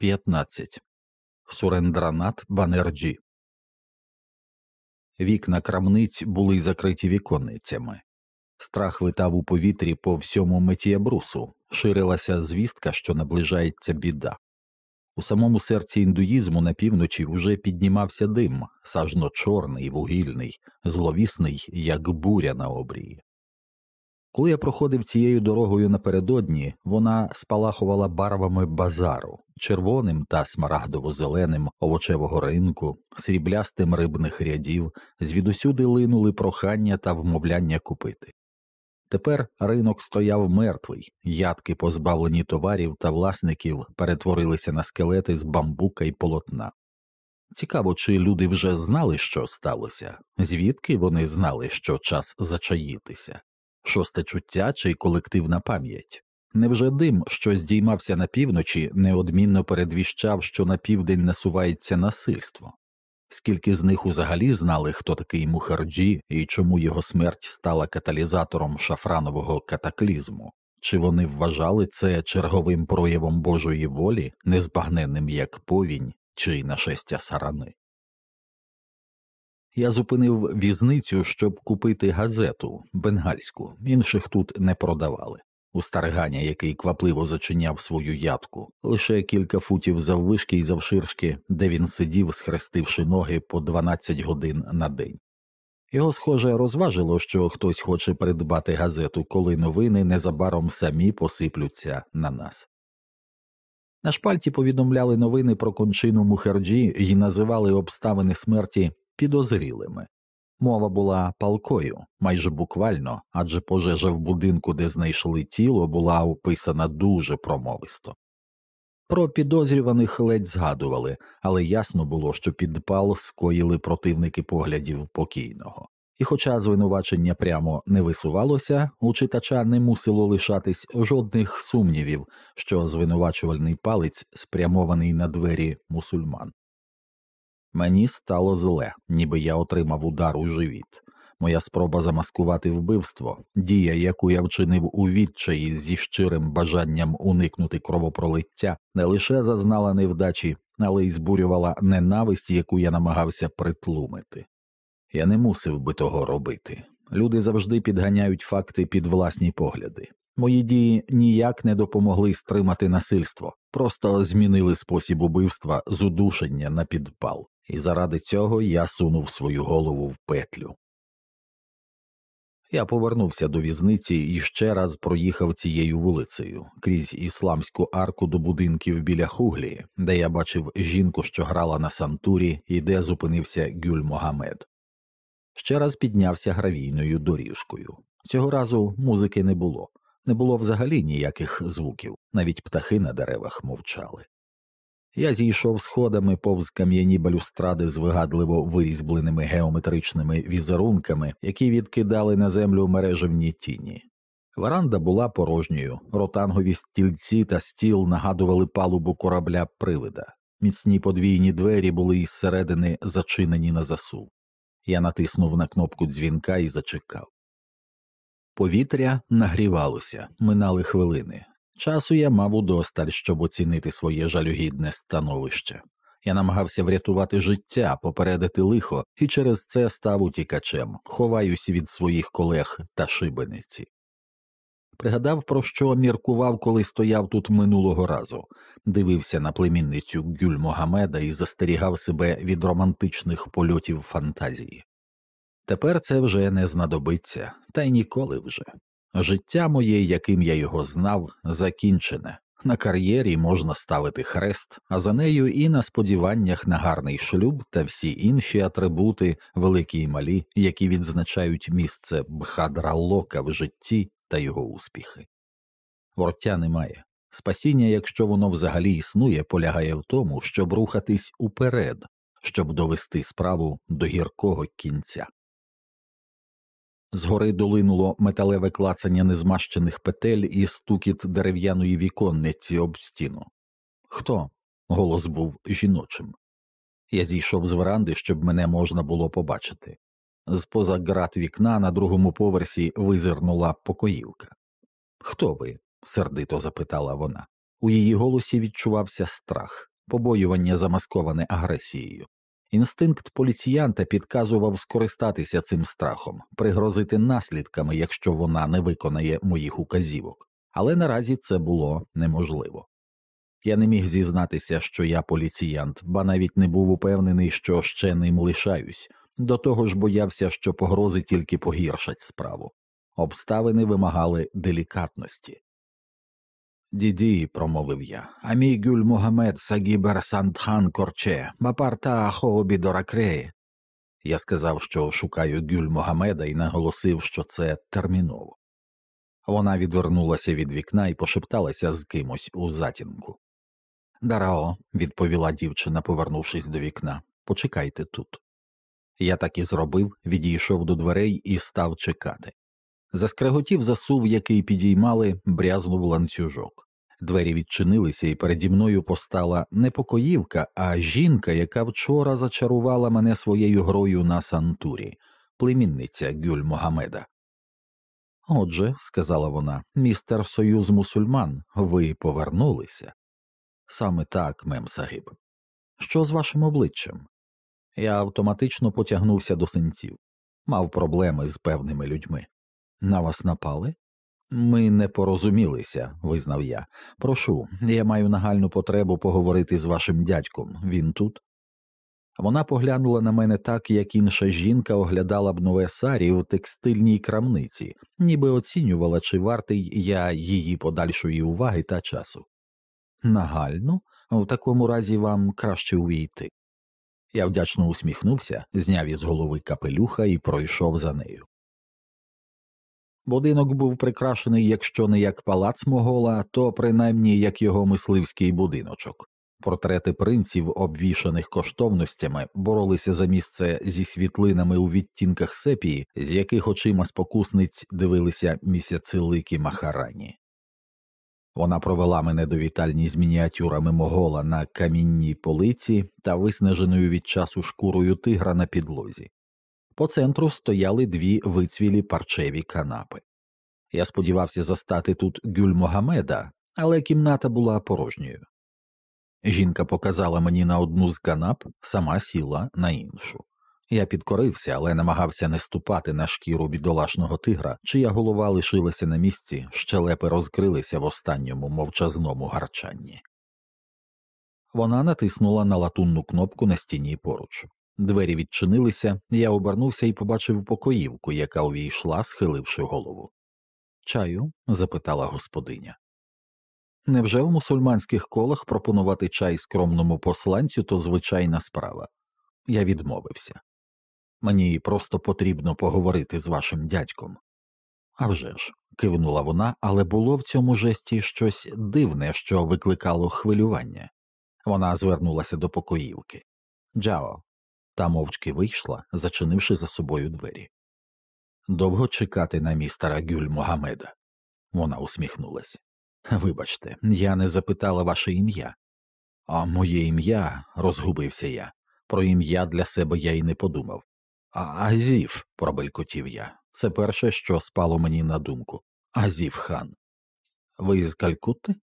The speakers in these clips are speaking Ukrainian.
15. Сурендранат Банерджі. Вікна крамниць були закриті віконницями. Страх витав у повітрі по всьому Метіябрузу, ширилася звістка, що наближається біда. У самому серці індуїзму на півночі уже піднімався дим, сажно чорний, вугільний, зловісний, як буря на обрії. Коли я проходив цією дорогою напередодні, вона спалахувала барвами базару, червоним та смарагдово-зеленим овочевого ринку, сріблястим рибних рядів, звідусюди линули прохання та вмовляння купити. Тепер ринок стояв мертвий, ядки, позбавлені товарів та власників, перетворилися на скелети з бамбука і полотна. Цікаво, чи люди вже знали, що сталося, звідки вони знали, що час зачаїтися шосте чуття чи колективна пам'ять. Невже дим, що здіймався на півночі, неодмінно передвіщав, що на південь насувається насильство? Скільки з них узагалі знали, хто такий Мухерджі і чому його смерть стала каталізатором шафранового катаклізму? Чи вони вважали це черговим проявом Божої волі, незбагненним як повінь чи нашестя сарани? Я зупинив візницю, щоб купити газету бенгальську, інших тут не продавали. У старигана, який квапливо зачиняв свою ятку, лише кілька футів заввишки і завширшки, де він сидів, схрестивши ноги по 12 годин на день. Його, схоже, розважило, що хтось хоче придбати газету, коли новини незабаром самі посиплються на нас. На шпальті повідомляли новини про кончину Мухерджі і називали обставини смерті підозрілими. Мова була палкою, майже буквально, адже пожежа в будинку, де знайшли тіло, була описана дуже промовисто. Про підозрюваних ледь згадували, але ясно було, що підпал скоїли противники поглядів покійного. І, хоча звинувачення прямо не висувалося, у читача не мусило лишатись жодних сумнівів, що звинувачувальний палець спрямований на двері мусульман. Мені стало зле, ніби я отримав удар у живіт. Моя спроба замаскувати вбивство, дія, яку я вчинив у відчаї зі щирим бажанням уникнути кровопролиття, не лише зазнала невдачі, але й збурювала ненависть, яку я намагався притлумити. Я не мусив би того робити. Люди завжди підганяють факти під власні погляди. Мої дії ніяк не допомогли стримати насильство, просто змінили спосіб убивства з удушення на підпал і заради цього я сунув свою голову в петлю. Я повернувся до візниці і ще раз проїхав цією вулицею крізь ісламську арку до будинків біля хуглі, де я бачив жінку, що грала на сантурі, і де зупинився Гюль Могамед. Ще раз піднявся гравійною доріжкою. Цього разу музики не було, не було взагалі ніяких звуків, навіть птахи на деревах мовчали. Я зійшов сходами повз кам'яні балюстради з вигадливо вирізбленими геометричними візерунками, які відкидали на землю мережевні тіні. Веранда була порожньою, ротангові стільці та стіл нагадували палубу корабля привида, міцні подвійні двері були із середини зачинені на засув. Я натиснув на кнопку дзвінка і зачекав. Повітря нагрівалося, минали хвилини. Часу я мав удосталь, щоб оцінити своє жалюгідне становище. Я намагався врятувати життя, попередити лихо, і через це став утікачем, ховаюся від своїх колег та шибениці. Пригадав, про що міркував, коли стояв тут минулого разу, дивився на племінницю Гюль Могамеда і застерігав себе від романтичних польотів фантазії. Тепер це вже не знадобиться, та й ніколи вже. Життя моє, яким я його знав, закінчене. На кар'єрі можна ставити хрест, а за нею і на сподіваннях на гарний шлюб та всі інші атрибути, великі і малі, які відзначають місце Бхадралока в житті та його успіхи. Вортя немає. Спасіння, якщо воно взагалі існує, полягає в тому, щоб рухатись уперед, щоб довести справу до гіркого кінця. Згори долинуло металеве клацання незмащених петель і стукіт дерев'яної віконниці об стіну. Хто? Голос був жіночим. Я зійшов з веранди, щоб мене можна було побачити. З поза град вікна на другому поверсі визирнула покоївка. Хто ви? сердито запитала вона. У її голосі відчувався страх, побоювання замасковане агресією. Інстинкт поліціянта підказував скористатися цим страхом, пригрозити наслідками, якщо вона не виконає моїх указівок, але наразі це було неможливо. Я не міг зізнатися, що я поліціянт, ба навіть не був упевнений, що ще ним лишаюсь, до того ж боявся, що погрози тільки погіршать справу. Обставини вимагали делікатності. Діді, промовив я, амій гюль Мухамед Сагібер Сандхан Корче, Бапарта Хообі Доракреє. Я сказав, що шукаю гюль Могамеда і наголосив, що це терміново. Вона відвернулася від вікна і пошепталася з кимось у затінку. Дарао, відповіла дівчина, повернувшись до вікна, почекайте тут. Я так і зробив, відійшов до дверей і став чекати. Заскреготів засув, який підіймали, брязнув ланцюжок. Двері відчинилися, і переді мною постала не покоївка, а жінка, яка вчора зачарувала мене своєю грою на сантурі, племінниця Гюль Могамеда. Отже, сказала вона, містер Союз мусульман, ви повернулися. Саме так, мемсагиб. Що з вашим обличчям? Я автоматично потягнувся до синців, мав проблеми з певними людьми. На вас напали? Ми не порозумілися, визнав я. Прошу, я маю нагальну потребу поговорити з вашим дядьком. Він тут. Вона поглянула на мене так, як інша жінка оглядала б нове сарі в текстильній крамниці, ніби оцінювала, чи вартий я її подальшої уваги та часу. Нагально, в такому разі вам краще увійти. Я вдячно усміхнувся, зняв із голови капелюха і пройшов за нею. Будинок був прикрашений, якщо не як палац могола, то принаймні як його мисливський будиночок. Портрети принців, обвішаних коштовностями, боролися за місце зі світлинами у відтінках сепії, з яких очима спокусниць дивилися місяцилики махарані. Вона провела мене до вітальні з мініатюрами могола на камінній полиці та виснаженою від часу шкурою тигра на підлозі. По центру стояли дві вицвілі парчеві канапи. Я сподівався застати тут Гюль Могамеда, але кімната була порожньою. Жінка показала мені на одну з канап, сама сіла на іншу. Я підкорився, але намагався не ступати на шкіру бідолашного тигра, чия голова лишилася на місці, щелепи розкрилися в останньому мовчазному гарчанні. Вона натиснула на латунну кнопку на стіні поруч. Двері відчинилися, я обернувся і побачив покоївку, яка увійшла, схиливши голову. Чаю? запитала господиня. Невже в мусульманських колах пропонувати чай скромному посланцю то звичайна справа? Я відмовився. Мені просто потрібно поговорити з вашим дядьком. «А вже ж», – кивнула вона, але було в цьому жесті щось дивне, що викликало хвилювання. Вона звернулася до покоївки. Джао, та мовчки вийшла, зачинивши за собою двері. Довго чекати на містера Гюль Могамеда. Вона усміхнулася. Вибачте, я не запитала ваше ім'я. А моє ім'я, розгубився я. Про ім'я для себе я й не подумав. А Азів, пробелькотів я. Це перше, що спало мені на думку. Азів хан. Ви з Калькутти?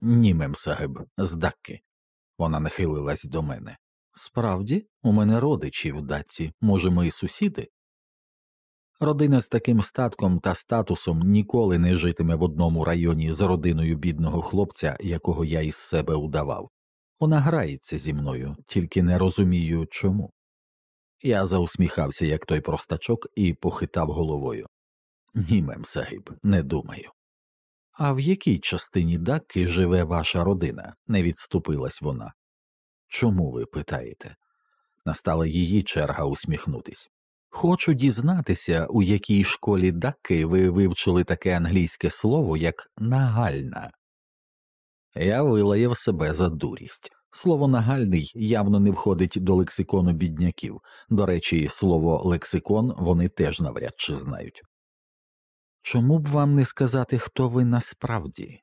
Ні, мемсагиб, з Дакки. Вона нахилилась до мене. Справді, у мене родичі в датці, може, ми і сусіди? Родина з таким статком та статусом ніколи не житиме в одному районі з родиною бідного хлопця, якого я із себе удавав. Вона грається зі мною, тільки не розумію чому. Я заусміхався, як той простачок, і похитав головою. Ні, мемсагиб, не думаю. А в якій частині Дакки живе ваша родина? не відступилась вона. Чому ви питаєте? Настала її черга усміхнутись. Хочу дізнатися, у якій школі Даки ви вивчили таке англійське слово, як нагальна. Я вилаяв себе за дурість. Слово нагальний явно не входить до лексикону бідняків. До речі, слово лексикон вони теж навряд чи знають. Чому б вам не сказати, хто ви насправді?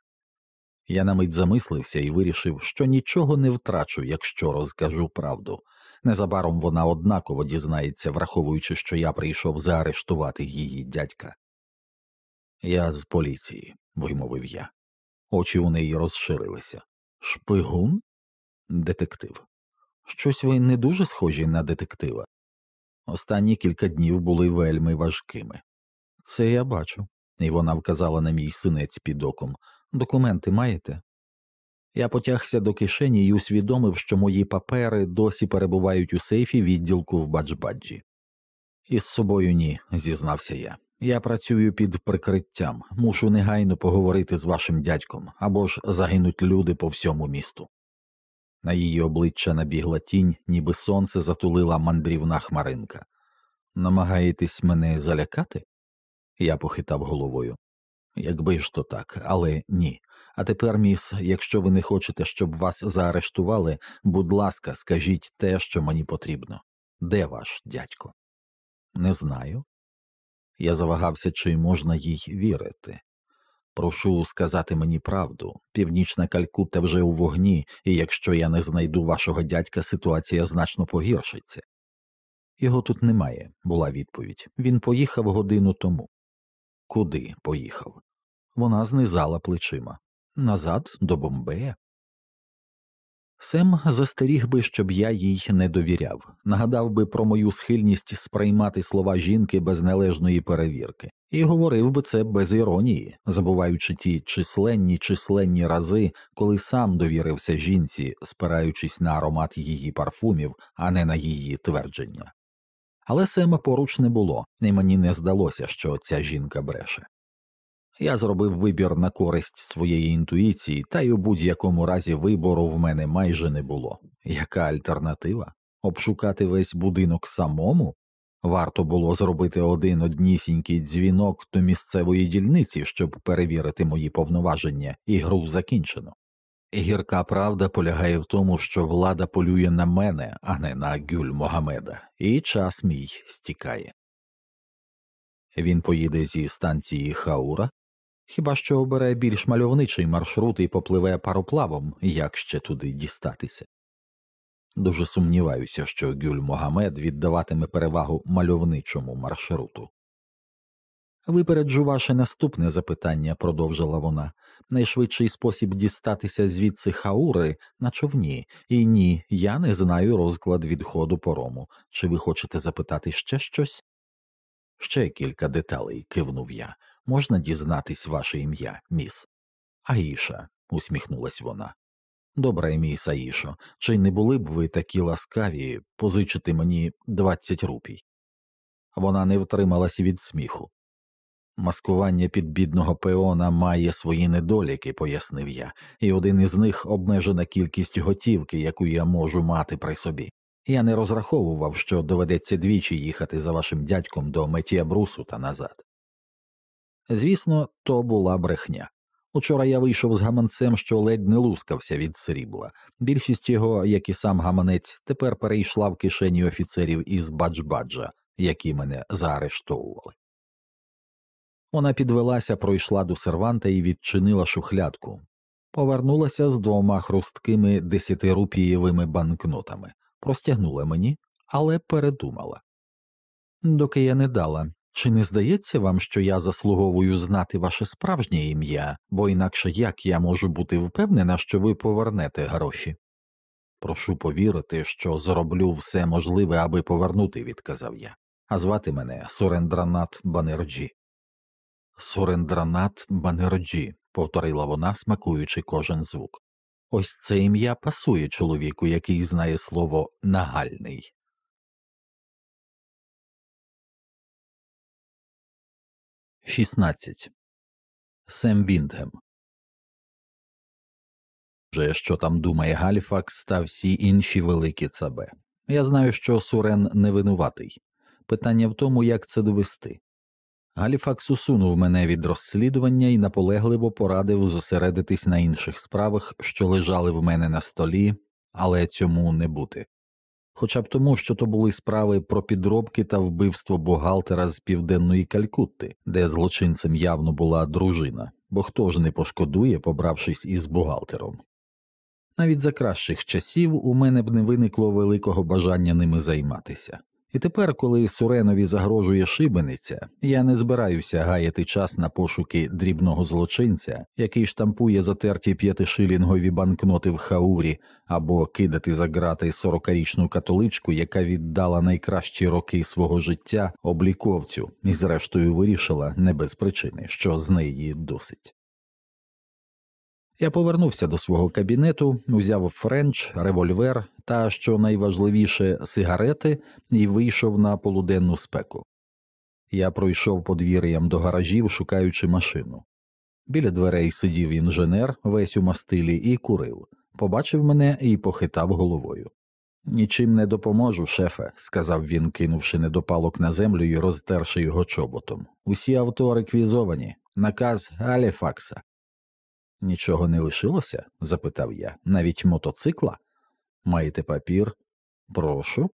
Я на мить замислився і вирішив, що нічого не втрачу, якщо розкажу правду. Незабаром вона однаково дізнається, враховуючи, що я прийшов заарештувати її дядька. Я з поліції, вимовив я. Очі у неї розширилися. Шпигун? Детектив. Щось ви не дуже схожі на детектива. Останні кілька днів були вельми важкими. Це я бачу, і вона вказала на мій синець під оком. Документи маєте? Я потягся до кишені і усвідомив, що мої папери досі перебувають у сейфі відділку в Баджбаджі. Із собою ні, зізнався я. Я працюю під прикриттям, мушу негайно поговорити з вашим дядьком або ж загинуть люди по всьому місту. На її обличчя набігла тінь, ніби сонце затулила мандрівна хмаринка. Намагаєтесь мене залякати? Я похитав головою. Якби ж то так, але ні. А тепер, міс, якщо ви не хочете, щоб вас заарештували, будь ласка, скажіть те, що мені потрібно. Де ваш дядько? Не знаю. Я завагався, чи можна їй вірити. Прошу сказати мені правду. Північна Калькутта вже у вогні, і якщо я не знайду вашого дядька, ситуація значно погіршиться. Його тут немає, була відповідь. Він поїхав годину тому. Куди поїхав? Вона знизала плечима. Назад до Бомбея. Сем застеріг би, щоб я їй не довіряв, нагадав би про мою схильність сприймати слова жінки без належної перевірки, і говорив би це без іронії, забуваючи ті численні численні рази, коли сам довірився жінці, спираючись на аромат її парфумів, а не на її твердження. Але Сема поруч не було, і мені не здалося, що ця жінка бреше. Я зробив вибір на користь своєї інтуїції, та й у будь-якому разі вибору в мене майже не було. Яка альтернатива? Обшукати весь будинок самому? Варто було зробити один однісінький дзвінок до місцевої дільниці, щоб перевірити мої повноваження, і гру закінчено. Гірка правда полягає в тому, що влада полює на мене, а не на Гюль Могамеда, і час мій стікає. Він поїде зі станції Хаура, хіба що обере більш мальовничий маршрут і попливе пароплавом, як ще туди дістатися. Дуже сумніваюся, що Гюль Могамед віддаватиме перевагу мальовничому маршруту. Випереджу ваше наступне запитання, продовжила вона найшвидший спосіб дістатися звідси хаури на човні, і ні, я не знаю розклад відходу порому. Чи ви хочете запитати ще щось? Ще кілька деталей, кивнув я. Можна дізнатись ваше ім'я, міс? Аїша, усміхнулась вона. Добре, міс Аїшо, чи не були б ви такі ласкаві позичити мені двадцять рупій? Вона не втрималась від сміху. Маскування під бідного пеона має свої недоліки, пояснив я, і один із них обмежена кількість готівки, яку я можу мати при собі. Я не розраховував, що доведеться двічі їхати за вашим дядьком до Метія Брусу та назад. Звісно, то була брехня. Учора я вийшов з гаманцем, що ледь не лускався від срібла. Більшість його, як і сам гаманець, тепер перейшла в кишені офіцерів із Баджбаджа, які мене заарештовували. Вона підвелася, пройшла до серванта і відчинила шухлядку, повернулася з двома хрусткими десятирупієвими банкнотами, простягнула мені, але передумала. Доки я не дала, чи не здається вам, що я заслуговую знати ваше справжнє ім'я, бо інакше як я можу бути впевнена, що ви повернете гроші? Прошу повірити, що зроблю все можливе, аби повернути, відказав я, а звати мене Сурендранат Банерджі. Сурендранат Банерджі, повторила вона, смакуючи кожен звук. Ось це ім'я пасує чоловіку, який знає слово нагальний. 16. Сем Віндгем. Що там думає Галіфакс та всі інші великі цабе. Я знаю, що Сурен не винуватий. Питання в тому, як це довести. Галіфакс усунув мене від розслідування і наполегливо порадив зосередитись на інших справах, що лежали в мене на столі, але цьому не бути. Хоча б тому, що то були справи про підробки та вбивство бухгалтера з південної Калькутти, де злочинцем явно була дружина, бо хто ж не пошкодує, побравшись із бухгалтером. Навіть за кращих часів у мене б не виникло великого бажання ними займатися. І тепер, коли Суренові загрожує шибениця, я не збираюся гаяти час на пошуки дрібного злочинця, який штампує затерті п'ятишилінгові банкноти в хаурі, або кидати за грати сорокарічну католичку, яка віддала найкращі роки свого життя обліковцю, і зрештою вирішила не без причини, що з неї досить. Я повернувся до свого кабінету, узяв френч, револьвер та, що найважливіше, сигарети і вийшов на полуденну спеку. Я пройшов подвір'ям до гаражів, шукаючи машину. Біля дверей сидів інженер, весь у мастилі, і курив, побачив мене і похитав головою. Нічим не допоможу, шефе, сказав він, кинувши недопалок на землю і розтерши його чоботом. Усі авто реквізовані, наказ Галіфакса. Нічого не лишилося? запитав я, навіть мотоцикла? Маєте папір? Прошу.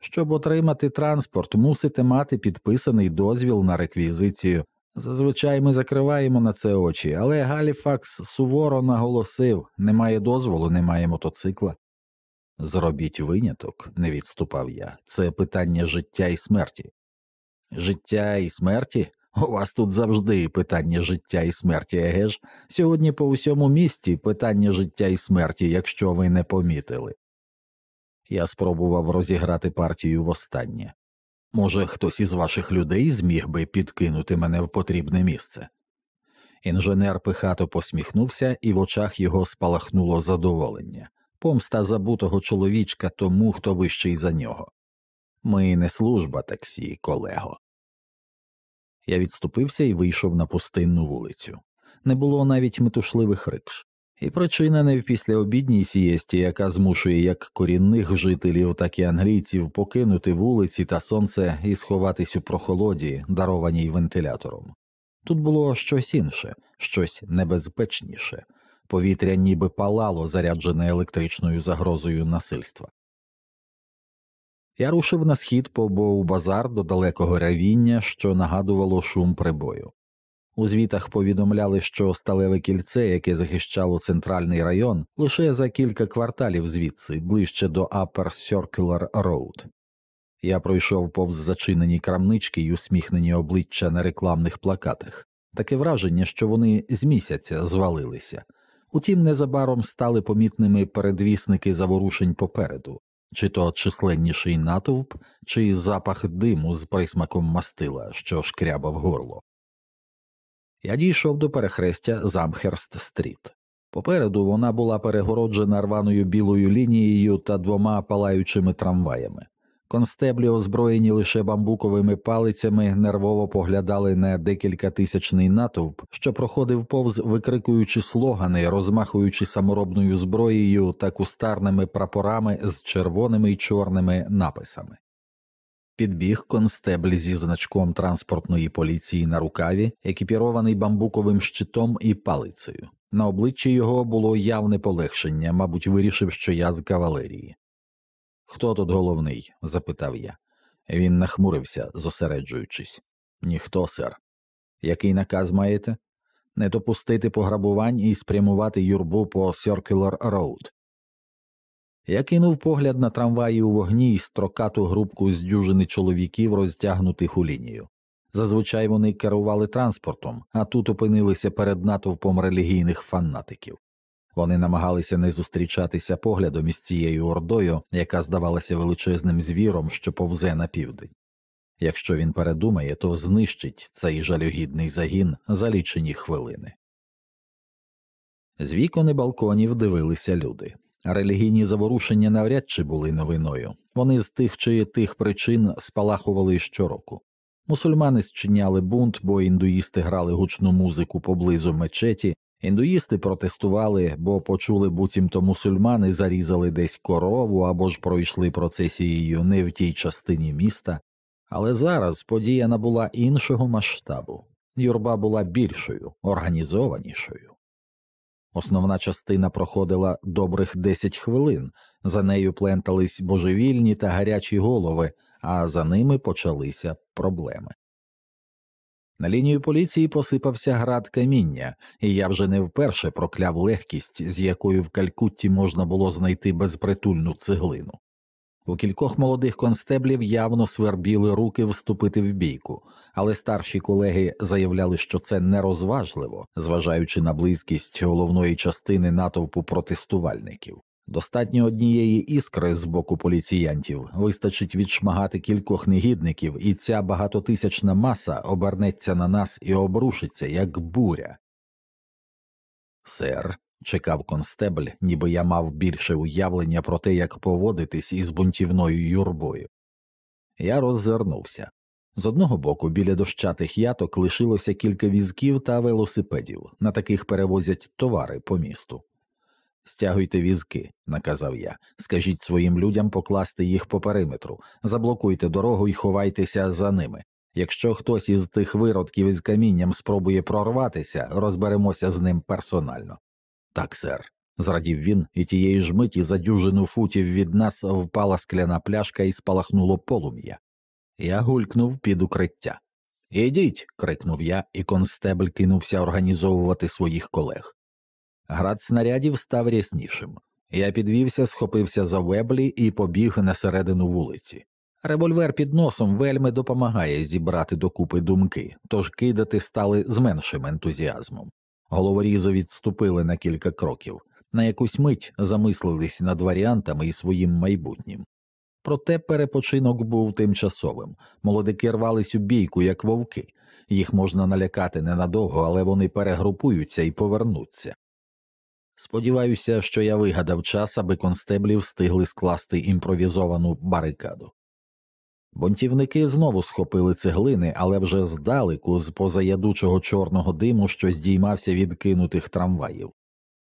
Щоб отримати транспорт, мусите мати підписаний дозвіл на реквізицію. Зазвичай ми закриваємо на це очі, але Галіфакс суворо наголосив немає дозволу, немає мотоцикла. Зробіть виняток, не відступав я, це питання життя і смерті. Життя і смерті? У вас тут завжди питання життя і смерті, еге? Сьогодні по усьому місті питання життя і смерті, якщо ви не помітили. Я спробував розіграти партію востаннє. Може, хтось із ваших людей зміг би підкинути мене в потрібне місце. Інженер пихато посміхнувся, і в очах його спалахнуло задоволення помста забутого чоловічка тому, хто вищий за нього. Ми не служба таксі, колего. Я відступився і вийшов на пустинну вулицю. Не було навіть метушливих рикш, і причина не в післяобідній сієсті, яка змушує як корінних жителів, так і англійців покинути вулиці та сонце і сховатись у прохолоді, дарованій вентилятором. Тут було щось інше, щось небезпечніше, повітря ніби палало, заряджене електричною загрозою насильства. Я рушив на схід по Боу-базар до далекого ревіння, що нагадувало шум прибою. У звітах повідомляли, що сталеве кільце, яке захищало центральний район, лише за кілька кварталів звідси, ближче до Upper Circular Road. Я пройшов повз зачинені крамнички й усміхнені обличчя на рекламних плакатах, таке враження, що вони з місяця звалилися. Утім, незабаром стали помітними передвісники заворушень попереду чи то численніший натовп, чи запах диму з присмаком мастила, що шкрябав горло. Я дійшов до перехрестя Замхерст стріт. Попереду вона була перегороджена рваною білою лінією та двома палаючими трамваями. Констеблі, озброєні лише бамбуковими палицями, нервово поглядали на декілька тисячний натовп, що проходив повз, викрикуючи слогани, розмахуючи саморобною зброєю та кустарними прапорами з червоними й чорними написами. Підбіг констебль зі значком транспортної поліції на рукаві, екіпірований бамбуковим щитом і палицею. На обличчі його було явне полегшення, мабуть, вирішив, що я з кавалерії. Хто тут головний? запитав я. Він нахмурився, зосереджуючись. Ніхто, сер. Який наказ маєте? Не допустити пограбувань і спрямувати юрбу по Circular Road. Я кинув погляд на трамваї у вогні і строкату групку з дюжини чоловіків, розтягнутих у лінію. Зазвичай вони керували транспортом, а тут опинилися перед натовпом релігійних фанатиків. Вони намагалися не зустрічатися поглядом із цією ордою, яка здавалася величезним звіром, що повзе на південь. Якщо він передумає, то знищить цей жалюгідний загін за лічені хвилини. З вікон і балконів дивилися люди. Релігійні заворушення навряд чи були новиною, вони з тих чи тих причин спалахували щороку. Мусульмани зчиняли бунт, бо індуїсти грали гучну музику поблизу мечеті, Індуїсти протестували, бо почули, буцімто мусульмани зарізали десь корову або ж пройшли процесією не в тій частині міста, але зараз подія набула іншого масштабу, юрба була більшою, організованішою. Основна частина проходила добрих 10 хвилин, за нею плентались божевільні та гарячі голови, а за ними почалися проблеми. На лінію поліції посипався град каміння, і я вже не вперше прокляв легкість, з якою в Калькутті можна було знайти безпритульну цеглину. У кількох молодих констеблів явно свербіли руки вступити в бійку, але старші колеги заявляли, що це нерозважливо, зважаючи на близькість головної частини натовпу протестувальників. Достатньо однієї іскри з боку поліціянтів вистачить відшмагати кількох негідників, і ця багатотисячна маса обернеться на нас і обрушиться, як буря. Сер, чекав констебль, ніби я мав більше уявлення про те, як поводитись із бунтівною юрбою. Я роззирнувся. З одного боку, біля дощатих яток лишилося кілька візків та велосипедів, на таких перевозять товари по місту. Стягуйте візки, наказав я, скажіть своїм людям покласти їх по периметру, заблокуйте дорогу і ховайтеся за ними. Якщо хтось із тих виродків із камінням спробує прорватися, розберемося з ним персонально. Так, сер, зрадів він, і тієї ж миті за дюжину футів від нас впала скляна пляшка і спалахнуло полум'я. Я гулькнув під укриття. Ідіть. крикнув я, і констебль кинувся організовувати своїх колег. Град снарядів став ряснішим. Я підвівся, схопився за веблі і побіг на середину вулиці. Револьвер під носом вельми допомагає зібрати докупи думки, тож кидати стали з меншим ентузіазмом. Головорізи відступили на кілька кроків, на якусь мить замислились над варіантами і своїм майбутнім. Проте перепочинок був тимчасовим, молодики рвались у бійку, як вовки, їх можна налякати ненадовго, але вони перегрупуються і повернуться. Сподіваюся, що я вигадав час, аби констеблі встигли скласти імпровізовану барикаду. Бунтівники знову схопили цеглини, але вже здалеку, з позаядучого чорного диму, що здіймався від кинутих трамваїв.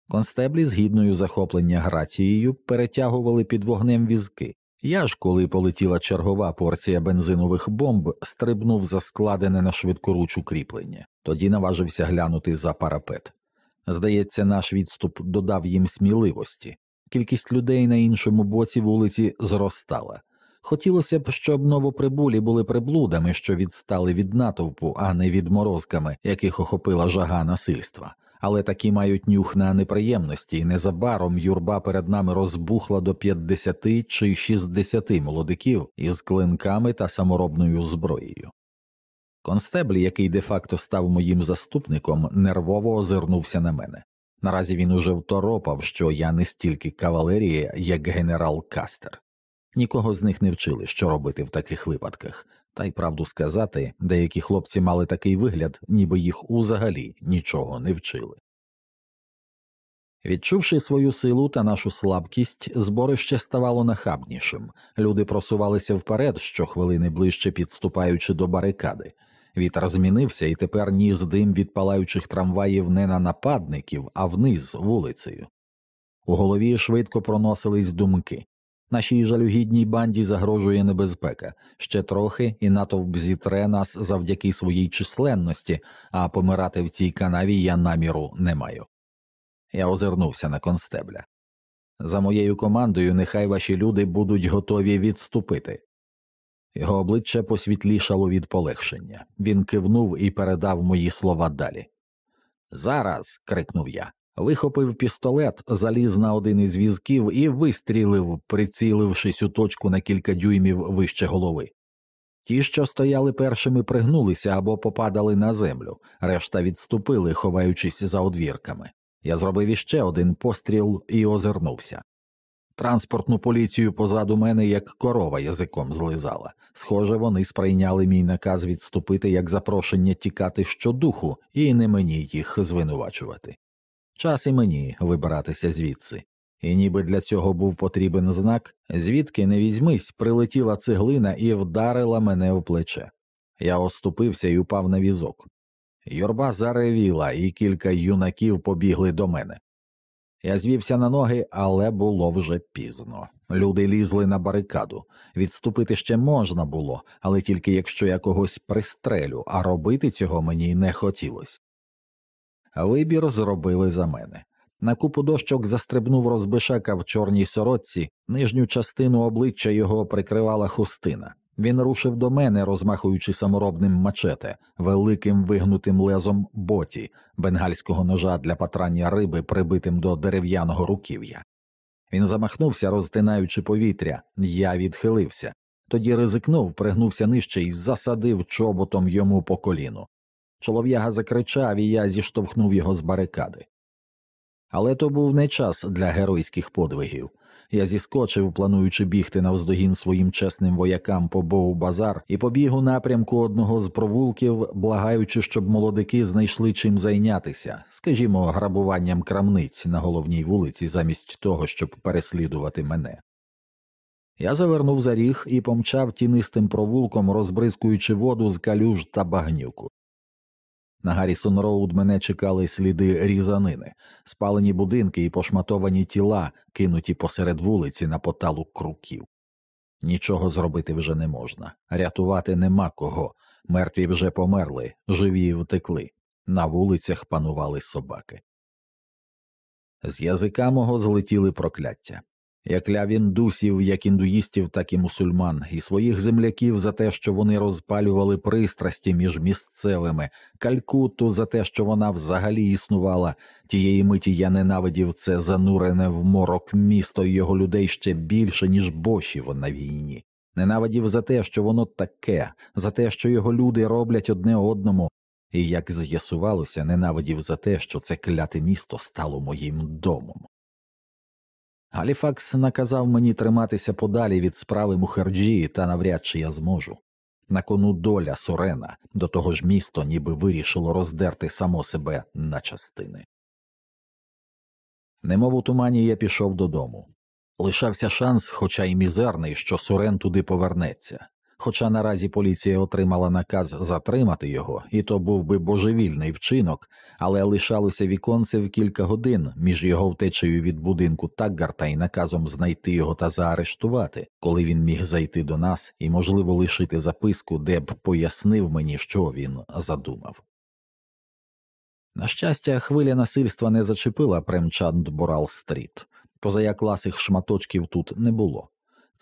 Констеблі, з гідною захоплення грацією, перетягували під вогнем візки. Я ж, коли полетіла чергова порція бензинових бомб, стрибнув за складене на швидкоруч укріплення, тоді наважився глянути за парапет. Здається, наш відступ додав їм сміливості. Кількість людей на іншому боці вулиці зростала. Хотілося б, щоб новоприбулі були приблудами, що відстали від натовпу, а не відморозками, яких охопила жага насильства. Але такі мають нюх на неприємності, і незабаром юрба перед нами розбухла до 50 чи 60 молодиків із клинками та саморобною зброєю. Констебль, який де факто став моїм заступником, нервово озирнувся на мене. Наразі він уже второпав, що я не стільки кавалерія, як генерал Кастер. Нікого з них не вчили, що робити в таких випадках, та й правду сказати, деякі хлопці мали такий вигляд, ніби їх узагалі нічого не вчили. Відчувши свою силу та нашу слабкість, зборище ставало нахабнішим, люди просувалися вперед, щохвилини ближче підступаючи до барикади. Вітер змінився, і тепер ніс дим від палаючих трамваїв не на нападників, а вниз вулицею. У голові швидко проносились думки. Нашій жалюгідній банді загрожує небезпека ще трохи, і натовп зітре нас завдяки своїй численності, а помирати в цій канаві я наміру не маю. Я озирнувся на констебля. За моєю командою, нехай ваші люди будуть готові відступити. Його обличчя посвітлішало від полегшення. Він кивнув і передав мої слова далі. Зараз. крикнув я. Вихопив пістолет, заліз на один із візків і вистрілив, прицілившись у точку на кілька дюймів вище голови. Ті, що стояли першими, пригнулися або попадали на землю, решта відступили, ховаючись за одвірками. Я зробив іще один постріл і озирнувся. Транспортну поліцію позаду мене як корова язиком злизала. Схоже, вони сприйняли мій наказ відступити як запрошення тікати щодуху, і не мені їх звинувачувати. Час і мені вибиратися звідси, і ніби для цього був потрібен знак, звідки не візьмись, прилетіла цеглина і вдарила мене в плече. Я оступився і упав на візок. Юрба заревіла, і кілька юнаків побігли до мене. Я звівся на ноги, але було вже пізно. Люди лізли на барикаду. Відступити ще можна було, але тільки якщо я когось пристрелю, а робити цього мені не хотілося. Вибір зробили за мене. На купу дощок застрибнув розбишака в чорній сорочці, нижню частину обличчя його прикривала хустина. Він рушив до мене, розмахуючи саморобним мачете, великим вигнутим лезом боті, бенгальського ножа для патрання риби, прибитим до дерев'яного руків'я. Він замахнувся, розтинаючи повітря, я відхилився. Тоді ризикнув, пригнувся нижче і засадив чоботом йому по коліну. Чолов'яга закричав, і я зіштовхнув його з барикади. Але то був не час для геройських подвигів. Я зіскочив, плануючи бігти навздогін своїм чесним воякам по Боу базар, і побіг у напрямку одного з провулків, благаючи, щоб молодики знайшли чим зайнятися, скажімо, грабуванням крамниць на головній вулиці, замість того, щоб переслідувати мене. Я завернув за ріг і помчав тінистим провулком, розбризкуючи воду з калюж та багнюку. На Гаррісон Роуд мене чекали сліди різанини, спалені будинки і пошматовані тіла, кинуті посеред вулиці на поталу круків. Нічого зробити вже не можна, рятувати нема кого. Мертві вже померли, живі втекли. На вулицях панували собаки. З язика мого злетіли прокляття. Я кляв індусів, як індуїстів, так і мусульман, і своїх земляків за те, що вони розпалювали пристрасті між місцевими, Калькутту за те, що вона взагалі існувала. Тієї миті я ненавидів це занурене в морок місто і його людей ще більше, ніж бошів на війні. Ненавидів за те, що воно таке, за те, що його люди роблять одне одному, і як з'ясувалося, ненавидів за те, що це кляте місто стало моїм домом. Галіфакс наказав мені триматися подалі від справи Мухерджі, та навряд чи я зможу. На кону доля Сурена, до того ж місто ніби вирішило роздерти само себе на частини. Немов у тумані я пішов додому. Лишався шанс, хоча й мізерний, що Сурен туди повернеться. Хоча наразі поліція отримала наказ затримати його, і то був би божевільний вчинок, але лишалося віконце в кілька годин між його втечею від будинку Таггарта і наказом знайти його та заарештувати, коли він міг зайти до нас і, можливо, лишити записку, де б пояснив мені, що він задумав. На щастя, хвиля насильства не зачепила Премчанд Борал Стріт, позаяк ласих шматочків тут не було.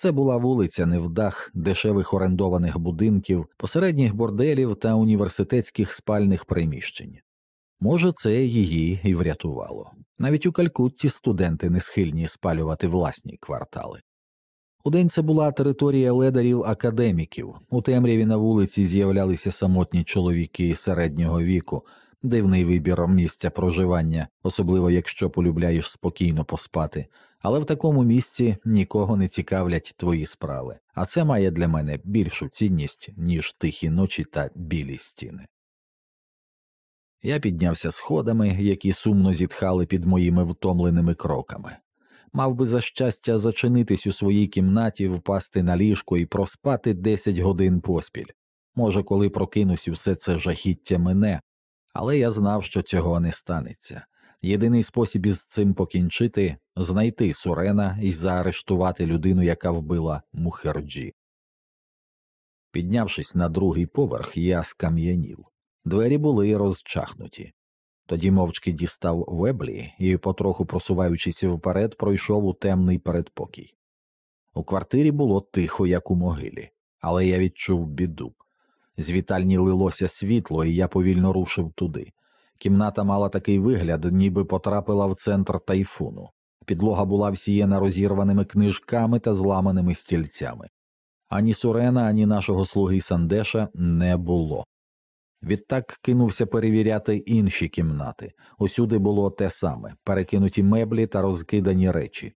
Це була вулиця невдах, дешевих орендованих будинків, посередніх борделів та університетських спальних приміщень. Може, це її і врятувало. Навіть у Калькутті студенти не схильні спалювати власні квартали. Удень це була територія ледарів академіків. У темряві на вулиці з'являлися самотні чоловіки середнього віку, дивний вибір місця проживання, особливо якщо полюбляєш спокійно поспати, але в такому місці нікого не цікавлять твої справи, а це має для мене більшу цінність, ніж тихі ночі та білі стіни. Я піднявся сходами, які сумно зітхали під моїми втомленими кроками. Мав би за щастя зачинитись у своїй кімнаті, впасти на ліжко і проспати десять годин поспіль. Може, коли прокинусь, усе це жахіття мене, але я знав, що цього не станеться. Єдиний спосіб із цим покінчити знайти Сурена і заарештувати людину, яка вбила Мухерджі. Піднявшись на другий поверх, я скам'янів. Двері були розчахнуті. Тоді мовчки дістав веблі і, потроху просуваючись вперед, пройшов у темний передпокій. У квартирі було тихо, як у могилі, але я відчув біду. З вітальні лилося світло, і я повільно рушив туди. Кімната мала такий вигляд, ніби потрапила в центр тайфуну. Підлога була всієна розірваними книжками та зламаними стільцями. Ані Сурена, ані нашого слуги Сандеша не було. Відтак кинувся перевіряти інші кімнати. Усюди було те саме перекинуті меблі та розкидані речі.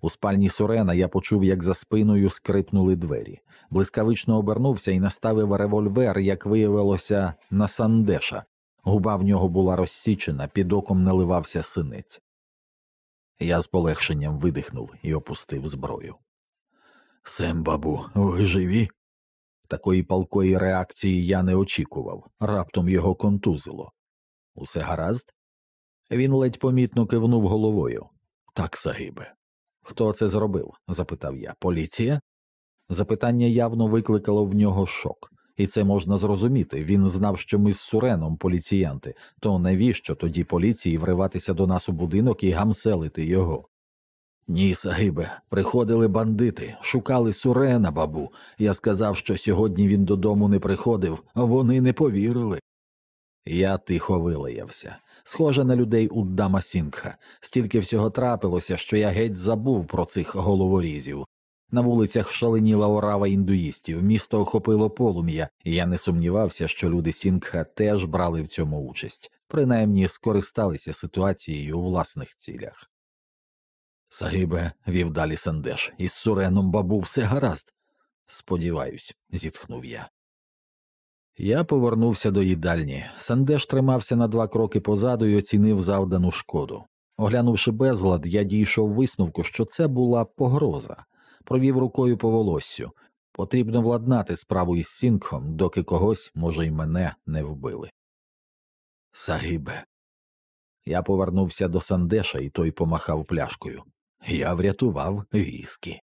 У спальні Сурена я почув, як за спиною скрипнули двері. Блискавично обернувся і наставив револьвер, як виявилося, на Сандеша. Губа в нього була розсічена, під оком наливався синець. Я з полегшенням видихнув і опустив зброю. Сем, бабу, ви живі? Такої палкої реакції я не очікував, раптом його контузило. Усе гаразд? Він ледь помітно кивнув головою. Так, Сагибе. Хто це зробив? запитав я. Поліція? Запитання явно викликало в нього шок, і це можна зрозуміти. Він знав, що ми з Суреном поліціянти, то навіщо тоді поліції вриватися до нас у будинок і гамселити його? Ні, Сагибе, приходили бандити, шукали Сурена, бабу. Я сказав, що сьогодні він додому не приходив, а вони не повірили. Я тихо вилаявся. Схоже на людей у Дама Сінгха. Стільки всього трапилося, що я геть забув про цих головорізів. На вулицях шаленіла орава індуїстів, місто охопило полум'я, і я не сумнівався, що люди Сінгха теж брали в цьому участь, принаймні скористалися ситуацією у власних цілях. Сагибе, вів далі Сандеш, із Суреном бабу все гаразд. Сподіваюсь, зітхнув я. Я повернувся до їдальні. Сандеш тримався на два кроки позаду і оцінив завдану шкоду. Оглянувши безлад, я дійшов висновку, що це була погроза, провів рукою по волоссю. Потрібно владнати справу із Сінгхом, доки когось, може, й мене не вбили. Сагибе. Я повернувся до Сандеша, і той помахав пляшкою. Я врятував віскі.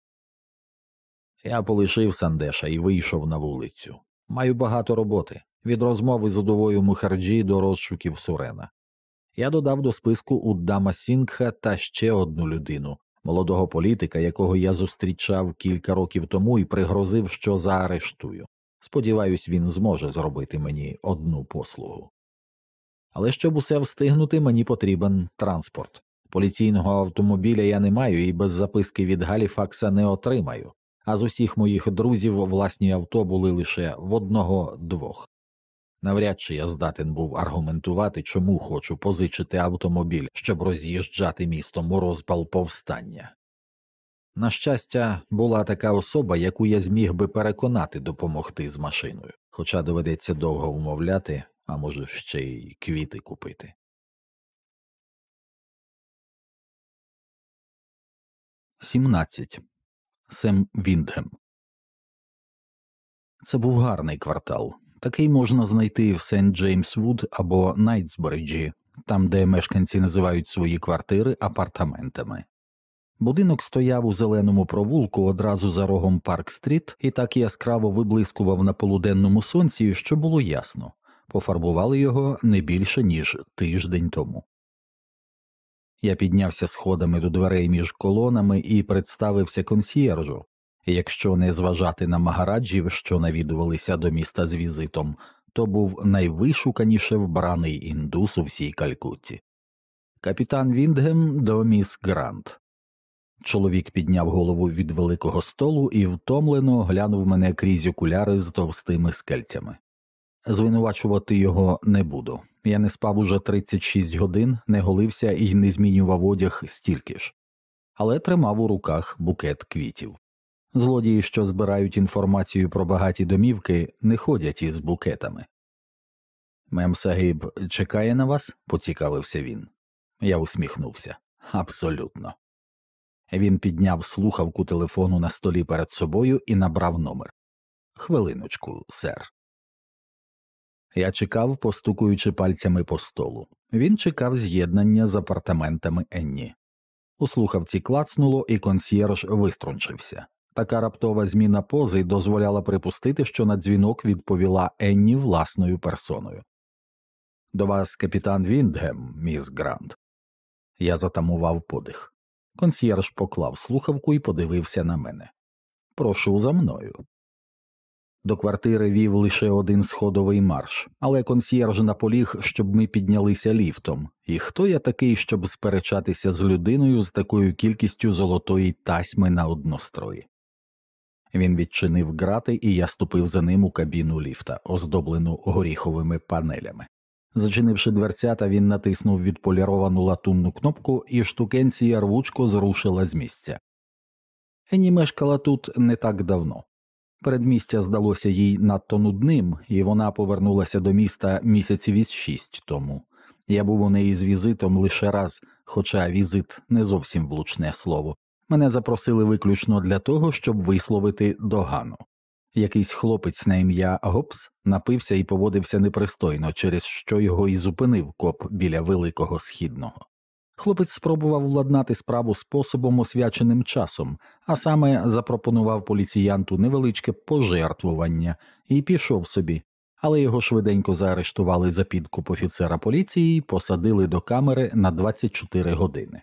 Я полишив Сандеша і вийшов на вулицю. Маю багато роботи від розмови з удовою Мухерджі до розшуків Сурена. Я додав до списку Уддама Сінгха та ще одну людину, молодого політика, якого я зустрічав кілька років тому і пригрозив, що заарештую. Сподіваюсь, він зможе зробити мені одну послугу. Але щоб усе встигнути, мені потрібен транспорт. Поліційного автомобіля я не маю і без записки від Галіфакса не отримаю а з усіх моїх друзів власні авто були лише в одного двох. Навряд чи я здатен був аргументувати, чому хочу позичити автомобіль, щоб роз'їжджати містом у розпал повстання. На щастя, була така особа, яку я зміг би переконати допомогти з машиною, хоча доведеться довго вмовляти, а може ще й квіти купити. Сімнадцять Сем Віндгем. Це був гарний квартал. Такий можна знайти в Сент Джеймс Вуд або Найтсбриджі, там, де мешканці називають свої квартири апартаментами. Будинок стояв у зеленому провулку одразу за рогом Парк Стріт і так яскраво виблискував на полуденному сонці, що було ясно пофарбували його не більше ніж тиждень тому. Я піднявся сходами до дверей між колонами і представився консьєржу. Якщо не зважати на магараджів, що навідувалися до міста з візитом, то був найвишуканіше вбраний індус у всій Калькутті. Капітан Віндгем до міс Грант. Чоловік підняв голову від великого столу і втомлено глянув мене крізь окуляри з товстими скельцями. Звинувачувати його не буду. Я не спав уже 36 годин, не голився і не змінював одяг стільки ж, але тримав у руках букет квітів. Злодії, що збирають інформацію про багаті домівки, не ходять із букетами. Мем Сагиб чекає на вас? поцікавився він. Я усміхнувся. Абсолютно. Він підняв слухавку телефону на столі перед собою і набрав номер. Хвилиночку, сер. Я чекав, постукуючи пальцями по столу. Він чекав з'єднання з апартаментами Енні. У слухавці клацнуло, і консьєрж виструнчився. Така раптова зміна пози дозволяла припустити, що на дзвінок відповіла Енні власною персоною. До вас капітан Віндгем, міс Грант. Я затамував подих. Консьєрж поклав слухавку і подивився на мене. Прошу за мною. До квартири вів лише один сходовий марш, але консьєрж наполіг, щоб ми піднялися ліфтом, і хто я такий, щоб сперечатися з людиною з такою кількістю золотої тасьми на однострої. Він відчинив грати, і я ступив за ним у кабіну ліфта, оздоблену горіховими панелями. Зачинивши дверцята, він натиснув відполіровану латунну кнопку, і штукенція рвучко зрушила з місця. Ені мешкала тут не так давно. Передмістя здалося їй надто нудним, і вона повернулася до міста місяців із шість тому. Я був у неї з візитом лише раз, хоча візит не зовсім влучне слово. Мене запросили виключно для того, щоб висловити догану. Якийсь хлопець на ім'я Гопс напився і поводився непристойно, через що його і зупинив коп біля великого східного. Хлопець спробував владнати справу способом освяченим часом, а саме запропонував поліціянту невеличке пожертвування і пішов собі, але його швиденько заарештували за підкуп офіцера поліції і посадили до камери на 24 години.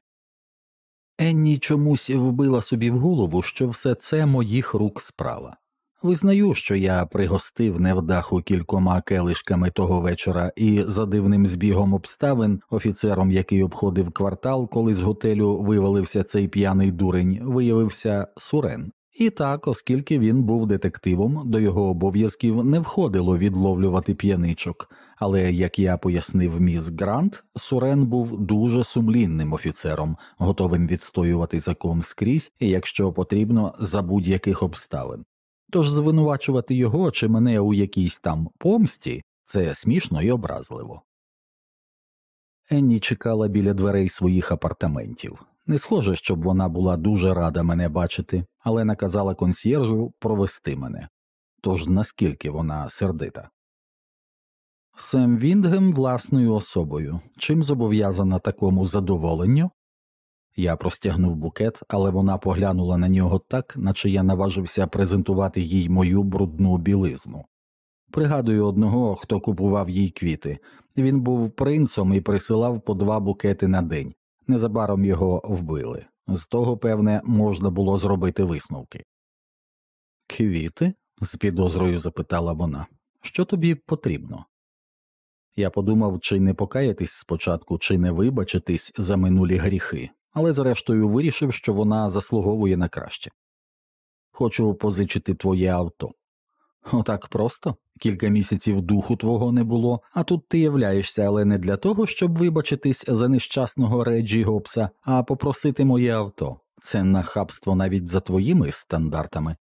Енні чомусь вбила собі в голову, що все це моїх рук справа. Визнаю, що я пригостив невдаху кількома келишками того вечора, і за дивним збігом обставин, офіцером, який обходив квартал, коли з готелю вивалився цей п'яний дурень, виявився Сурен. І так, оскільки він був детективом, до його обов'язків не входило відловлювати п'яничок, але, як я пояснив міс Грант, Сурен був дуже сумлінним офіцером, готовим відстоювати закон скрізь, якщо потрібно, за будь-яких обставин. Тож звинувачувати його чи мене у якійсь там помсті це смішно і образливо. Енні чекала біля дверей своїх апартаментів. Не схоже, щоб вона була дуже рада мене бачити, але наказала консьєржу провести мене. Тож наскільки вона сердита. Сем Віндгем власною особою. Чим зобов'язана такому задоволенню? Я простягнув букет, але вона поглянула на нього так, наче я наважився презентувати їй мою брудну білизну. Пригадую одного, хто купував їй квіти. Він був принцом і присилав по два букети на день. Незабаром його вбили. З того, певне, можна було зробити висновки. Квіти? з підозрою запитала вона. Що тобі потрібно? Я подумав, чи не покаятись спочатку, чи не вибачитись за минулі гріхи, але зрештою вирішив, що вона заслуговує на краще. Хочу позичити твоє авто. Отак просто кілька місяців духу твого не було, а тут ти являєшся, але не для того, щоб вибачитись за нещасного Реджі Гопса, а попросити моє авто. Це нахабство навіть за твоїми стандартами.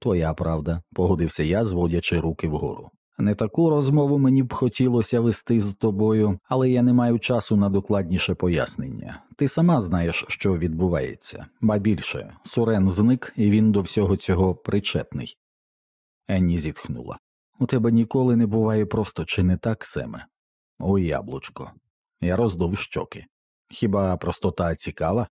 Твоя правда, погодився я, зводячи руки вгору. Не таку розмову мені б хотілося вести з тобою, але я не маю часу на докладніше пояснення. Ти сама знаєш, що відбувається, ба більше Сурен зник, і він до всього цього причетний. Енні зітхнула. У тебе ніколи не буває просто чи не так, Семе? Ой, яблучко. Я роздув щоки. Хіба простота цікава?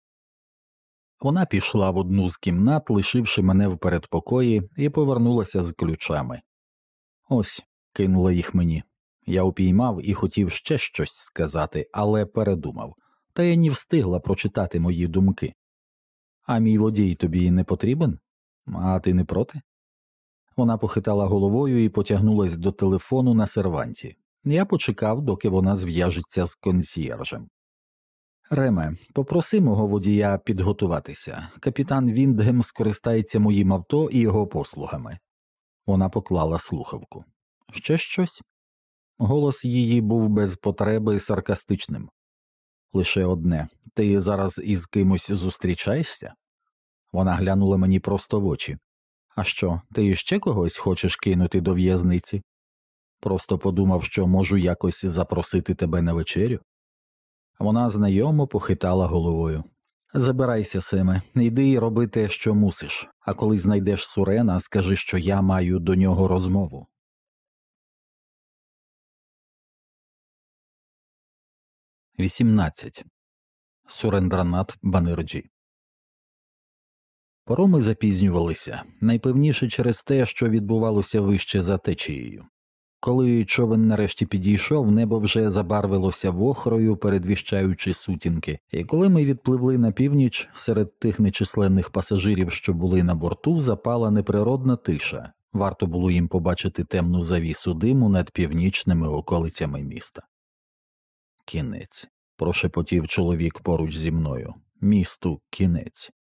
Вона пішла в одну з кімнат, лишивши мене в передпокої, і повернулася з ключами. Ось, кинула їх мені. Я упіймав і хотів ще щось сказати, але передумав, та я не встигла прочитати мої думки. А мій водій тобі не потрібен? А ти не проти? Вона похитала головою і потягнулась до телефону на серванті. Я почекав, доки вона зв'яжеться з консьєржем. Реме, попроси мого водія підготуватися. Капітан Віндгем скористається моїм авто і його послугами. Вона поклала слухавку. Ще щось? Голос її був без потреби саркастичним. Лише одне ти зараз із кимось зустрічаєшся? Вона глянула мені просто в очі. А що, ти іще когось хочеш кинути до в'язниці? Просто подумав, що можу якось запросити тебе на вечерю. Вона знайомо похитала головою. Забирайся, Семе, йди і роби те, що мусиш, а коли знайдеш Сурена, скажи, що я маю до нього розмову. Вісімнадцять Сурендранат Банерджі Пороми запізнювалися, найпевніше через те, що відбувалося вище за течією. Коли човен нарешті підійшов, небо вже забарвилося вохрою, передвіщаючи сутінки, і коли ми відпливли на північ, серед тих нечисленних пасажирів, що були на борту, запала неприродна тиша. Варто було їм побачити темну завісу диму над північними околицями міста. Кінець. прошепотів чоловік поруч зі мною. Місту кінець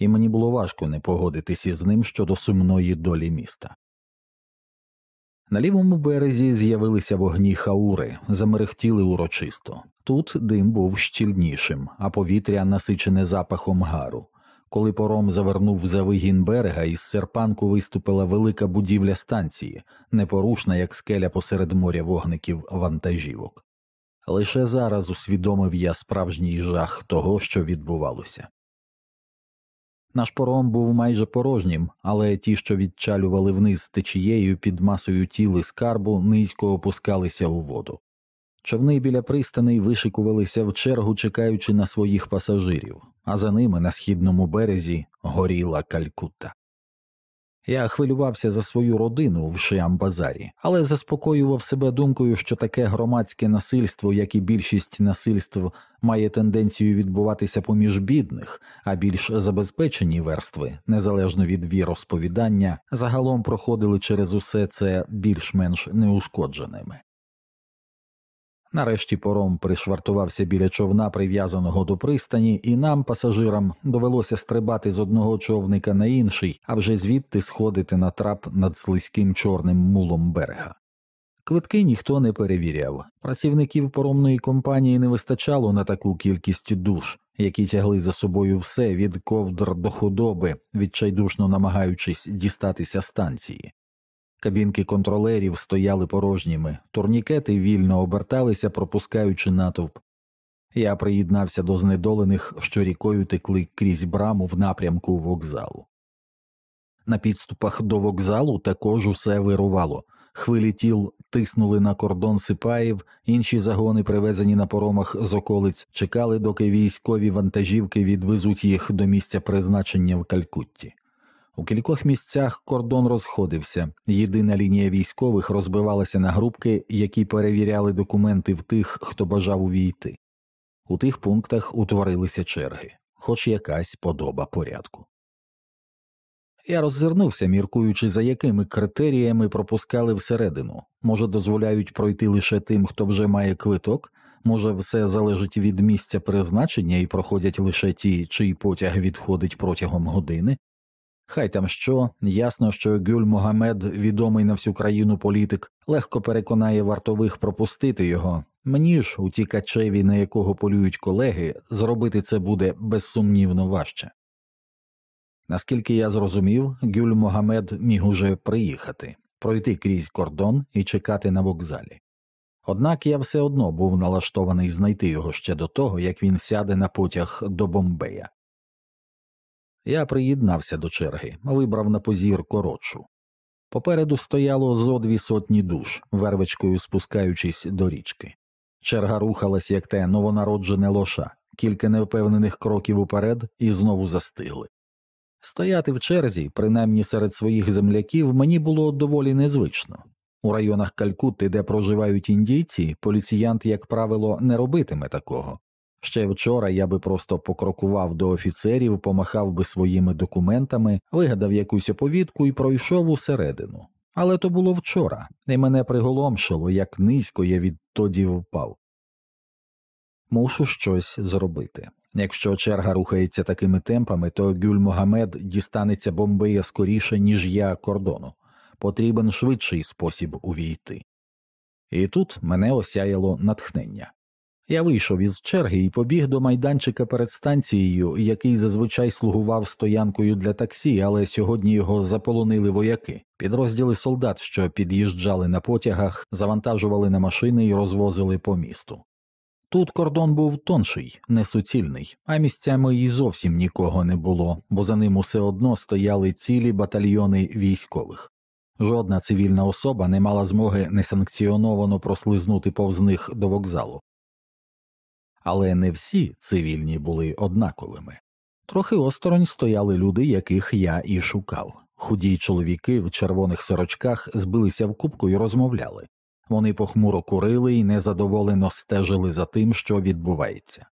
і мені було важко не погодитись із ним щодо сумної долі міста. На лівому березі з'явилися вогні хаури, замерехтіли урочисто. Тут дим був щільнішим, а повітря насичене запахом гару. Коли пором завернув за вигін берега, із серпанку виступила велика будівля станції, непорушна, як скеля посеред моря вогників вантажівок. Лише зараз усвідомив я справжній жах того, що відбувалося. Наш пором був майже порожнім, але ті, що відчалювали вниз течією під масою тіли скарбу, низько опускалися у воду. Човни біля пристаней вишикувалися в чергу, чекаючи на своїх пасажирів, а за ними на східному березі горіла Калькутта. Я хвилювався за свою родину в Шиамбазарі, але заспокоював себе думкою, що таке громадське насильство, як і більшість насильств, має тенденцію відбуватися поміж бідних, а більш забезпечені верстви, незалежно від віросповідання, загалом проходили через усе це більш-менш неушкодженими. Нарешті пором пришвартувався біля човна, прив'язаного до пристані, і нам, пасажирам, довелося стрибати з одного човника на інший, а вже звідти сходити на трап над слизьким чорним мулом берега. Квитки ніхто не перевіряв, працівників поромної компанії не вистачало на таку кількість душ, які тягли за собою все від ковдр до худоби, відчайдушно намагаючись дістатися станції. Кабінки контролерів стояли порожніми, турнікети вільно оберталися, пропускаючи натовп. Я приєднався до знедолених, що рікою текли крізь браму в напрямку вокзалу. На підступах до вокзалу також усе вирувало. Хвилі тіл тиснули на кордон сипаїв, інші загони, привезені на поромах з околиць, чекали, доки військові вантажівки відвезуть їх до місця призначення в Калькутті. У кількох місцях кордон розходився, єдина лінія військових розбивалася на групки, які перевіряли документи в тих, хто бажав увійти. У тих пунктах утворилися черги, хоч якась подоба порядку. Я роззирнувся, міркуючи, за якими критеріями пропускали всередину, може, дозволяють пройти лише тим, хто вже має квиток, може, все залежить від місця призначення і проходять лише ті, чий потяг відходить протягом години, Хай там що, ясно, що Гюль Могамед, відомий на всю країну політик, легко переконає вартових пропустити його. Мені ж, утікачеві, на якого полюють колеги, зробити це буде безсумнівно важче. Наскільки я зрозумів, Гюль Могамед міг уже приїхати, пройти крізь кордон і чекати на вокзалі. Однак я все одно був налаштований знайти його ще до того, як він сяде на потяг до Бомбея. Я приєднався до черги, вибрав на позір коротшу. Попереду стояло зо дві сотні душ, вервичкою спускаючись до річки. Черга рухалась, як те новонароджене лоша, кілька невпевнених кроків уперед і знову застигли. Стояти в черзі, принаймні серед своїх земляків, мені було доволі незвично. У районах Калькутти, де проживають індійці, поліціянт, як правило, не робитиме такого, Ще вчора я би просто покрокував до офіцерів, помахав би своїми документами, вигадав якусь оповідку і пройшов усередину. Але то було вчора, і мене приголомшило, як низько я відтоді впав. Мушу щось зробити. Якщо черга рухається такими темпами, то Гюль Могамед дістанеться Бомбея скоріше, ніж я кордону. Потрібен швидший спосіб увійти. І тут мене осяяло натхнення. Я вийшов із черги і побіг до майданчика перед станцією, який зазвичай слугував стоянкою для таксі, але сьогодні його заполонили вояки. Підрозділи солдат, що під'їжджали на потягах, завантажували на машини і розвозили по місту. Тут кордон був тонший, несуцільний, а місцями й зовсім нікого не було, бо за ним усе одно стояли цілі батальйони військових. Жодна цивільна особа не мала змоги несанкціоновано прослизнути повз них до вокзалу але не всі цивільні були однаковими. Трохи осторонь стояли люди, яких я і шукав. Худі чоловіки в червоних сорочках збилися в кубку і розмовляли. Вони похмуро курили і незадоволено стежили за тим, що відбувається.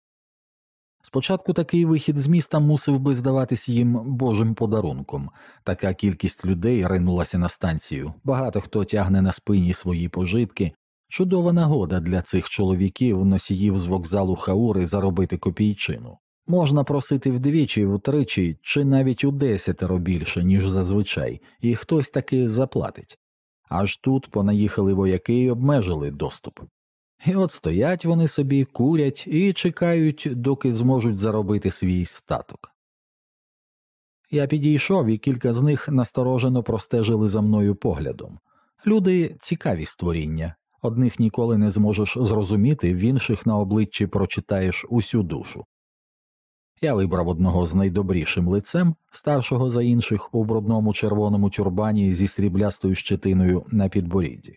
Спочатку такий вихід з міста мусив би здаватись їм божим подарунком, така кількість людей ринулася на станцію, багато хто тягне на спині свої пожитки, Чудова нагода для цих чоловіків, носіїв з вокзалу Хаури заробити копійчину. Можна просити вдвічі, втричі чи навіть у десятеро більше, ніж зазвичай, і хтось таки заплатить. Аж тут понаїхали вояки і обмежили доступ. І от стоять вони собі, курять і чекають, доки зможуть заробити свій статок. Я підійшов, і кілька з них насторожено простежили за мною поглядом. Люди цікаві створіння, Одних ніколи не зможеш зрозуміти, в інших на обличчі прочитаєш усю душу. Я вибрав одного з найдобрішим лицем, старшого за інших у брудному червоному тюрбані зі сріблястою щетиною на підборідді.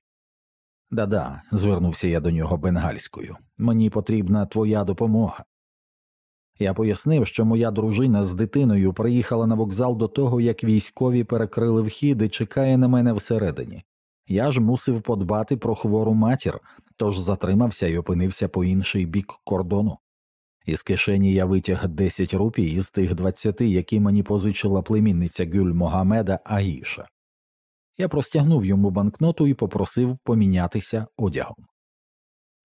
Да-да, звернувся я до нього бенгальською, мені потрібна твоя допомога. Я пояснив, що моя дружина з дитиною приїхала на вокзал до того, як військові перекрили вхід і чекає на мене всередині. Я ж мусив подбати про хвору матір, тож затримався і опинився по інший бік кордону. Із кишені я витяг 10 рупій із тих 20, які мені позичила племінниця Гюль Могамеда Аїша. Я простягнув йому банкноту і попросив помінятися одягом.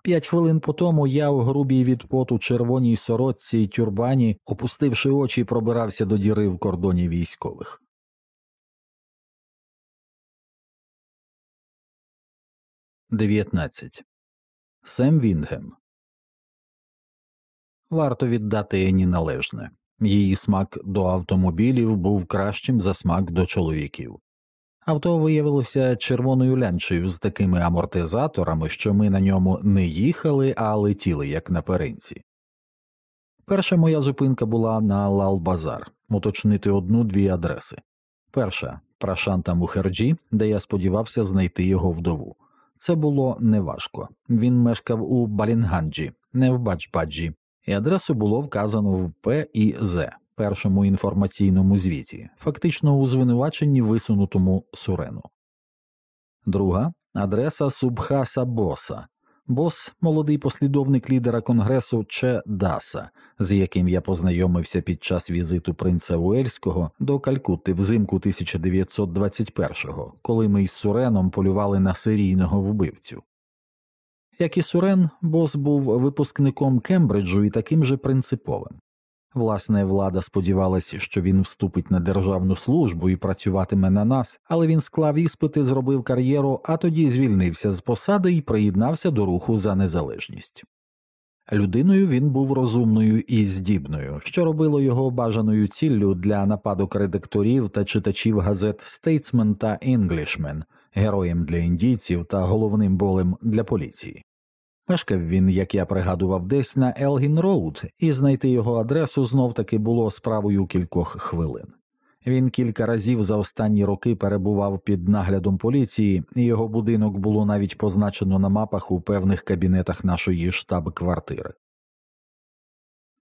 П'ять хвилин по тому я у грубій від поту червоній сорочці й тюрбані, опустивши очі, пробирався до діри в кордоні військових. Дев'ятнадцять Сем Вінгем Варто віддати Ені належне. Її смак до автомобілів був кращим за смак до чоловіків. Авто виявилося червоною лянчею з такими амортизаторами, що ми на ньому не їхали, а летіли як на перинці. Перша моя зупинка була на Лал-Базар, уточнити одну-дві адреси. Перша Прашанта Мухерджі, де я сподівався знайти його вдову. Це було неважко. Він мешкав у Балінганджі, не в Бачбаджі, і адресу було вказано в ППЗ першому інформаційному звіті, фактично у звинуваченні висунутому Сурену. Друга адреса Субхаса Боса. Бос молодий послідовник лідера конгресу Че Даса, з яким я познайомився під час візиту принца Уельського до Калькутти взимку 1921-го, коли ми із Суреном полювали на серійного вбивцю. Як і Сурен, бос був випускником Кембриджу і таким же принциповим. Власне, влада сподівалася, що він вступить на державну службу і працюватиме на нас, але він склав іспити, зробив кар'єру, а тоді звільнився з посади і приєднався до руху за незалежність. Людиною він був розумною і здібною, що робило його бажаною ціллю для нападок редакторів та читачів газет Statesman та Englishman, героєм для індійців та головним болем для поліції. Мешкав він, як я пригадував, десь на Елгін Роуд, і знайти його адресу знов таки було справою кількох хвилин. Він кілька разів за останні роки перебував під наглядом поліції, і його будинок було навіть позначено на мапах у певних кабінетах нашої штаб-квартири.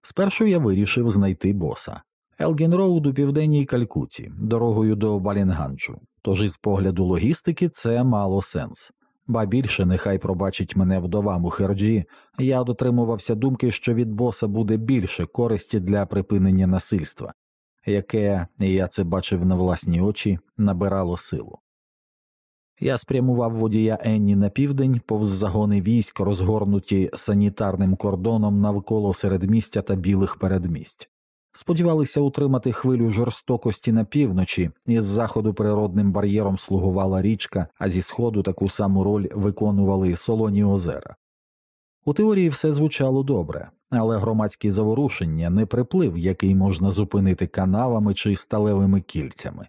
Спершу я вирішив знайти боса. Елгін Роуд у південній Калькуті, дорогою до Балінганджу, тож із погляду логістики це мало сенс, ба більше, нехай пробачить мене вдова Мухерджі, я дотримувався думки, що від боса буде більше користі для припинення насильства, яке, я це бачив на власні очі, набирало силу. Я спрямував водія Енні на південь, повз загони військ, розгорнуті санітарним кордоном навколо середмістя та білих передмість. Сподівалися утримати хвилю жорстокості на півночі, із заходу природним бар'єром слугувала річка, а зі сходу таку саму роль виконували солоні озера. У теорії все звучало добре, але громадські заворушення не приплив, який можна зупинити канавами чи сталевими кільцями.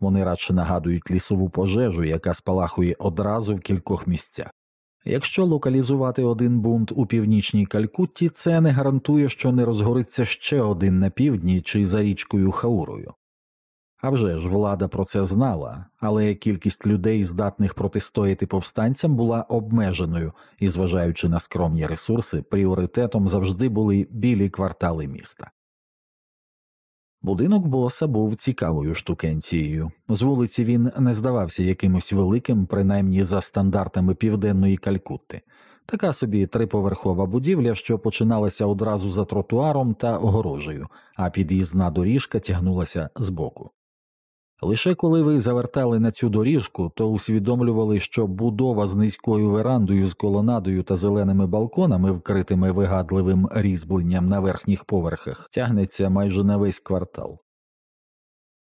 Вони радше нагадують лісову пожежу, яка спалахує одразу в кількох місцях. Якщо локалізувати один бунт у північній Калькутті, це не гарантує, що не розгориться ще один на півдні чи за річкою Хаурою. А вже ж влада про це знала, але кількість людей, здатних протистояти повстанцям, була обмеженою і, зважаючи на скромні ресурси, пріоритетом завжди були білі квартали міста. Будинок боса був цікавою штукенцією. З вулиці він не здавався якимось великим, принаймні за стандартами південної Калькутти, така собі триповерхова будівля, що починалася одразу за тротуаром та огорожею, а під'їзна доріжка тягнулася збоку. Лише коли ви завертали на цю доріжку, то усвідомлювали, що будова з низькою верандою, з колонадою та зеленими балконами, вкритими вигадливим різьбленням на верхніх поверхах, тягнеться майже на весь квартал.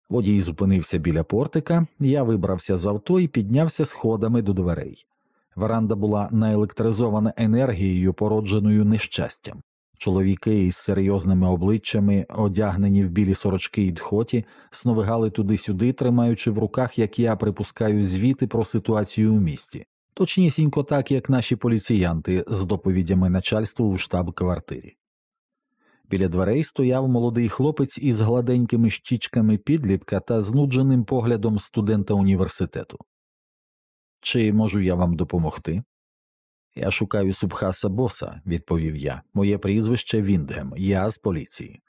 Водій зупинився біля портика, я вибрався з авто і піднявся сходами до дверей. Веранда була наелектризована енергією, породженою нещастям. Чоловіки із серйозними обличчями, одягнені в білі сорочки й дхоті, сновигали туди-сюди, тримаючи в руках, як я припускаю, звіти про ситуацію у місті, точнісінько так, як наші поліціянти з доповідями начальству у штаб-квартирі. Біля дверей стояв молодий хлопець із гладенькими щічками підлітка та знудженим поглядом студента університету. Чи можу я вам допомогти? Я шукаю Субхаса боса, відповів я. Моє прізвище Віндгем, я з поліції.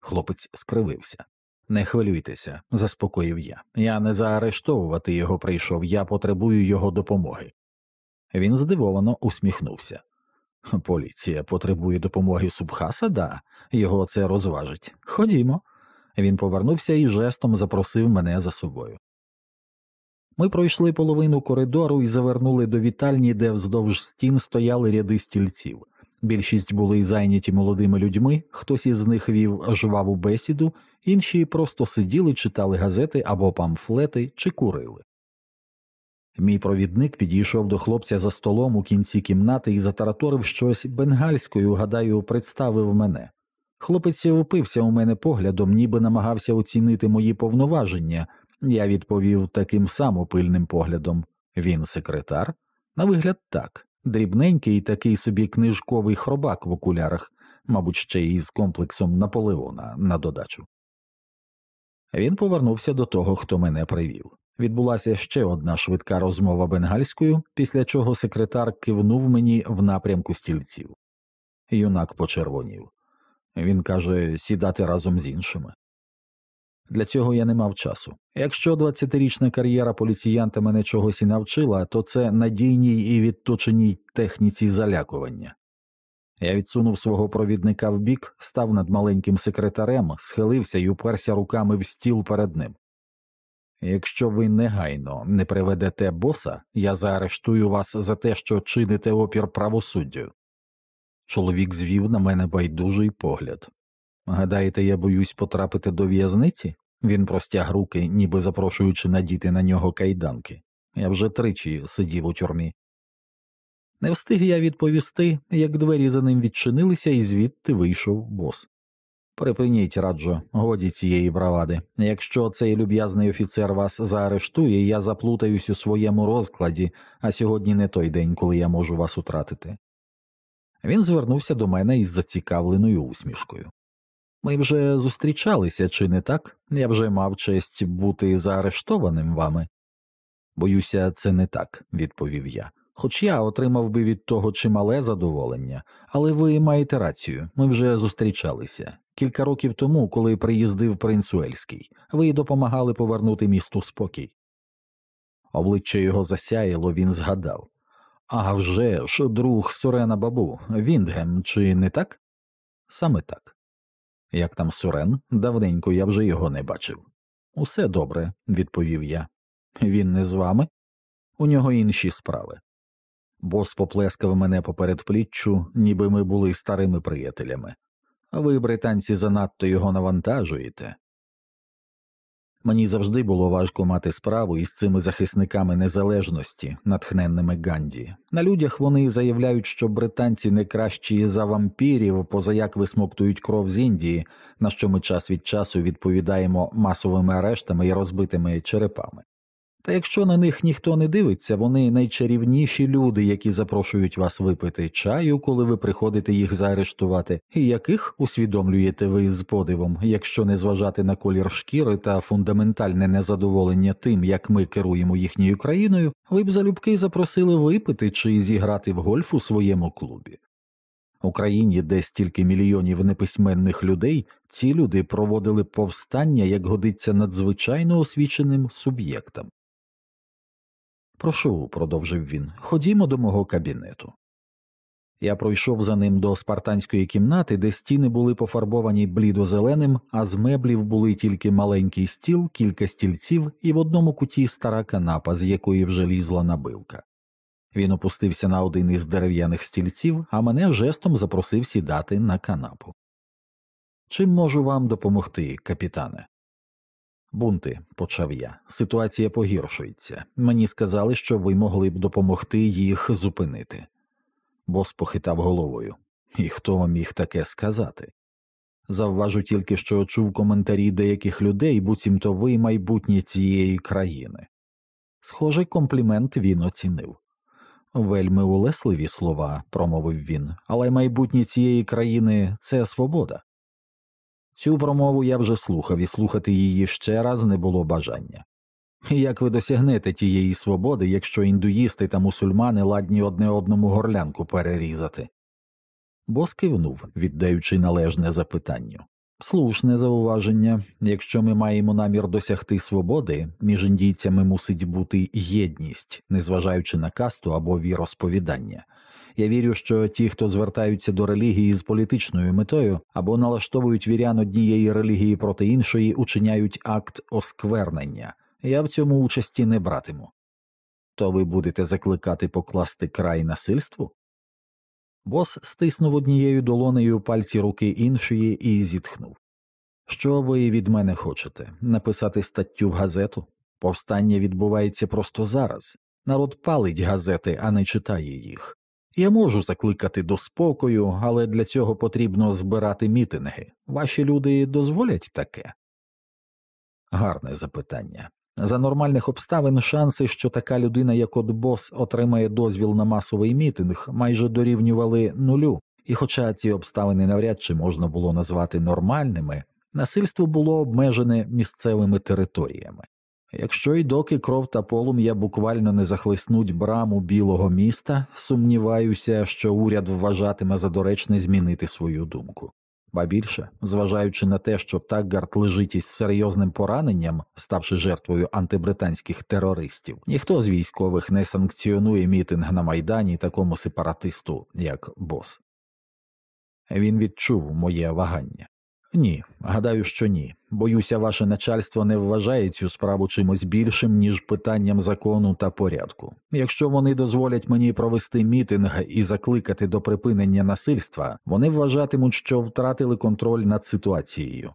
Хлопець скривився. Не хвилюйтеся, заспокоїв я. Я не заарештовувати його прийшов, я потребую його допомоги. Він здивовано усміхнувся. Поліція потребує допомоги Субхаса, да, його це розважить. Ходімо. Він повернувся і жестом запросив мене за собою. Ми пройшли половину коридору і завернули до вітальні, де вздовж стін стояли ряди стільців. Більшість були зайняті молодими людьми, хтось із них вів жваву бесіду, інші просто сиділи, читали газети або памфлети чи курили. Мій провідник підійшов до хлопця за столом у кінці кімнати і затараторив щось бенгальською, гадаю, представив мене. Хлопець впився у мене поглядом, ніби намагався оцінити мої повноваження. Я відповів таким самопильним поглядом він секретар? На вигляд, так, дрібненький такий собі книжковий хробак в окулярах, мабуть, ще й з комплексом Наполеона на додачу. Він повернувся до того, хто мене привів. Відбулася ще одна швидка розмова бенгальською, після чого секретар кивнув мені в напрямку стільців. Юнак почервонів. Він каже сідати разом з іншими. Для цього я не мав часу. Якщо 20-річна кар'єра поліціянта мене чогось і навчила, то це надійній і відточеній техніці залякування. Я відсунув свого провідника вбік, став над маленьким секретарем, схилився і уперся руками в стіл перед ним. Якщо ви негайно не приведете боса, я заарештую вас за те, що чините опір правосуддю. Чоловік звів на мене байдужий погляд. Гадаєте, я боюсь потрапити до в'язниці? Він простяг руки, ніби запрошуючи надіти на нього кайданки. Я вже тричі сидів у тюрмі. Не встиг я відповісти, як двері за ним відчинилися, і звідти вийшов бос. Припиніть, раджо, годі цієї бравади. Якщо цей люб'язний офіцер вас заарештує, я заплутаюсь у своєму розкладі, а сьогодні не той день, коли я можу вас утратити. Він звернувся до мене із зацікавленою усмішкою. Ми вже зустрічалися, чи не так? Я вже мав честь бути заарештованим вами. Боюся, це не так, відповів я. Хоч я отримав би від того чимале задоволення, але ви маєте рацію, ми вже зустрічалися. Кілька років тому, коли приїздив принц Уельський, ви допомагали повернути місту спокій. Обличчя його засяяло, він згадав «А вже ж, друг Сурена Бабу, Віндгем, чи не так? Саме так. Як там Сурен, давненько я вже його не бачив. Усе добре, відповів я. Він не з вами? У нього інші справи. Бос поплескав мене поперед пліччю, ніби ми були старими приятелями. Ви, британці, занадто його навантажуєте. Мені завжди було важко мати справу із цими захисниками незалежності, натхненними Ганді. На людях вони заявляють, що британці не кращі за вампірів, позаяк висмоктують кров з Індії, на що ми час від часу відповідаємо масовими арештами і розбитими черепами. Та якщо на них ніхто не дивиться, вони найчарівніші люди, які запрошують вас випити чаю, коли ви приходите їх заарештувати, і яких усвідомлюєте ви з подивом, якщо не зважати на колір шкіри та фундаментальне незадоволення тим, як ми керуємо їхньою країною, ви б залюбки запросили випити чи зіграти в гольф у своєму клубі. У країні, де стільки мільйонів неписьменних людей, ці люди проводили повстання, як годиться надзвичайно освіченим суб'єктам. Прошу, продовжив він, ходімо до мого кабінету. Я пройшов за ним до спартанської кімнати, де стіни були пофарбовані блідо-зеленим, а з меблів були тільки маленький стіл, кілька стільців і в одному куті стара канапа, з якої вже лізла набивка. Він опустився на один із дерев'яних стільців, а мене жестом запросив сідати на канапу. Чим можу вам допомогти, капітане? Бунти, почав я, ситуація погіршується. Мені сказали, що ви могли б допомогти їх зупинити. Бос похитав головою. І хто міг таке сказати? Завважу тільки, що чув коментарі деяких людей, буцімто ви майбутнє цієї країни. Схожий комплімент він оцінив. Вельми улесливі слова, промовив він, але майбутнє цієї країни це свобода. Цю промову я вже слухав, і слухати її ще раз не було бажання. Як ви досягнете тієї свободи, якщо індуїсти та мусульмани ладні одне одному горлянку перерізати? Бос кивнув, віддаючи належне запитанню. Слушне зауваження якщо ми маємо намір досягти свободи, між індійцями мусить бути єдність, незважаючи на касту або віросповідання. Я вірю, що ті, хто звертаються до релігії з політичною метою або налаштовують вірян однієї релігії проти іншої, учиняють акт осквернення. Я в цьому участі не братиму. То ви будете закликати покласти край насильству? Бос стиснув однією долонею пальці руки іншої і зітхнув. Що ви від мене хочете? Написати статтю в газету? Повстання відбувається просто зараз. Народ палить газети, а не читає їх. Я можу закликати до спокою, але для цього потрібно збирати мітинги. Ваші люди дозволять таке? Гарне запитання. За нормальних обставин шанси, що така людина, як от бос, отримає дозвіл на масовий мітинг, майже дорівнювали нулю, і, хоча ці обставини навряд чи можна було назвати нормальними, насильство було обмежене місцевими територіями. Якщо й доки кров та полум'я буквально не захлеснуть браму білого міста, сумніваюся, що уряд вважатиме за доречне змінити свою думку. Ба більше, зважаючи на те, що Таггарт лежить із серйозним пораненням, ставши жертвою антибританських терористів, ніхто з військових не санкціонує мітинг на майдані такому сепаратисту, як бос. Він відчув моє вагання. Ні, гадаю, що ні. Боюся, ваше начальство не вважає цю справу чимось більшим, ніж питанням закону та порядку. Якщо вони дозволять мені провести мітинг і закликати до припинення насильства, вони вважатимуть, що втратили контроль над ситуацією.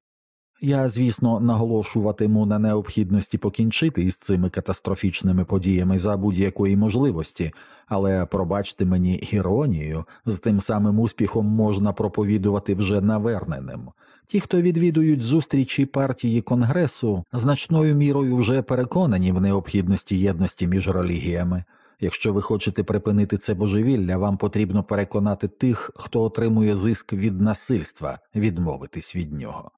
Я, звісно, наголошуватиму на необхідності покінчити із цими катастрофічними подіями за будь-якої можливості, але пробачте мені іронію, з тим самим успіхом можна проповідувати вже наверненим. Ті, хто відвідують зустрічі партії Конгресу, значною мірою вже переконані в необхідності єдності між релігіями. Якщо ви хочете припинити це божевілля, вам потрібно переконати тих, хто отримує зиск від насильства, відмовитись від нього.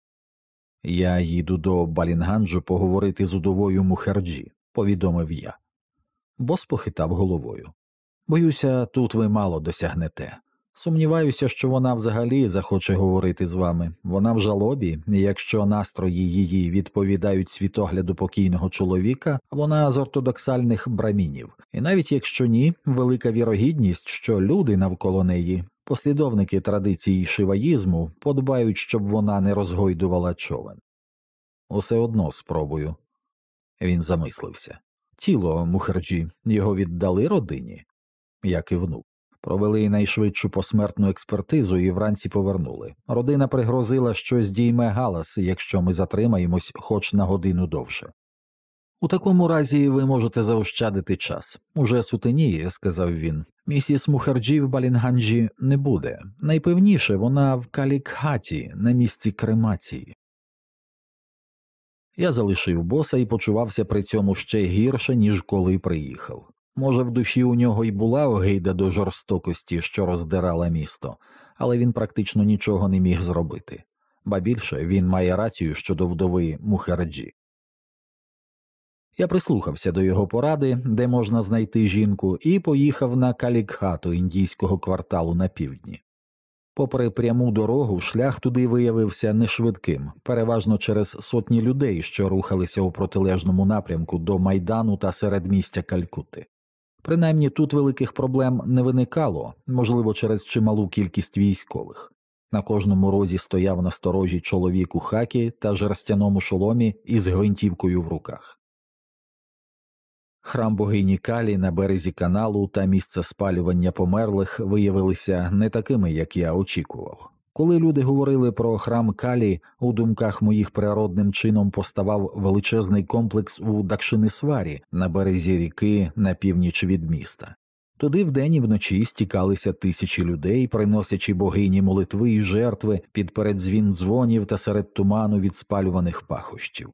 Я їду до Балінганджу поговорити з удовою Мухерджі, повідомив я. Бос похитав головою. Боюся, тут ви мало досягнете. Сумніваюся, що вона взагалі захоче говорити з вами. Вона в жалобі, і якщо настрої її відповідають світогляду покійного чоловіка, вона з ортодоксальних брамінів, і навіть якщо ні, велика вірогідність, що люди навколо неї, послідовники традиції шиваїзму, подбають, щоб вона не розгойдувала човен. Усе одно спробую. Він замислився. Тіло Мухерджі його віддали родині? Я кивнув. Провели найшвидшу посмертну експертизу і вранці повернули. Родина пригрозила, що здійме галас, якщо ми затримаємось хоч на годину довше. У такому разі ви можете заощадити час. Уже сутеніє, сказав він. Місіс Мухерджі в Балінганджі не буде. Найпевніше вона в Калікхаті на місці кремації. Я залишив боса і почувався при цьому ще гірше, ніж коли приїхав. Може, в душі у нього й була огейда до жорстокості, що роздирала місто, але він практично нічого не міг зробити, ба більше він має рацію щодо вдови Мухараджі. Я прислухався до його поради, де можна знайти жінку, і поїхав на калікхату індійського кварталу на півдні. Попри пряму дорогу, шлях туди виявився нешвидким, переважно через сотні людей, що рухалися у протилежному напрямку до майдану та середмістя Калькути. Принаймні тут великих проблем не виникало, можливо, через чималу кількість військових. На кожному розі стояв насторожі чоловік у хакі та жерстяному шоломі із гвинтівкою в руках. Храм богині Калі на березі каналу та місце спалювання померлих виявилися не такими, як я очікував. Коли люди говорили про храм Калі, у думках моїх природним чином поставав величезний комплекс у Дакшинисварі на березі ріки на північ від міста. Туди вдень і вночі стікалися тисячі людей, приносячи богині молитви і жертви під передзвін дзвонів та серед туману від спалюваних пахощів.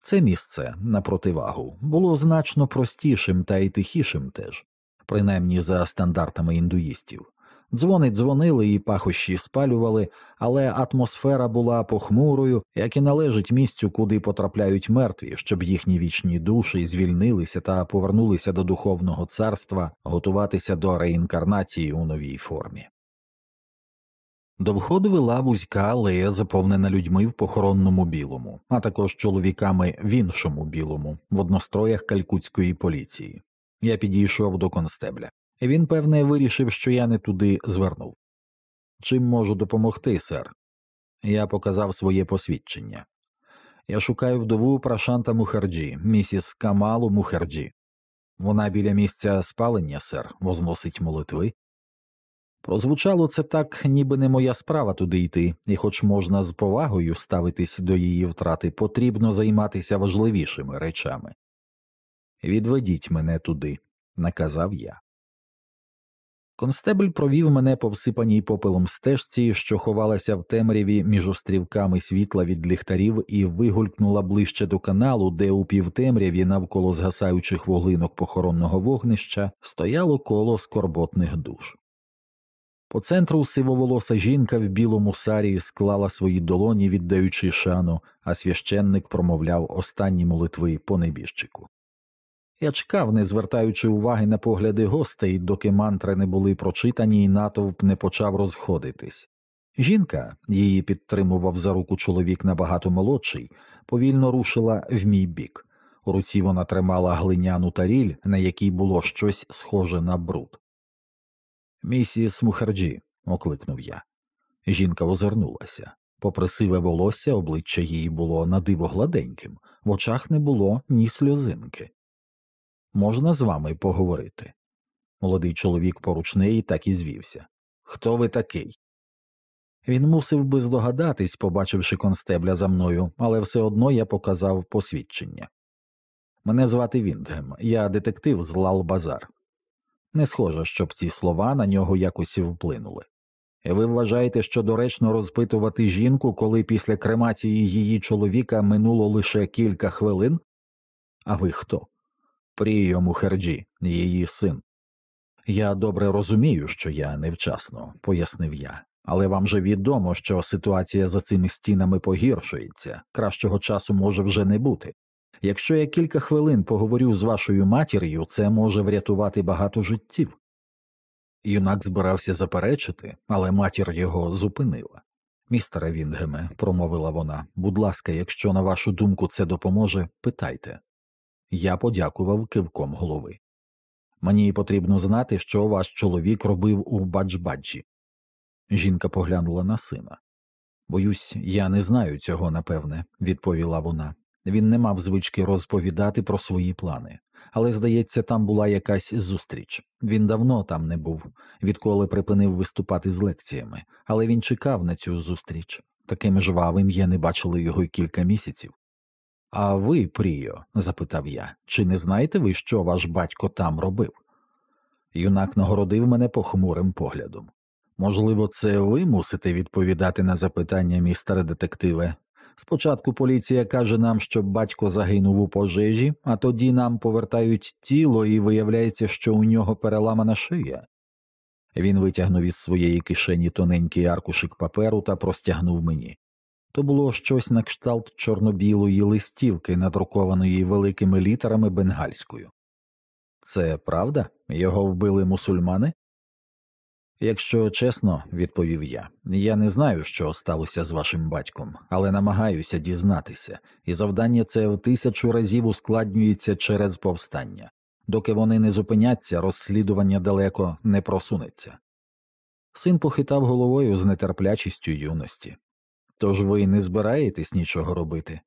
Це місце, на противагу, було значно простішим та й тихішим теж, принаймні за стандартами індуїстів. Дзвони дзвонили і пахощі спалювали, але атмосфера була похмурою, як і належить місцю, куди потрапляють мертві, щоб їхні вічні душі звільнилися та повернулися до духовного царства, готуватися до реінкарнації у новій формі. До входу вела вузька алея, заповнена людьми в похоронному білому, а також чоловіками в іншому білому, в одностроях калькутської поліції. Я підійшов до констебля. Він, певне, вирішив, що я не туди звернув. Чим можу допомогти, сер? Я показав своє посвідчення. Я шукаю вдову Прашанта Мухерджі, місіс Камалу Мухерджі. Вона біля місця спалення, сер, возносить молитви. Прозвучало це так, ніби не моя справа туди йти, і, хоч можна з повагою ставитись до її втрати, потрібно займатися важливішими речами. Відведіть мене туди, наказав я. Констебль провів мене по всипаній попелом стежці, що ховалася в темряві між острівками світла від ліхтарів, і вигулькнула ближче до каналу, де у півтемряві навколо згасаючих вуглинок похоронного вогнища стояло коло скорботних душ. По центру сивоволоса жінка в білому сарі склала свої долоні, віддаючи шану, а священник промовляв останні молитви по небіжчику. Я чекав, не звертаючи уваги на погляди гостей, доки мантри не були прочитані і натовп не почав розходитись. Жінка, її підтримував за руку чоловік набагато молодший, повільно рушила в мій бік. У руці вона тримала глиняну таріль, на якій було щось схоже на бруд. Місіс Мухерджі, окликнув я. Жінка озирнулася. Попри сиве волосся, обличчя її було надиво гладеньким, в очах не було ні сльозинки. Можна з вами поговорити? Молодий чоловік поруч неї так і звівся. Хто ви такий? Він мусив би здогадатись, побачивши констебля за мною, але все одно я показав посвідчення. Мене звати Віндгем, я детектив з Лал Базар. Не схоже, щоб ці слова на нього якось вплинули. Ви вважаєте, що доречно розпитувати жінку, коли після кремації її чоловіка минуло лише кілька хвилин? А ви хто? Пріо Мухерджі, її син. Я добре розумію, що я невчасно, пояснив я, але вам же відомо, що ситуація за цими стінами погіршується, кращого часу може вже не бути. Якщо я кілька хвилин поговорю з вашою матір'ю, це може врятувати багато життів. Юнак збирався заперечити, але матір його зупинила. Містере Вінгеме, промовила вона, будь ласка, якщо на вашу думку це допоможе, питайте. Я подякував кивком голови. Мені потрібно знати, що ваш чоловік робив у Баджбаджі. Жінка поглянула на сина. Боюсь, я не знаю цього, напевне, відповіла вона. Він не мав звички розповідати про свої плани, але, здається, там була якась зустріч. Він давно там не був, відколи припинив виступати з лекціями, але він чекав на цю зустріч. Таким жвавим я не бачили його й кілька місяців. А ви, Пріо, запитав я, чи не знаєте ви, що ваш батько там робив? Юнак нагородив мене похмурим поглядом. Можливо, це ви мусите відповідати на запитання, містере детективе, Спочатку поліція каже нам, що батько загинув у пожежі, а тоді нам повертають тіло і виявляється, що у нього переламана шия. Він витягнув із своєї кишені тоненький аркушик паперу та простягнув мені. То було щось на кшталт чорно-білої листівки, надрукованої великими літерами бенгальською. Це правда? Його вбили мусульмани? Якщо чесно, відповів я, я не знаю, що сталося з вашим батьком, але намагаюся дізнатися, і завдання це в тисячу разів ускладнюється через повстання. Доки вони не зупиняться, розслідування далеко не просунеться. Син похитав головою з нетерплячістю юності. Тож ви не збираєтесь нічого робити?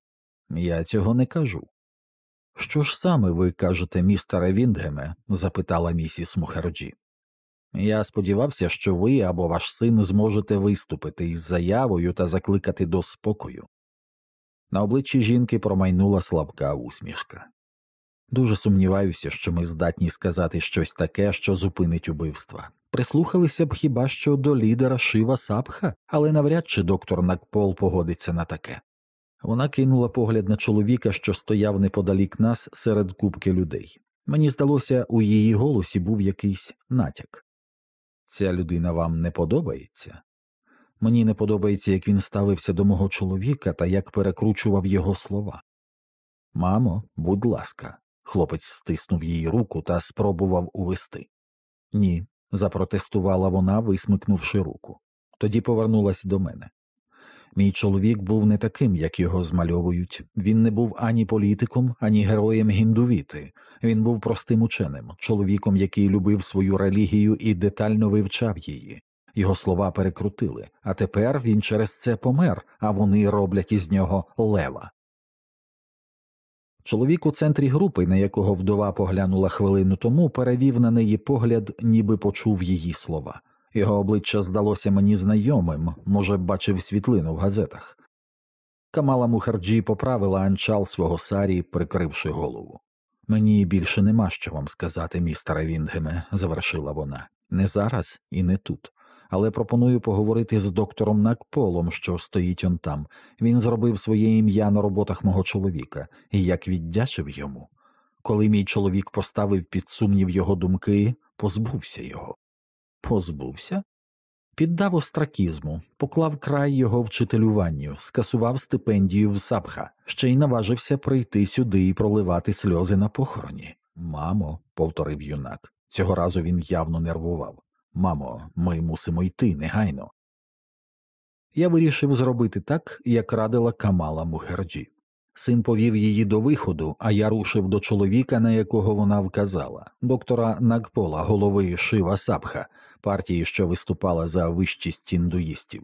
Я цього не кажу. Що ж саме ви кажете, містере Віндгеме? запитала місіс Мухерджі. Я сподівався, що ви або ваш син зможете виступити із заявою та закликати до спокою. На обличчі жінки промайнула слабка усмішка. Дуже сумніваюся, що ми здатні сказати щось таке, що зупинить убивства. Прислухалися б хіба що до лідера Шива Сапха, але навряд чи доктор Нагпол погодиться на таке. Вона кинула погляд на чоловіка, що стояв неподалік нас серед кубки людей. Мені здалося, у її голосі був якийсь натяк. Ця людина вам не подобається? Мені не подобається, як він ставився до мого чоловіка та як перекручував його слова. Мамо, будь ласка, хлопець стиснув її руку та спробував увести. Ні, запротестувала вона, висмикнувши руку. Тоді повернулась до мене. Мій чоловік був не таким, як його змальовують. Він не був ані політиком, ані героєм гіндувіти. Він був простим ученим, чоловіком, який любив свою релігію і детально вивчав її. Його слова перекрутили, а тепер він через це помер, а вони роблять із нього лева. Чоловік у центрі групи, на якого вдова поглянула хвилину тому, перевів на неї погляд, ніби почув її слова. Його обличчя здалося мені знайомим, може, бачив світлину в газетах. Камала Мухерджі поправила анчал свого сарі, прикривши голову. Мені більше нема що вам сказати, містере Віндгеме, завершила вона, не зараз і не тут. Але пропоную поговорити з доктором Нагполом, що стоїть он там. Він зробив своє ім'я на роботах мого чоловіка, і он як віддячив йому. Коли мій чоловік поставив під сумнів його думки, позбувся його. Позбувся? Піддав остракізму, поклав край його вчителюванню, скасував стипендію в Сапха, ще й наважився прийти сюди і проливати сльози на похороні. Мамо, повторив юнак, цього разу він явно нервував. Мамо, ми мусимо йти негайно. Я вирішив зробити так, як радила Камала Мухерджі. Син повів її до виходу, а я рушив до чоловіка, на якого вона вказала, доктора Нагпола, голови Шива Сапха, партії, що виступала за вищість індуїстів.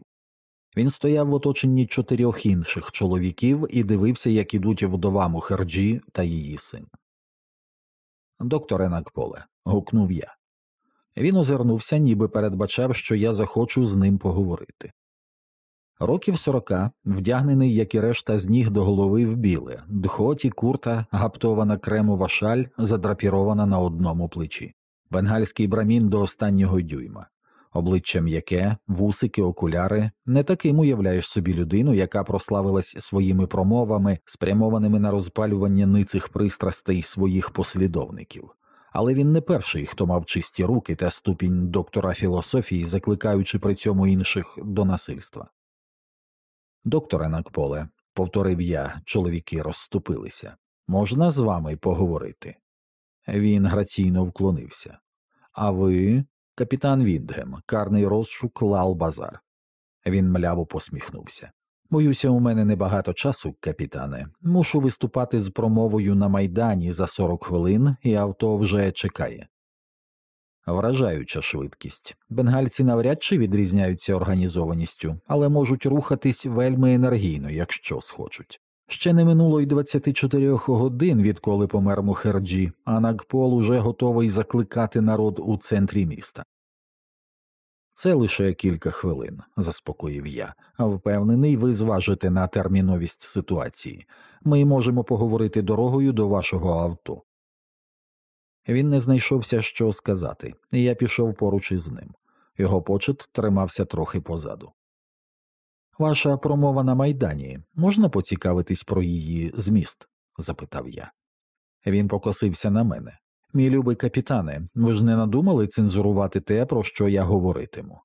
Він стояв в оточенні чотирьох інших чоловіків і дивився, як ідуть вдова Мухерджі та її син. Докторе Нагполе, гукнув я. Він озирнувся, ніби передбачав, що я захочу з ним поговорити. Років сорока, вдягнений, як і решта з ніг до голови в біле, дхоті, курта, гаптована кремова шаль, задрапірована на одному плечі, бенгальський брамін до останнього дюйма, обличчя м'яке, вусики, окуляри. Не таким уявляєш собі людину, яка прославилась своїми промовами, спрямованими на розпалювання ницих пристрастей своїх послідовників. Але він не перший, хто мав чисті руки та ступінь доктора філософії, закликаючи при цьому інших до насильства. Докторе Накполе, повторив я, чоловіки розступилися. Можна з вами поговорити? Він граційно вклонився. А ви, капітан Віндгем, карний розшук Лал Базар. Він мляво посміхнувся. Боюся, у мене небагато часу, капітане. Мушу виступати з промовою на майдані за 40 хвилин, і авто вже чекає. Вражаюча швидкість. Бенгальці навряд чи відрізняються організованістю, але можуть рухатись вельми енергійно, якщо схочуть. Ще не минуло й 24 годин, відколи помер Мухерджі, а Нагпол уже готовий закликати народ у центрі міста. Це лише кілька хвилин, заспокоїв я, а впевнений, ви зважите на терміновість ситуації. Ми можемо поговорити дорогою до вашого авто. Він не знайшовся що сказати, і я пішов поруч із ним. Його почет тримався трохи позаду. Ваша промова на майдані можна поцікавитись про її зміст? запитав я. Він покосився на мене. Мій любий капітане, ви ж не надумали цензурувати те, про що я говоритиму.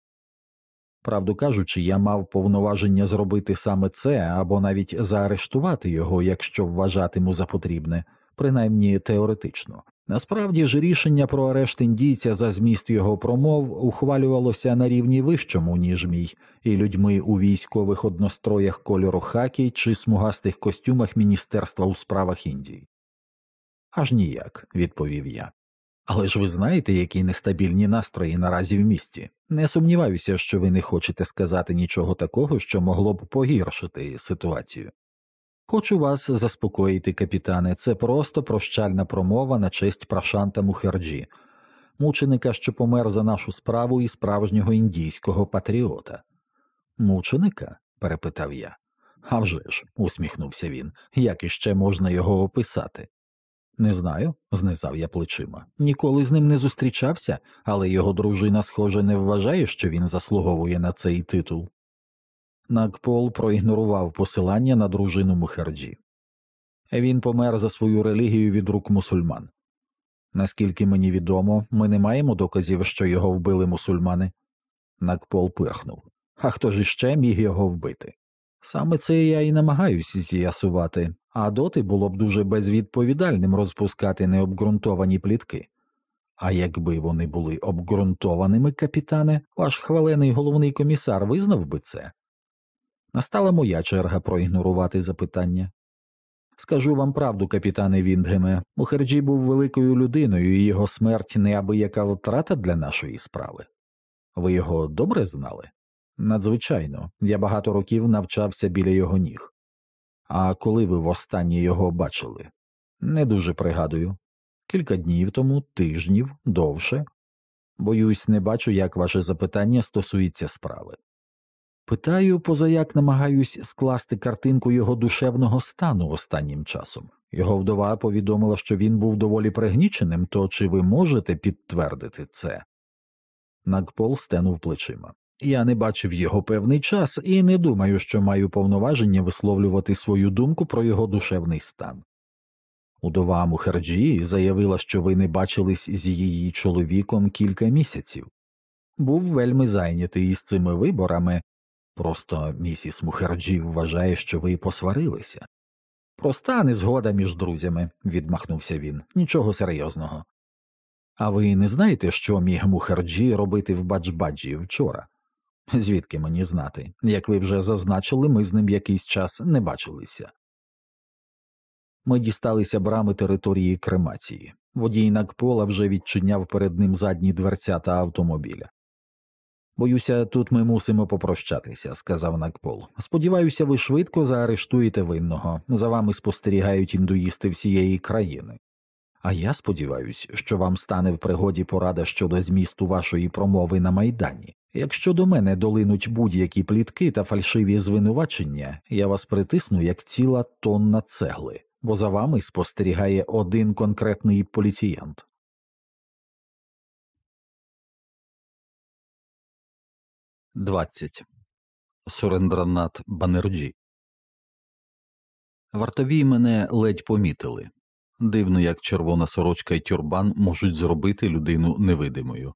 Правду кажучи, я мав повноваження зробити саме це або навіть заарештувати його, якщо вважатиму за потрібне, принаймні теоретично, Насправді ж рішення про арешт індійця за зміст його промов ухвалювалося на рівні вищому, ніж мій, і людьми у військових одностроях кольору хакі чи смугастих костюмах Міністерства у справах Індії. Аж ніяк, відповів я. Але ж ви знаєте, які нестабільні настрої наразі в місті. Не сумніваюся, що ви не хочете сказати нічого такого, що могло б погіршити ситуацію. Хочу вас заспокоїти, капітане, це просто прощальна промова на честь Прашанта Мухерджі, мученика, що помер за нашу справу і справжнього індійського патріота. Мученика? перепитав я. «А вже ж», – усміхнувся він, як іще можна його описати? Не знаю, знизав я плечима. Ніколи з ним не зустрічався, але його дружина, схоже, не вважає, що він заслуговує на цей титул. Накпол проігнорував посилання на дружину Мухерджі. Він помер за свою релігію від рук мусульман. Наскільки мені відомо, ми не маємо доказів, що його вбили мусульмани. Накпол пирхнув. А хто ж іще міг його вбити? Саме це я і намагаюся з'ясувати, а доти було б дуже безвідповідальним розпускати необґрунтовані плітки. А якби вони були обґрунтованими, капітане, ваш хвалений головний комісар визнав би це. Настала моя черга проігнорувати запитання. Скажу вам правду, капітане Віндгеме, Мухерджі був великою людиною, і його смерть неабияка втрата для нашої справи. Ви його добре знали? Надзвичайно, я багато років навчався біля його ніг. А коли ви востаннє його бачили? Не дуже пригадую. Кілька днів тому, тижнів, довше. Боюсь, не бачу, як ваше запитання стосується справи. Питаю, позаяк намагаюсь скласти картинку його душевного стану останнім часом. Його вдова повідомила, що він був доволі пригніченим, то чи ви можете підтвердити це? Нагпол стенув плечима. Я не бачив його певний час і не думаю, що маю повноваження висловлювати свою думку про його душевний стан. Удова Мухерджі заявила, що ви не бачились з її чоловіком кілька місяців. Був вельми зайнятий із цими виборами, просто місіс Мухерджі вважає, що ви посварилися. Проста незгода між друзями, відмахнувся він, нічого серйозного. А ви не знаєте, що містер Мухерджі робити в Баджбаджі вчора? Звідки мені знати? Як ви вже зазначили, ми з ним якийсь час не бачилися. Ми дісталися брами території кремації. Водій Накпола вже відчиняв перед ним задні дверцята автомобіля. Боюся, тут ми мусимо попрощатися, сказав Накпол. Сподіваюся, ви швидко заарештуєте винного. За вами спостерігають індуїсти всієї країни. А я сподіваюся, що вам стане в пригоді порада щодо змісту вашої промови на майдані. Якщо до мене долинуть будь-які плітки та фальшиві звинувачення, я вас притисну як ціла тонна цегли, бо за вами спостерігає один конкретний поліціянт. Двадцять Сурендранат Банерджі Вартові мене ледь помітили. Дивно, як червона сорочка і тюрбан можуть зробити людину невидимою.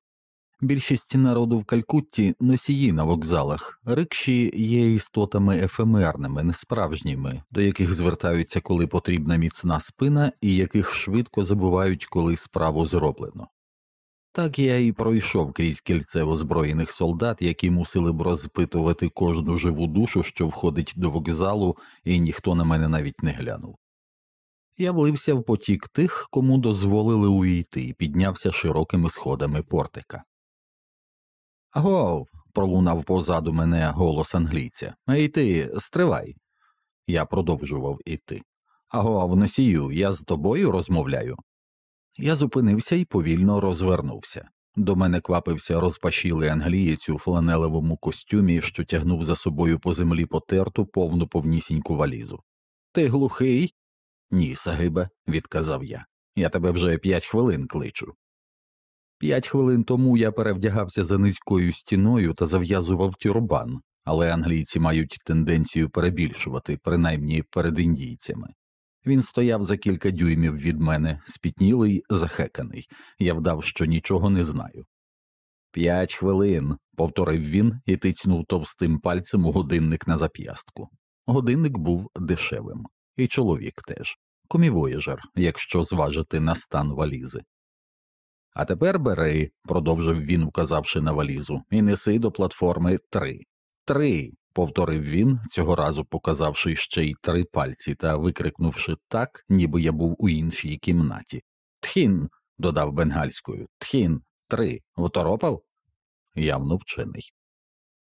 Більшість народу в Калькутті носії на вокзалах, рикші є істотами ефемерними, несправжніми, до яких звертаються, коли потрібна міцна спина, і яких швидко забувають, коли справу зроблено. Так я і пройшов крізь кільце озброєних солдат, які мусили б розпитувати кожну живу душу, що входить до вокзалу, і ніхто на мене навіть не глянув. Я влився в потік тих, кому дозволили увійти, і піднявся широкими сходами портика. Агов. пролунав позаду мене голос англійця. Ей ти, стривай. Я продовжував іти. Агов, носію, я з тобою розмовляю. Я зупинився і повільно розвернувся. До мене квапився розпашілий англієць у фланелевому костюмі, що тягнув за собою по землі потерту повну повнісіньку валізу. Ти глухий? Ні, Сагибе, відказав я. Я тебе вже п'ять хвилин кличу. П'ять хвилин тому я перевдягався за низькою стіною та зав'язував тюрбан, але англійці мають тенденцію перебільшувати, принаймні перед індійцями. Він стояв за кілька дюймів від мене, спітнілий, захеканий, я вдав, що нічого не знаю. П'ять хвилин, повторив він і тицнув товстим пальцем у годинник на зап'ястку. Годинник був дешевим, і чоловік теж, комівоєжер, якщо зважити на стан валізи. А тепер бери, продовжив він, вказавши на валізу, і неси до платформи три. Три. повторив він, цього разу показавши ще й три пальці та викрикнувши так, ніби я був у іншій кімнаті. Тхін. додав бенгальською. Тхін, три. Второпав? Явно вчений.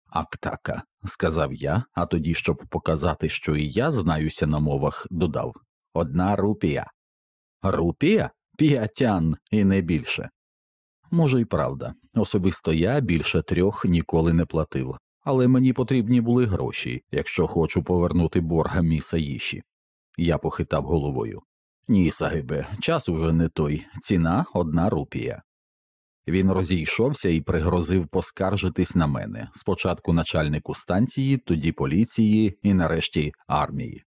Актака, сказав я, а тоді, щоб показати, що і я знаюся на мовах, додав одна рупія. Рупія? П'ятян і не більше. Може, й правда, особисто я більше трьох ніколи не платив, але мені потрібні були гроші, якщо хочу повернути борга міса їші. Я похитав головою. Ні, Сагибе, час уже не той, ціна одна рупія. Він розійшовся і пригрозив поскаржитись на мене спочатку начальнику станції, тоді поліції і нарешті армії.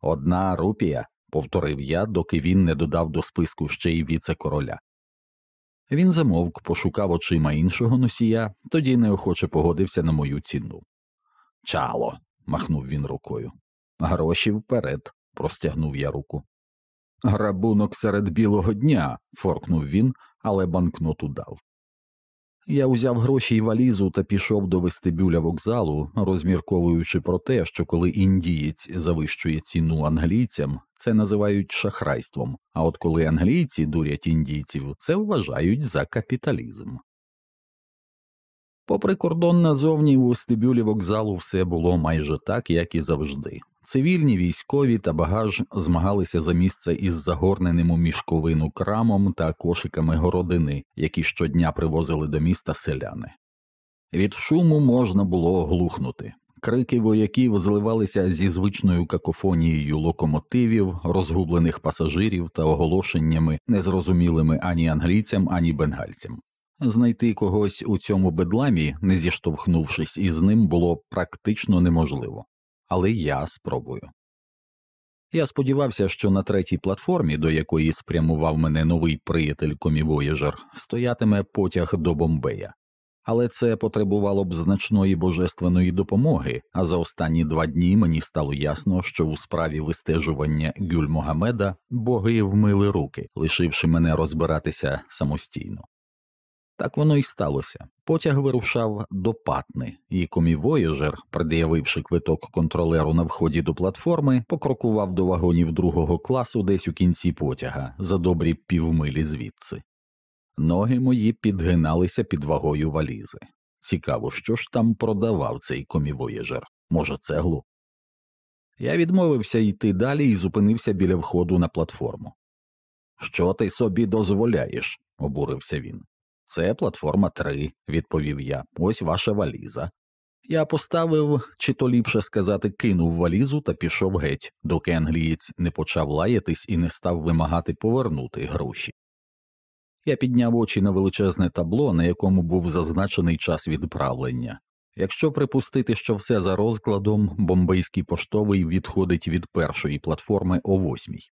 Одна рупія, повторив я, доки він не додав до списку ще й віце-короля. Він замовк, пошукав очима іншого носія, тоді неохоче погодився на мою ціну. Чало. махнув він рукою. Гроші вперед, простягнув я руку. Грабунок серед білого дня, форкнув він, але банкноту дав. Я узяв гроші й валізу та пішов до вестибюля вокзалу, розмірковуючи про те, що коли індієць завищує ціну англійцям, це називають шахрайством, а от коли англійці дурять індійців, це вважають за капіталізм. Попри кордон назовні у вестибюлі вокзалу все було майже так, як і завжди. Цивільні, військові та багаж змагалися за місце із загорненим у мішковину крамом та кошиками городини, які щодня привозили до міста селяни. Від шуму можна було оглухнути. Крики вояків зливалися зі звичною какофонією локомотивів, розгублених пасажирів та оголошеннями, незрозумілими ані англійцям, ані бенгальцям. Знайти когось у цьому бедламі, не зіштовхнувшись із ним, було практично неможливо але я спробую. Я сподівався, що на третій платформі, до якої спрямував мене новий приятель комівоєжер, стоятиме потяг до Бомбея, але це потребувало б значної божественної допомоги, а за останні два дні мені стало ясно, що у справі вистежування Гюль Могамеда боги вмили руки, лишивши мене розбиратися самостійно. Так воно і сталося. Потяг вирушав до Патни, і комівоєжер, пред'явивши квиток контролеру на вході до платформи, покрокував до вагонів другого класу десь у кінці потяга за добрі півмилі звідси. Ноги мої підгиналися під вагою валізи. Цікаво, що ж там продавав цей комівоєжер, може, цеглу. Я відмовився йти далі і зупинився біля входу на платформу. Що ти собі дозволяєш? обурився він. Це платформа 3», – відповів я, ось ваша валіза. Я поставив, чи то ліпше сказати, кинув валізу та пішов геть, доки англієць не почав лаятись і не став вимагати повернути гроші. Я підняв очі на величезне табло, на якому був зазначений час відправлення. Якщо припустити, що все за розкладом, бомбейський поштовий відходить від першої платформи о восьмій.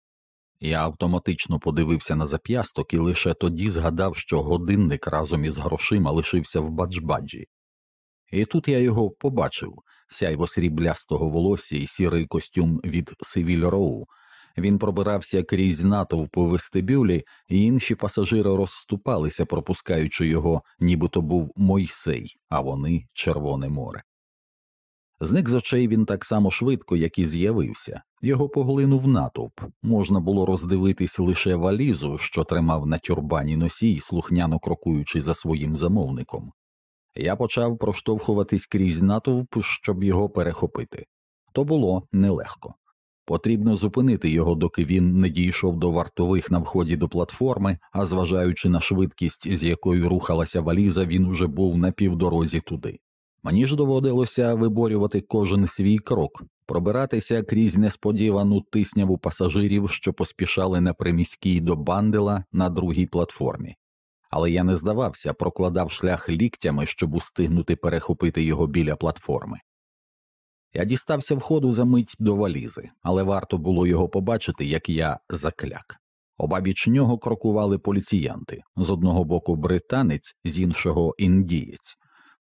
Я автоматично подивився на зап'ясток і лише тоді згадав, що годинник разом із грошима лишився в баджбаджі. І тут я його побачив сяйво сріблястого волосся і сірий костюм від Сивіль Роу. Він пробирався крізь натовп у вестибюлі, і інші пасажири розступалися, пропускаючи його, нібито був Мойсей, а вони Червоне море. Зник з очей він так само швидко, як і з'явився, його поглинув натовп, можна було роздивитись лише валізу, що тримав на тюрбані носій, слухняно крокуючи за своїм замовником. Я почав проштовхуватись крізь натовп, щоб його перехопити. То було нелегко. Потрібно зупинити його, доки він не дійшов до вартових на вході до платформи, а зважаючи на швидкість, з якою рухалася валіза, він уже був на півдорозі туди. Мені ж доводилося виборювати кожен свій крок, пробиратися крізь несподівану тисняву пасажирів, що поспішали на приміській до бандела на другій платформі. Але я не здавався, прокладав шлях ліктями, щоб устигнути перехопити його біля платформи. Я дістався входу за мить до валізи, але варто було його побачити, як я закляк. Обабіч нього крокували поліціянти з одного боку британець, з іншого індієць.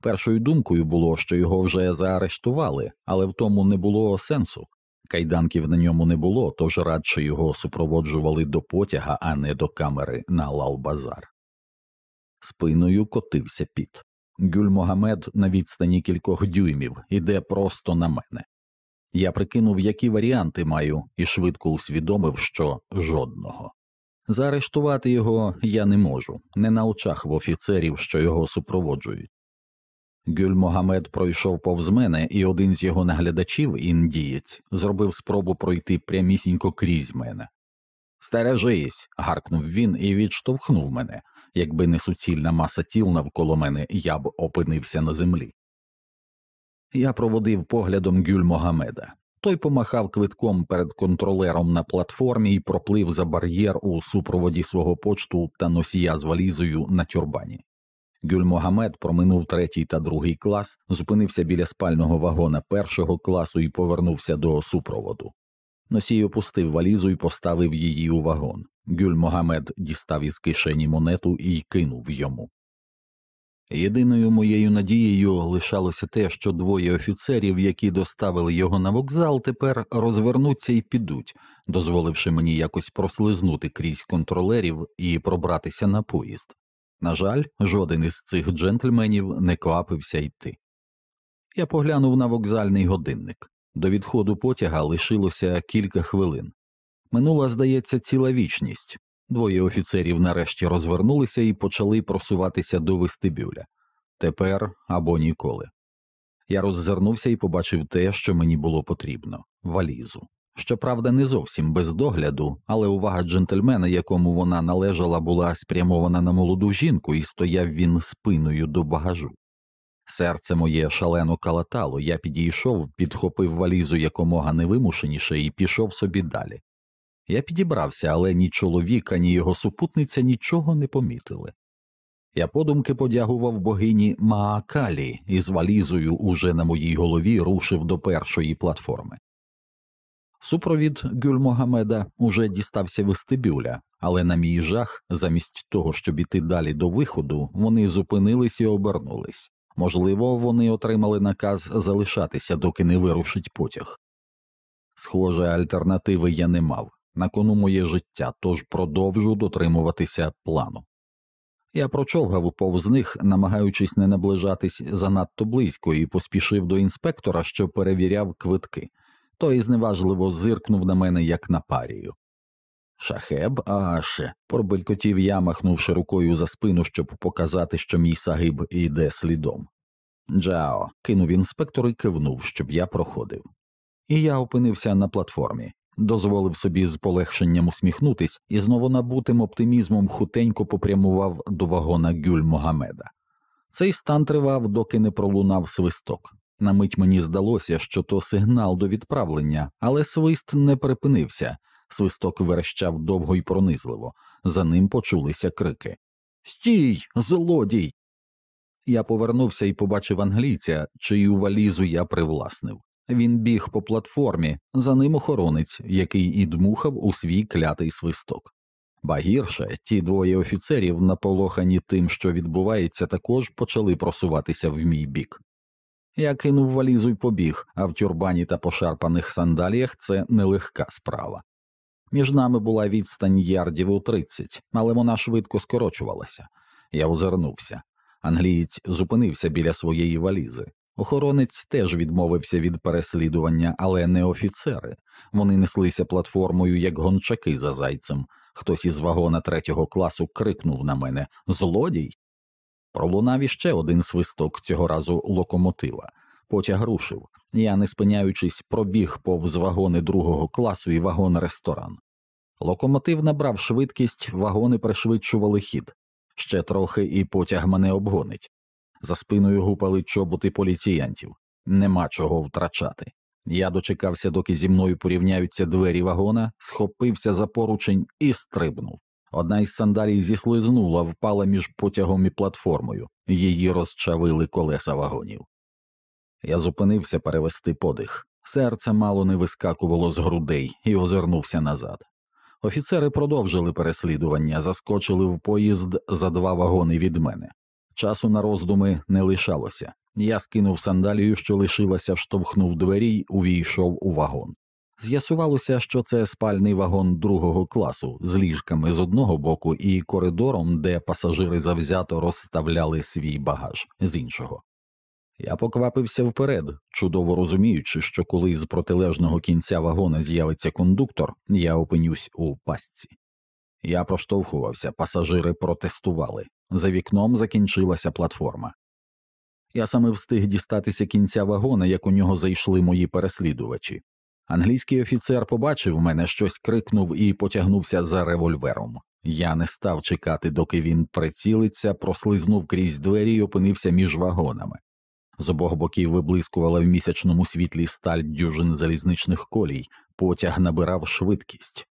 Першою думкою було, що його вже заарештували, але в тому не було сенсу. Кайданків на ньому не було, тож радше його супроводжували до потяга, а не до камери на Лалбазар. Спиною котився піт. Гюль Могамед на відстані кількох дюймів іде просто на мене. Я прикинув, які варіанти маю, і швидко усвідомив, що жодного. Заарештувати його я не можу, не на очах в офіцерів, що його супроводжують. Гюль Могамед пройшов повз мене, і один з його наглядачів, індієць, зробив спробу пройти прямісінько крізь мене. Стережись. гаркнув він і відштовхнув мене. Якби не суцільна маса тіл навколо мене, я б опинився на землі. Я проводив поглядом Гюль Могамеда. Той помахав квитком перед контролером на платформі і проплив за бар'єр у супроводі свого почту та носія з валізою на тюрбані. Гюльмогамед проминув третій та другий клас, зупинився біля спального вагона першого класу і повернувся до супроводу. Носій опустив валізу і поставив її у вагон. Гюль Могамед дістав із кишені монету і кинув йому. Єдиною моєю надією лишалося те, що двоє офіцерів, які доставили його на вокзал, тепер розвернуться і підуть, дозволивши мені якось прослизнути крізь контролерів і пробратися на поїзд. На жаль, жоден із цих джентльменів не квапився йти. Я поглянув на вокзальний годинник. До відходу потяга лишилося кілька хвилин. Минула, здається, ціла вічність. Двоє офіцерів нарешті розвернулися і почали просуватися до вестибюля тепер або ніколи. Я роззирнувся і побачив те, що мені було потрібно валізу. Щоправда, не зовсім без догляду, але увага джентльмена, якому вона належала, була спрямована на молоду жінку, і стояв він спиною до багажу. Серце моє шалено калатало, я підійшов, підхопив валізу якомога невимушеніше і пішов собі далі. Я підібрався, але ні чоловік, ні його супутниця нічого не помітили. Я подумки подягував богині Маакалі і з валізою уже на моїй голові рушив до першої платформи. Супровід Гюльмогамеда уже дістався вестибюля, але на мій жах, замість того, щоб іти далі до виходу, вони зупинились і обернулись. Можливо, вони отримали наказ залишатися, доки не вирушить потяг. Схоже, альтернативи я не мав на кону моє життя, тож продовжу дотримуватися плану. Я прочовгав повз них, намагаючись не наближатись занадто близько, і поспішив до інспектора, що перевіряв квитки. Той зневажливо зиркнув на мене як на парію. Шахеб, аше, пробелькотів я, махнувши рукою за спину, щоб показати, що мій сагиб іде слідом. Джао, кинув інспектор і кивнув, щоб я проходив. І я опинився на платформі, дозволив собі з полегшенням усміхнутись і знову набутим оптимізмом хутенько попрямував до вагона Гюль Могамеда. Цей стан тривав, доки не пролунав свисток. На мить мені здалося, що то сигнал до відправлення, але свист не припинився. Свисток верещав довго й пронизливо, за ним почулися крики Стій, злодій! Я повернувся і побачив англійця, чию валізу я привласнив. Він біг по платформі, за ним охоронець, який і дмухав у свій клятий свисток. Ба гірше, ті двоє офіцерів, наполохані тим, що відбувається, також почали просуватися в мій бік. Я кинув валізу й побіг, а в тюрбані та пошарпаних сандаліях це нелегка справа. Між нами була відстань ярдів у тридцять, але вона швидко скорочувалася. Я озирнувся. Англієць зупинився біля своєї валізи. Охоронець теж відмовився від переслідування, але не офіцери. Вони неслися платформою, як гончаки за зайцем. Хтось із вагона третього класу крикнув на мене Злодій. Пролунав іще один свисток цього разу локомотива. Потяг рушив. Я, не спиняючись, пробіг повз вагони другого класу і вагон ресторан. Локомотив набрав швидкість, вагони пришвидшували хід. Ще трохи і потяг мене обгонить. За спиною гупали чоботи поліціянтів. Нема чого втрачати. Я дочекався, доки зі мною порівняються двері вагона, схопився за поручень і стрибнув. Одна із сандалій зіслизнула, впала між потягом і платформою, її розчавили колеса вагонів. Я зупинився перевести подих. Серце мало не вискакувало з грудей і озирнувся назад. Офіцери продовжили переслідування, заскочили в поїзд за два вагони від мене. Часу на роздуми не лишалося. Я скинув сандалію, що лишилася, штовхнув двері й увійшов у вагон. З'ясувалося, що це спальний вагон другого класу з ліжками з одного боку і коридором, де пасажири завзято розставляли свій багаж з іншого. Я поквапився вперед, чудово розуміючи, що коли з протилежного кінця вагона з'явиться кондуктор, я опинюсь у пастці. Я проштовхувався, пасажири протестували. За вікном закінчилася платформа. Я саме встиг дістатися кінця вагона, як у нього зайшли мої переслідувачі. Англійський офіцер побачив мене, щось крикнув і потягнувся за револьвером. Я не став чекати, доки він прицілиться, прослизнув крізь двері і опинився між вагонами. З обох боків виблискувала в місячному світлі сталь дюжин залізничних колій, потяг набирав швидкість.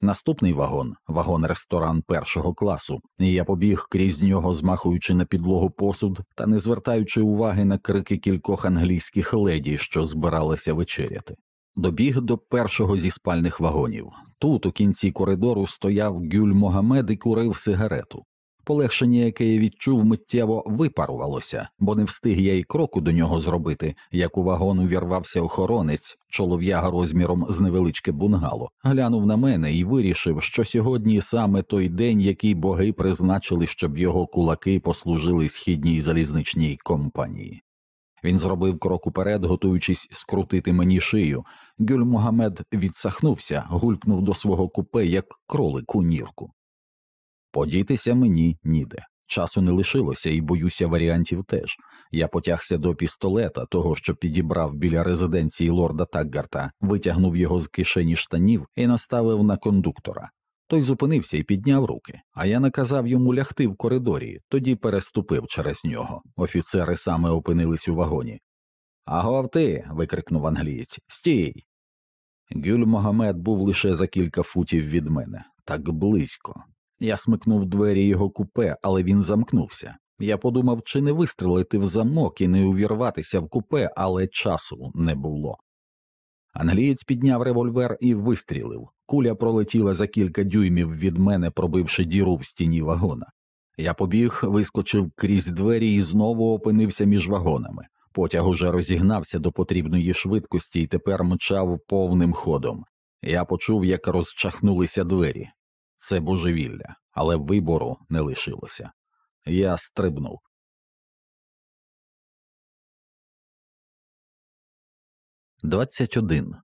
Наступний вагон вагон ресторан першого класу, і я побіг крізь нього, змахуючи на підлогу посуд та не звертаючи уваги на крики кількох англійських леді, що збиралися вечеряти. Добіг до першого зі спальних вагонів. Тут, у кінці коридору, стояв Гюль Могамед і курив сигарету. Полегшення, яке я відчув, миттєво випарувалося, бо не встиг я й кроку до нього зробити, як у вагон увірвався охоронець, чолов'яга розміром з невеличке бунгало, глянув на мене і вирішив, що сьогодні саме той день, який боги призначили, щоб його кулаки послужили східній залізничній компанії. Він зробив крок уперед, готуючись скрутити мені шию. Гюль Мухаммед відсахнувся, гулькнув до свого купе, як кролик у нірку. Подітися мені ніде. Часу не лишилося, і боюся варіантів теж. Я потягся до пістолета, того, що підібрав біля резиденції лорда Такгарта, витягнув його з кишені штанів і наставив на кондуктора. Той зупинився і підняв руки, а я наказав йому лягти в коридорі, тоді переступив через нього. Офіцери саме опинились у вагоні. Агов ти. викрикнув англієць. Стій. Гюль Могамед був лише за кілька футів від мене, так близько. Я смикнув двері його купе, але він замкнувся. Я подумав, чи не вистрелити в замок і не увірватися в купе, але часу не було. Англієць підняв револьвер і вистрілив. Куля пролетіла за кілька дюймів від мене, пробивши діру в стіні вагона. Я побіг, вискочив крізь двері і знову опинився між вагонами. Потяг уже розігнався до потрібної швидкості і тепер мчав повним ходом. Я почув, як розчахнулися двері. Це божевілля, але вибору не лишилося. Я стрибнув. Двадцять один.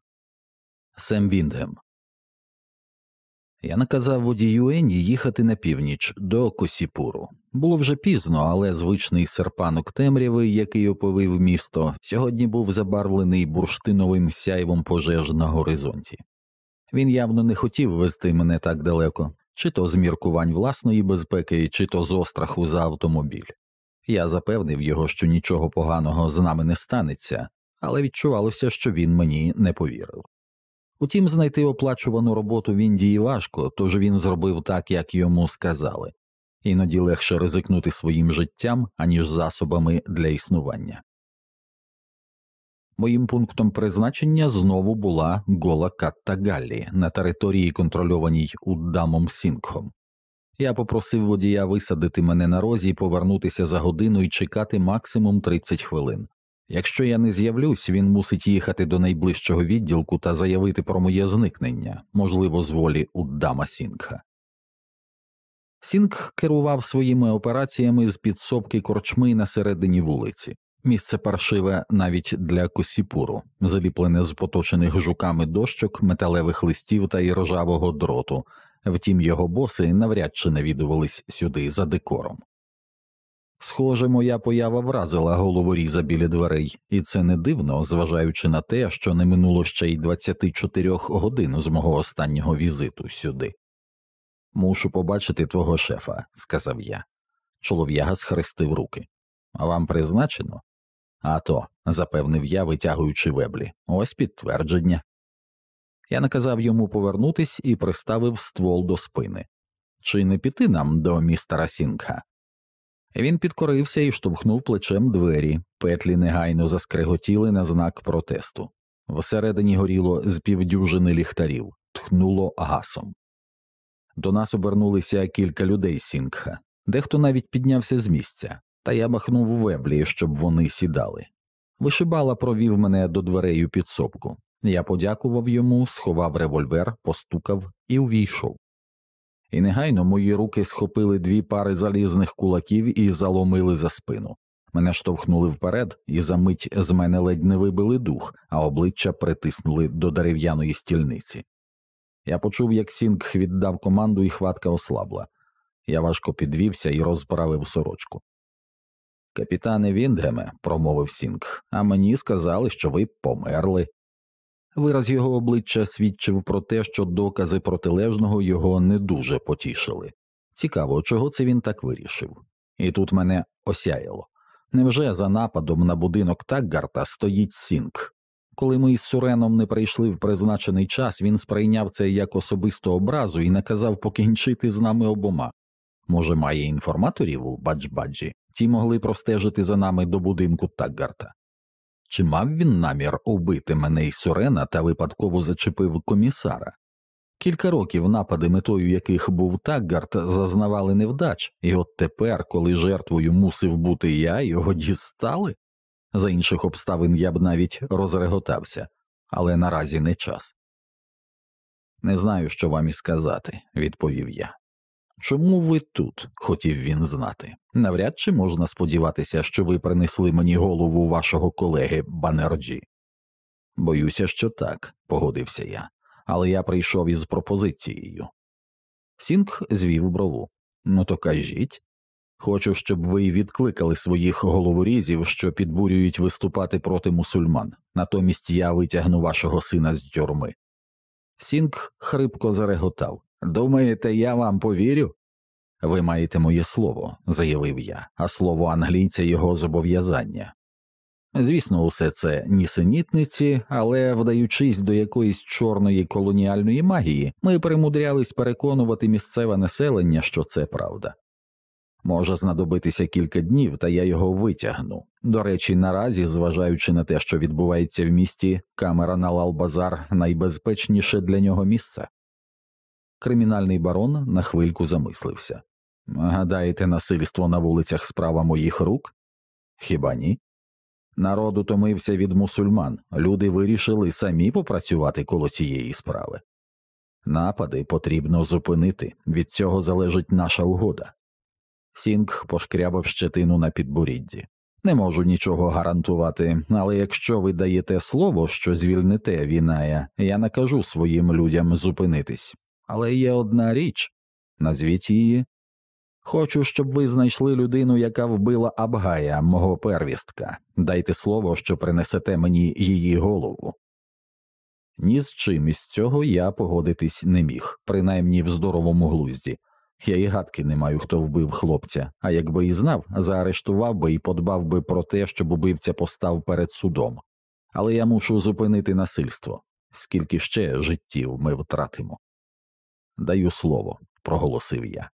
Сем Віндгем. Я наказав водію Ені їхати на північ до Косіпуру. Було вже пізно, але звичний серпанок темряви, який оповив місто, сьогодні був забарвлений бурштиновим сяйвом пожеж на горизонті. Він явно не хотів вести мене так далеко, чи то з міркувань власної безпеки, чи то з остраху за автомобіль. Я запевнив його, що нічого поганого з нами не станеться, але відчувалося, що він мені не повірив. Утім, знайти оплачувану роботу в Індії важко, тож він зробив так, як йому сказали, іноді легше ризикнути своїм життям, аніж засобами для існування. Моїм пунктом призначення знову була Гулу Катта Галлі на території, контрольованій Уддамом Сінгхом. Я попросив водія висадити мене на розі повернутися за годину і чекати максимум 30 хвилин. Якщо я не з'явлюсь, він мусить їхати до найближчого відділку та заявити про моє зникнення, можливо, з волі Уддама Сінгха. Сінг керував своїми операціями з підсобки корчми на середині вулиці. Місце паршиве навіть для косіпуру, заліплене з поточених жуками дощок, металевих листів та й рожавого дроту, втім його боси навряд чи навідувались сюди за декором. Схоже, моя поява вразила головоріза біля дверей, і це не дивно, зважаючи на те, що не минуло ще й 24 годин з мого останнього візиту сюди. Мушу побачити твого шефа, сказав я. Чолов'яга схрестив руки. А вам призначено? «А то», – запевнив я, витягуючи веблі, ось підтвердження. Я наказав йому повернутись і приставив ствол до спини. Чи не піти нам до містера Сінгха? Він підкорився і штовхнув плечем двері, петлі негайно заскриготіли на знак протесту. Всередині горіло з півдюжини ліхтарів, тхнуло гасом. До нас обернулися кілька людей Сінгха, дехто навіть піднявся з місця, та я махнув веблі, щоб вони сідали. Вишибала провів мене до дверей у підсобку. Я подякував йому, сховав револьвер, постукав і увійшов і негайно мої руки схопили дві пари залізних кулаків і заломили за спину. Мене штовхнули вперед, і за мить з мене ледь не вибили дух, а обличчя притиснули до дерев'яної стільниці. Я почув, як Сінгх віддав команду, і хватка ослабла. Я важко підвівся і розправив сорочку. Капітане Віндгеме, промовив Сінгх, а мені сказали, що ви померли. Вираз його обличчя свідчив про те, що докази протилежного його не дуже потішили. Цікаво, чого це він так вирішив. І тут мене осяяло. Невже за нападом на будинок Такгарта стоїть Сінк? Коли ми із Суреном не прийшли в призначений час, він сприйняв це як особисту образу і наказав покінчити з нами обома. Може, має інформаторів у Баджбаджі? Ті могли простежити за нами до будинку Такгарта. Чи мав він намір убити мене й Сурена та випадково зачепив комісара? Кілька років напади, метою яких був Таггарт, зазнавали невдач, і от тепер, коли жертвою мусив бути я, його дістали? За інших обставин я б навіть розреготався, але наразі не час. Не знаю, що вам і сказати, відповів я. Чому ви тут? хотів він знати. Навряд чи можна сподіватися, що ви принесли мені голову вашого колеги Банерджі. Боюся, що так, погодився я, але я прийшов із пропозицією. Сінг звів брову. Ну, то кажіть. Хочу, щоб ви відкликали своїх головорізів, що підбурюють виступати проти мусульман. Натомість я витягну вашого сина з тюрми. Сінг хрипко зареготав. Думаєте, я вам повірю? Ви маєте моє слово, заявив я, а слово англійця його зобов'язання. Звісно, усе це нісенітниці, але, вдаючись до якоїсь чорної колоніальної магії, ми примудрялись переконувати місцеве населення, що це правда. Може знадобитися кілька днів, та я його витягну. До речі, наразі, зважаючи на те, що відбувається в місті, камера на Лалбазар найбезпечніше для нього місце. Кримінальний барон на хвильку замислився. Гадаєте, насильство на вулицях справа моїх рук? Хіба ні? Народ утомився від мусульман, люди вирішили самі попрацювати коло цієї справи. Напади потрібно зупинити, від цього залежить наша угода. Сінг пошкрябав щетину на підборідді. Не можу нічого гарантувати, але якщо ви даєте слово, що звільните Віная, я накажу своїм людям зупинитись. Але є одна річ назвіть її. Хочу, щоб ви знайшли людину, яка вбила Абгая, мого первістка. Дайте слово, що принесете мені її голову. Ні з чим із цього я погодитись не міг, принаймні в здоровому глузді. Я і гадки не маю, хто вбив хлопця, а якби і знав, заарештував би і подбав би про те, щоб убивця постав перед судом. Але я мушу зупинити насильство, скільки ще життів ми втратимо. Даю слово, проголосив я.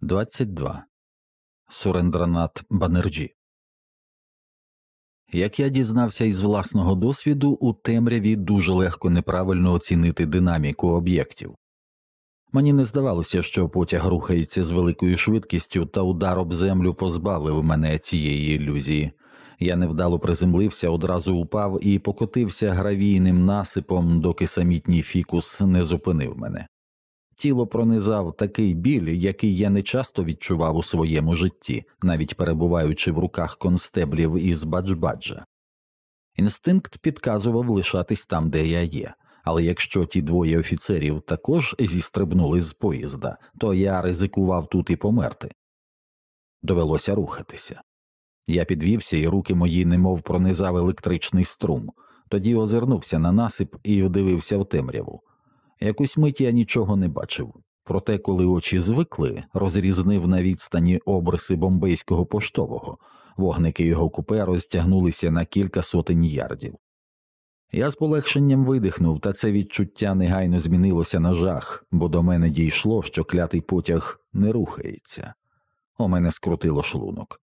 Двадцять два Сурендранат Банерджі як я дізнався із власного досвіду, у темряві дуже легко неправильно оцінити динаміку об'єктів. Мені не здавалося, що потяг рухається з великою швидкістю, та удар об землю позбавив мене цієї ілюзії. Я невдало приземлився, одразу упав і покотився гравійним насипом, доки самітній фікус не зупинив мене. Тіло пронизав такий біль, який я не часто відчував у своєму житті, навіть перебуваючи в руках констеблів із Баджбаджа. Інстинкт підказував лишатись там, де я є, але якщо ті двоє офіцерів також зістрибнули з поїзда, то я ризикував тут і померти. Довелося рухатися. Я підвівся, і руки мої немов пронизав електричний струм, тоді озирнувся на насип і вдивився в темряву. Якусь мить я нічого не бачив, проте, коли очі звикли, розрізнив на відстані обриси бомбейського поштового, вогники його купе розтягнулися на кілька сотень ярдів. Я з полегшенням видихнув, та це відчуття негайно змінилося на жах, бо до мене дійшло, що клятий потяг не рухається. У мене скрутило шлунок.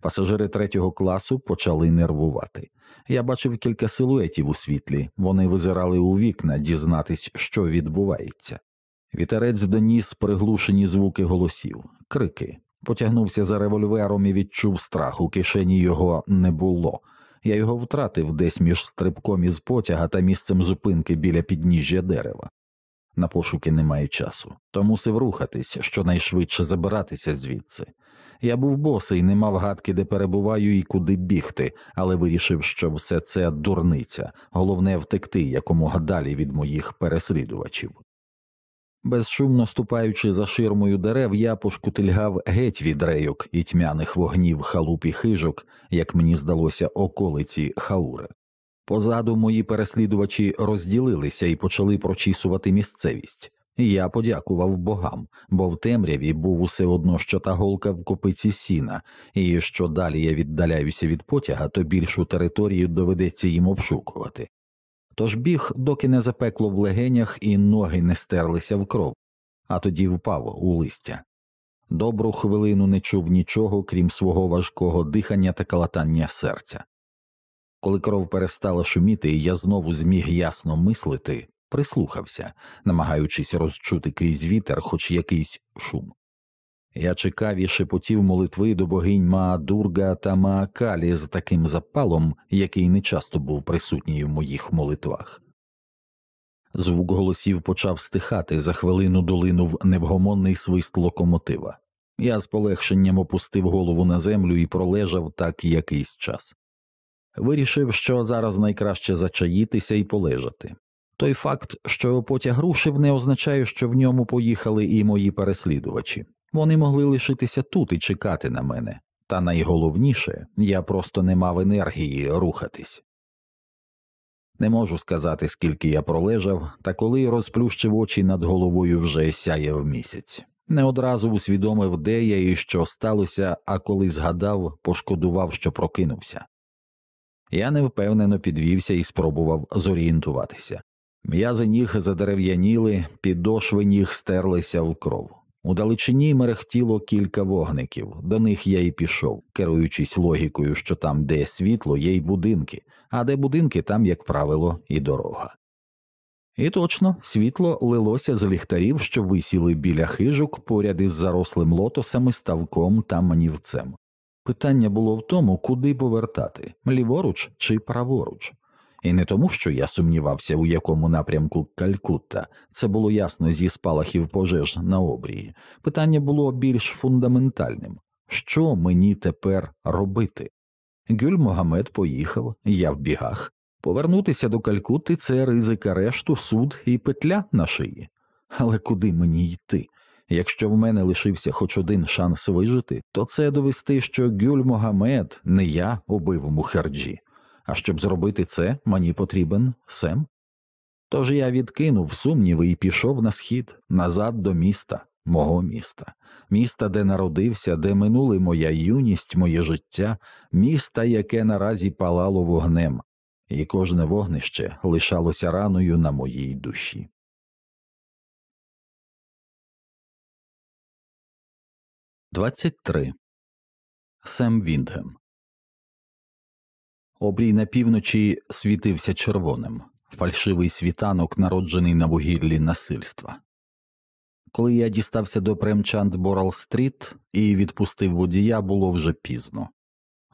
Пасажири третього класу почали нервувати. Я бачив кілька силуетів у світлі, вони визирали у вікна дізнатись, що відбувається. Вітерець доніс приглушені звуки голосів, крики. Потягнувся за револьвером і відчув страх, у кишені його не було. Я його втратив десь між стрибком із потяга та місцем зупинки біля підніжжя дерева. На пошуки немає часу, то мусив рухатись, щонайшвидше забиратися звідси. Я був босий, не мав гадки, де перебуваю і куди бігти, але вирішив, що все це дурниця, головне втекти якомога далі від моїх переслідувачів. Безшумно ступаючи за ширмою дерев, я пошкутильгав геть від рейок і тьмяних вогнів халуп і хижок, як мені здалося, околиці хаури. Позаду мої переслідувачі розділилися і почали прочісувати місцевість. Я подякував богам, бо в темряві був усе одно, що та голка в копиці сіна, і що далі я віддаляюся від потяга, то більшу територію доведеться їм обшукувати. Тож біг, доки не запекло в легенях і ноги не стерлися в кров, а тоді впав у листя. Добру хвилину не чув нічого, крім свого важкого дихання та калатання серця. Коли кров перестала шуміти, і я знову зміг ясно мислити, прислухався, намагаючись розчути крізь вітер хоч якийсь шум. Я чекав і шепотів молитви до богинь Маадурга та Маакалі з таким запалом, який не часто був присутній у моїх молитвах. Звук голосів почав стихати, за хвилину долинув невгомонний свист локомотива. Я з полегшенням опустив голову на землю і пролежав так якийсь час. Вирішив, що зараз найкраще зачаїтися і полежати. Той факт, що потяг рушив, не означає, що в ньому поїхали і мої переслідувачі. Вони могли лишитися тут і чекати на мене, та найголовніше я просто не мав енергії рухатись. Не можу сказати, скільки я пролежав, та коли розплющив очі над головою вже сяяв місяць. Не одразу усвідомив, де я і що сталося, а коли згадав, пошкодував, що прокинувся. Я невпевнено підвівся і спробував зорієнтуватися. М'язи ніг задерев'яніли, підошви ніг стерлися в кров. У далечині мерехтіло кілька вогників, до них я й пішов, керуючись логікою, що там, де світло, є й будинки, а де будинки, там, як правило, і дорога. І точно світло лилося з ліхтарів, що висіли біля хижок поряд із зарослим лотосами, ставком та манівцем. Питання було в тому, куди повертати ліворуч чи праворуч. І не тому, що я сумнівався, у якому напрямку Калькутта, це було ясно зі спалахів пожеж на обрії. Питання було більш фундаментальним що мені тепер робити? Гюль Могамед поїхав, я в бігах. Повернутися до Калькутти це ризик арешту, суд і петля на шиї. Але куди мені йти? Якщо в мене лишився хоч один шанс вижити, то це довести, що Гюль Могамед, не я убив Мухерджі. А щоб зробити це, мені потрібен Сем. Тож я відкинув сумніви і пішов на схід, назад до міста, мого міста, міста, де народився, де минули моя юність, моє життя, міста, яке наразі палало вогнем, і кожне вогнище лишалося раною на моїй душі. Двадцять три Сем Віндгем Обрій на півночі світився червоним, фальшивий світанок, народжений на вугіллі насильства. Коли я дістався до Премчанд Борал Стріт і відпустив водія, було вже пізно.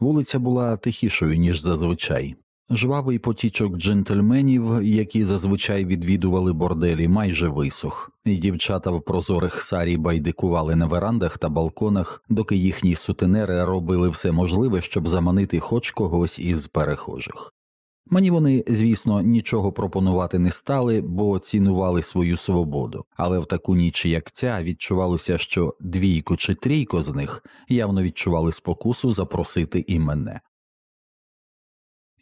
Вулиця була тихішою, ніж зазвичай, Жвавий потічок джентльменів, які зазвичай відвідували борделі, майже висох, і дівчата в прозорих сарі байдикували на верандах та балконах, доки їхні сутенери робили все можливе, щоб заманити хоч когось із перехожих. Мені вони, звісно, нічого пропонувати не стали, бо цінували свою свободу, але в таку ніч, як ця, відчувалося, що двійко чи трійко з них явно відчували спокусу запросити і мене.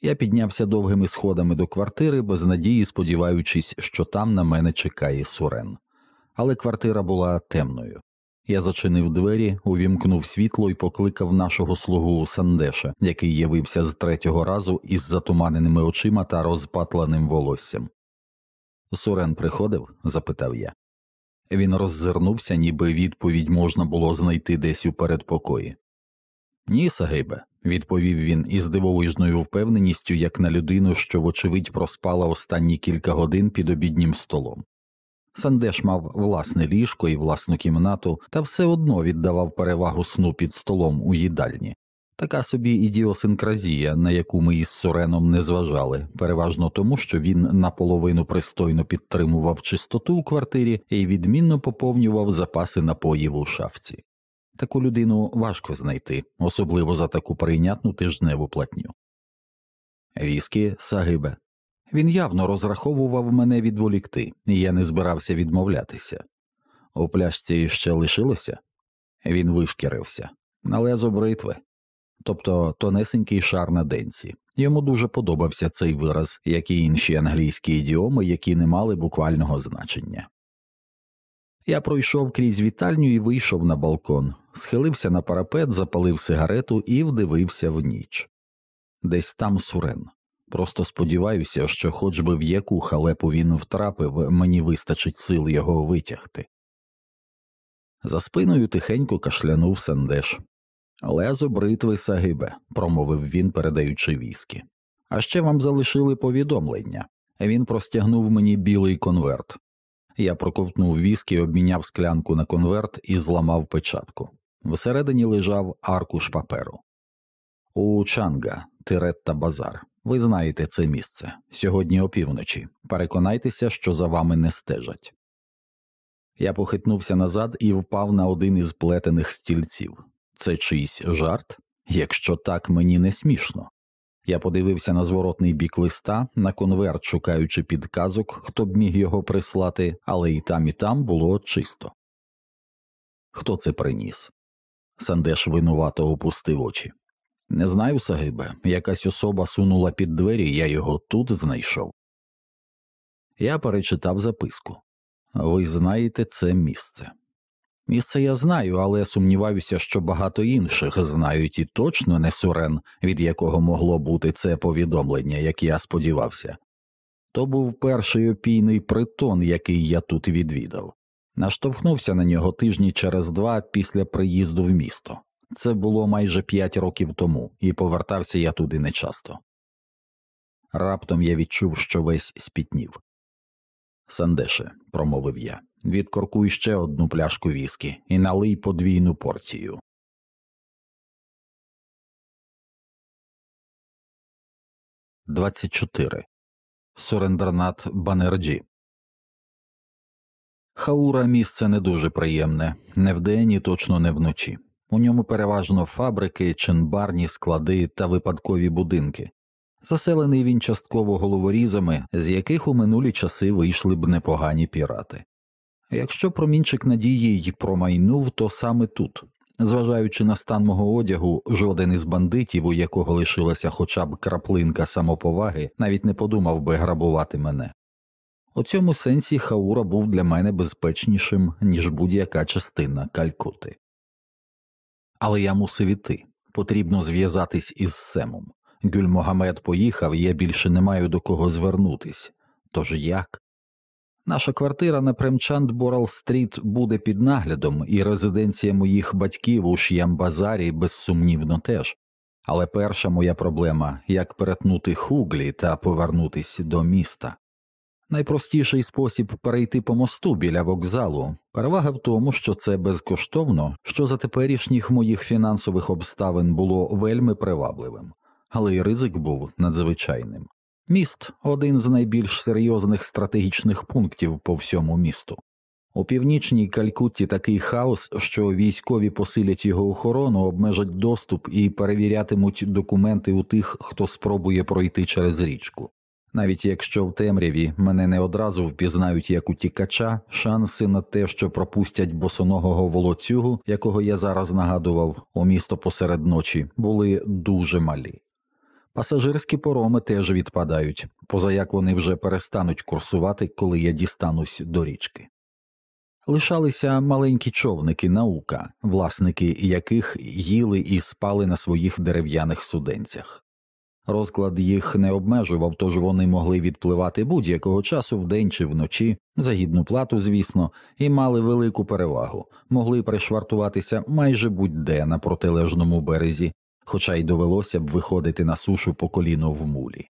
Я піднявся довгими сходами до квартири, без надії, сподіваючись, що там на мене чекає сурен. Але квартира була темною. Я зачинив двері, увімкнув світло і покликав нашого слугу Сандеша, який явився з третього разу із затуманеними очима та розпатланим волоссям. Сурен приходив? запитав я. Він роззирнувся, ніби відповідь можна було знайти десь у передпокої. Ні, Сагибе, відповів він із дивовижною впевненістю, як на людину, що, вочевидь, проспала останні кілька годин під обіднім столом. Сандеш мав власне ліжко і власну кімнату, та все одно віддавав перевагу сну під столом у їдальні. Така собі ідіосинкразія, на яку ми із Сореном не зважали, переважно тому, що він наполовину пристойно підтримував чистоту у квартирі і відмінно поповнював запаси напоїв у шафці. Таку людину важко знайти, особливо за таку прийнятну тижневу платню. Віскі Сагибе. Він явно розраховував мене відволікти, і я не збирався відмовлятися. У пляшці ще лишилося? Він вишкірився на лезо бритви, тобто тонесенький шар на денці. Йому дуже подобався цей вираз, як і інші англійські ідіоми, які не мали буквального значення. Я пройшов крізь вітальню і вийшов на балкон, схилився на парапет, запалив сигарету і вдивився в ніч. Десь там сурен. Просто сподіваюся, що, хоч би в яку халепу він втрапив, мені вистачить сил його витягти. За спиною тихенько кашлянув Сандеш. Лезо бритви Сагибе, промовив він, передаючи віскі. А ще вам залишили повідомлення. Він простягнув мені білий конверт. Я проковтнув віскі, обміняв склянку на конверт і зламав печатку. Всередині лежав аркуш паперу. У Чанга, Тиретта Базар. Ви знаєте це місце. Сьогодні опівночі. Переконайтеся, що за вами не стежать. Я похитнувся назад і впав на один із плетених стільців. Це чийсь жарт? Якщо так, мені не смішно. Я подивився на зворотний бік листа, на конверт, шукаючи підказок, хто б міг його прислати, але і там, і там було чисто. Хто це приніс? Сандеш винувато опустив очі. Не знаю, Сагибе, якась особа сунула під двері, я його тут знайшов. Я перечитав записку. Ви знаєте це місце. Місце я знаю, але сумніваюся, що багато інших знають і точно не сурен, від якого могло бути це повідомлення, як я сподівався. То був перший опійний притон, який я тут відвідав. Наштовхнувся на нього тижні через два після приїзду в місто. Це було майже п'ять років тому, і повертався я туди нечасто. Раптом я відчув, що весь спітнів. Сандеше, промовив я, відкоркуй ще одну пляшку віскі і налий подвійну порцію. Двадцять чотири Сурендранат Банерджі Хаура місце не дуже приємне, не вдень і точно не вночі. У ньому переважно фабрики, чинбарні, склади та випадкові будинки. Заселений він частково головорізами, з яких у минулі часи вийшли б непогані пірати. Якщо промінчик надії й промайнув, то саме тут. Зважаючи на стан мого одягу, жоден із бандитів, у якого лишилася хоча б краплинка самоповаги, навіть не подумав би грабувати мене. У цьому сенсі Хаура був для мене безпечнішим, ніж будь-яка частина Калькути. Але я мусив іти. Потрібно зв'язатись із Семом. Гюльмогамед поїхав, і я більше не маю до кого звернутись. Тож як? Наша квартира на Премчанд Борал Стріт буде під наглядом, і резиденція моїх батьків у Ш'ямбазарі безсумнівно теж. Але перша моя проблема як перетнути хуглі та повернутись до міста. Найпростіший спосіб перейти по мосту біля вокзалу. Перевага в тому, що це безкоштовно, що за теперішніх моїх фінансових обставин було вельми привабливим, але й ризик був надзвичайним. Міст один з найбільш серйозних стратегічних пунктів по всьому місту. У північній Калькутті такий хаос, що військові посилять його охорону, обмежать доступ і перевірятимуть документи у тих, хто спробує пройти через річку. Навіть якщо в темряві мене не одразу впізнають як утікача, шанси на те, що пропустять босоногого волоцюгу, якого я зараз нагадував, у місто посеред ночі, були дуже малі. Пасажирські пороми теж відпадають, позаяк вони вже перестануть курсувати, коли я дістанусь до річки. Лишалися маленькі човники наука, власники яких їли і спали на своїх дерев'яних суденцях. Розклад їх не обмежував, тож вони могли відпливати будь-якого часу вдень чи вночі, за гідну плату, звісно, і мали велику перевагу, могли пришвартуватися майже будь-де на протилежному березі, хоча й довелося б виходити на сушу по коліно в мулі.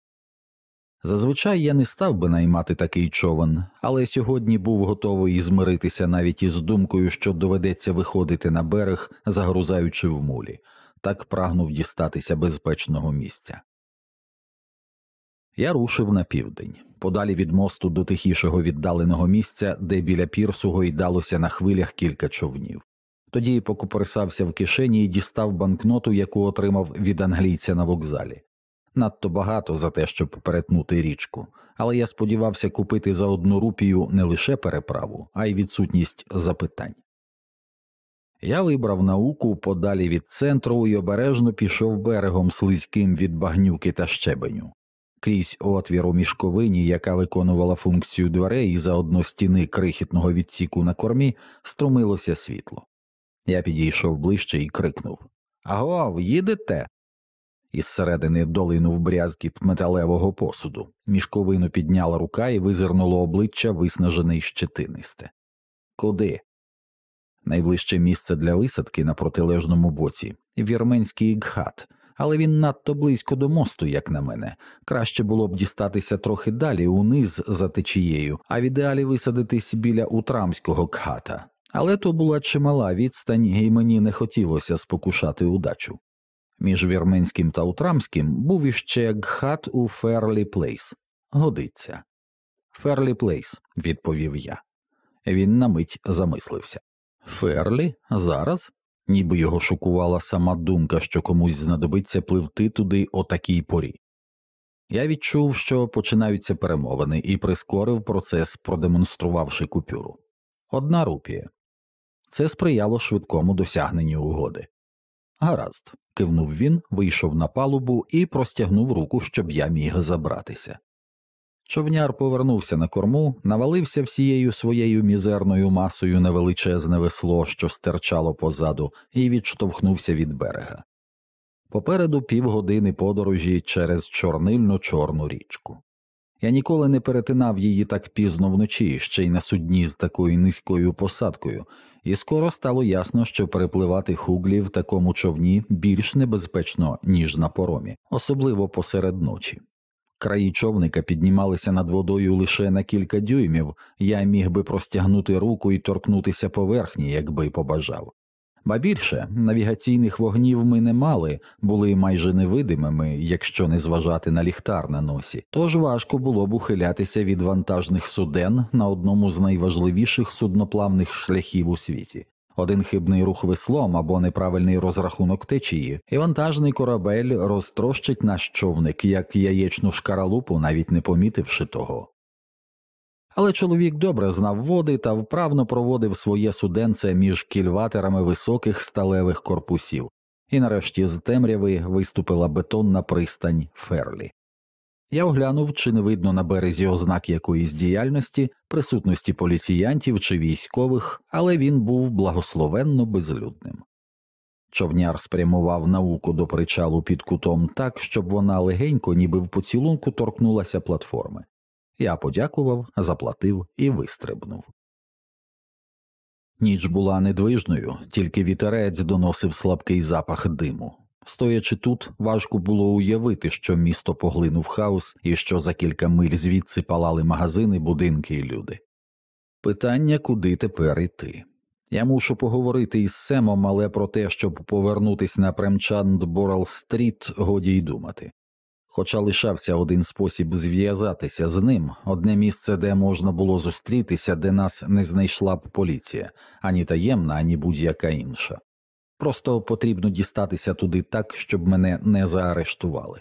Зазвичай я не став би наймати такий човен, але сьогодні був готовий змиритися навіть із думкою, що доведеться виходити на берег, загрузаючи в мулі, так прагнув дістатися безпечного місця. Я рушив на південь, подалі від мосту до тихішого віддаленого місця, де біля пірсу гойдалося на хвилях кілька човнів. Тоді покупорисався в кишені і дістав банкноту, яку отримав від англійця на вокзалі. Надто багато за те, щоб перетнути річку, але я сподівався купити за одну рупію не лише переправу, а й відсутність запитань. Я вибрав науку подалі від центру і обережно пішов берегом слизьким від багнюки та щебеню. Крізь отвір у мішковині, яка виконувала функцію дверей і заодно стіни крихітного відсіку на кормі, струмилося світло. Я підійшов ближче і крикнув Агов, їдете? Із середини долинув брязкіт металевого посуду. Мішковину підняла рука і визирнуло обличчя, виснажене й щетинисте. Куди? Найближче місце для висадки на протилежному боці вірменський гхат, але він надто близько до мосту, як на мене. Краще було б дістатися трохи далі униз за течією, а в ідеалі висадитись біля Утрамського гхата. Але то була чимала відстань, і мені не хотілося спокушати удачу. Між вірменським та Утрамським був іще гхат у Ферлі Плейс. Годиться. Ферлі Плейс, відповів я. Він на мить замислився. Ферлі зараз, ніби його шокувала сама думка, що комусь знадобиться пливти туди о такій порі. Я відчув, що починаються перемовини, і прискорив процес, продемонструвавши купюру. Одна рупія. Це сприяло швидкому досягненню угоди. Гаразд, кивнув він, вийшов на палубу і простягнув руку, щоб я міг забратися. Човняр повернувся на корму, навалився всією своєю мізерною масою на величезне весло, що стирчало позаду, і відштовхнувся від берега. Попереду півгодини подорожі через чорнильно чорну річку. Я ніколи не перетинав її так пізно вночі, ще й на судні з такою низькою посадкою, і скоро стало ясно, що перепливати хуглі в такому човні більш небезпечно, ніж на поромі, особливо посеред ночі. Краї човника піднімалися над водою лише на кілька дюймів, я міг би простягнути руку і торкнутися поверхні, якби побажав. Ба більше навігаційних вогнів ми не мали, були майже невидимими, якщо не зважати на ліхтар на носі, тож важко було б ухилятися від вантажних суден на одному з найважливіших судноплавних шляхів у світі. Один хибний рух веслом або неправильний розрахунок течії, і вантажний корабель розтрощить наш човник, як яєчну шкаралупу, навіть не помітивши того. Але чоловік добре знав води та вправно проводив своє суденце між кільватерами високих сталевих корпусів, і нарешті з темряви виступила бетонна пристань Ферлі. Я оглянув, чи не видно на березі ознак якоїсь діяльності, присутності поліціянтів чи військових, але він був благословенно безлюдним. Човняр спрямував науку до причалу під кутом так, щоб вона легенько, ніби в поцілунку торкнулася платформи. Я подякував, заплатив і вистрибнув. Ніч була недвижною, тільки вітерець доносив слабкий запах диму. Стоячи тут, важко було уявити, що місто поглинув хаос і що за кілька миль звідси палали магазини, будинки і люди. Питання, куди тепер йти. Я мушу поговорити із Семом, але про те, щоб повернутися на Премчанд Борал Стріт, годі й думати. Хоча лишався один спосіб зв'язатися з ним, одне місце, де можна було зустрітися, де нас не знайшла б поліція, ані таємна, ані будь-яка інша. Просто потрібно дістатися туди так, щоб мене не заарештували.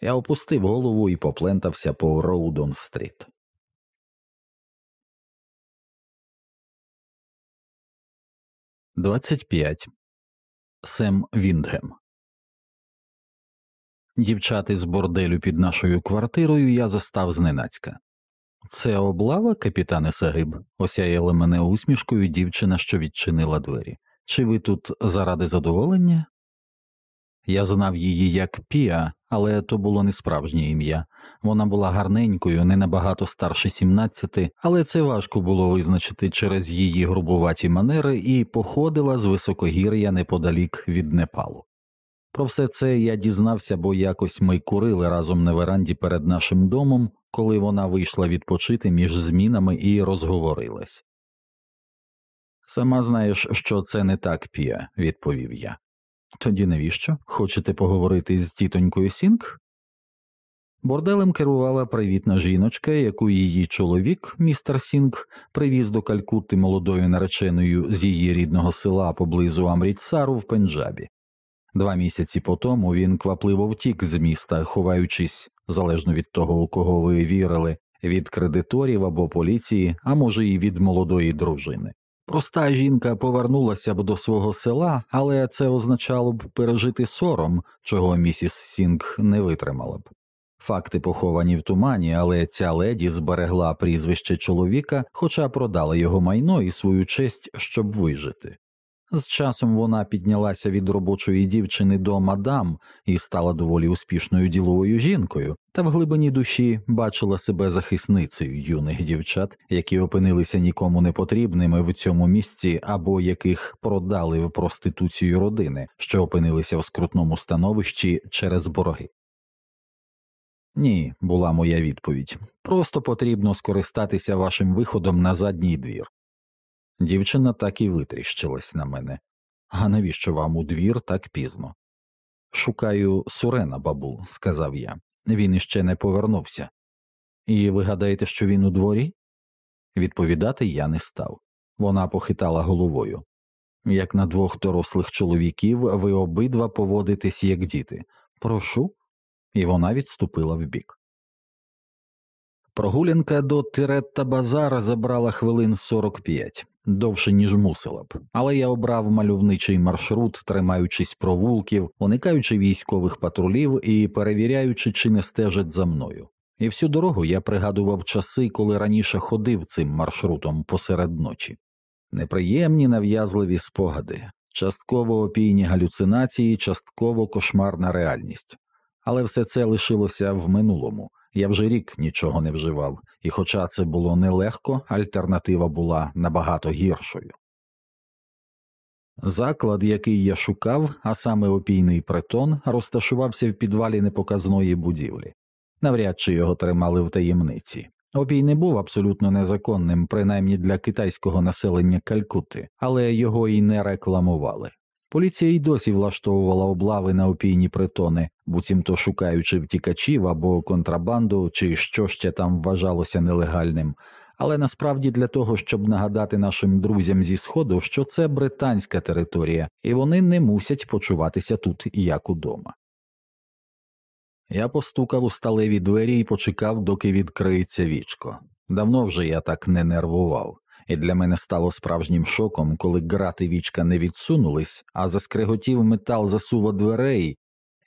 Я опустив голову і поплентався по Роудон стріт. Двадцять п'ять Сем Віндгем Дівчати з борделю під нашою квартирою я застав зненацька. Це облава, капітане Сагиб, осяяла мене усмішкою дівчина, що відчинила двері. Чи ви тут заради задоволення? Я знав її як Піа, але то було не справжнє ім'я. Вона була гарненькою, не набагато старше сімнадцяти, але це важко було визначити через її грубуваті манери і походила з високогір'я неподалік від Непалу. Про все це я дізнався, бо якось ми курили разом на веранді перед нашим домом, коли вона вийшла відпочити між змінами і розговорилась. Сама знаєш, що це не так, Пія, відповів я. Тоді навіщо? Хочете поговорити з тітонькою Сінг? Борделем керувала привітна жіночка, яку її чоловік, містер Сінг, привіз до Калькутти молодою нареченою з її рідного села поблизу Амрітсару в Пенджабі. Два місяці по тому він квапливо втік з міста, ховаючись, залежно від того, у кого ви вірили, від кредиторів або поліції, а може, і від молодої дружини. Проста жінка повернулася б до свого села, але це означало б пережити сором, чого місіс Сінг не витримала б. Факти поховані в тумані, але ця леді зберегла прізвище чоловіка, хоча продала його майно і свою честь, щоб вижити. З часом вона піднялася від робочої дівчини до мадам і стала доволі успішною діловою жінкою, та в глибині душі бачила себе захисницею юних дівчат, які опинилися нікому не потрібними в цьому місці або яких продали в проституцію родини, що опинилися в скрутному становищі через борги. Ні, була моя відповідь. Просто потрібно скористатися вашим виходом на задній двір. Дівчина так і витріщилась на мене. А навіщо вам у двір так пізно? Шукаю Сурена, бабу, сказав я. Він іще не повернувся. І ви гадаєте, що він у дворі? Відповідати я не став. Вона похитала головою. Як на двох дорослих чоловіків, ви обидва поводитесь як діти. Прошу. І вона відступила вбік. Прогулянка до Тиретта Базара забрала хвилин 45 довше, ніж мусила б, але я обрав мальовничий маршрут, тримаючись провулків, уникаючи військових патрулів і перевіряючи, чи не стежать за мною. І всю дорогу я пригадував часи, коли раніше ходив цим маршрутом посеред ночі. Неприємні нав'язливі спогади, частково опійні галюцинації, частково кошмарна реальність, але все це лишилося в минулому. Я вже рік нічого не вживав, і, хоча це було нелегко, альтернатива була набагато гіршою. Заклад, який я шукав, а саме опійний притон, розташувався в підвалі непоказної будівлі, навряд чи його тримали в таємниці. Опій не був абсолютно незаконним, принаймні для китайського населення Калькути, але його і не рекламували. Поліція й досі влаштовувала облави на опійні притони, буцімто шукаючи втікачів або контрабанду, чи що ще там вважалося нелегальним, але насправді для того, щоб нагадати нашим друзям зі Сходу, що це британська територія, і вони не мусять почуватися тут як удома. Я постукав у сталеві двері і почекав, доки відкриється вічко. Давно вже я так не нервував і для мене стало справжнім шоком, коли грати вічка не відсунулись, а заскреготів метал засува дверей,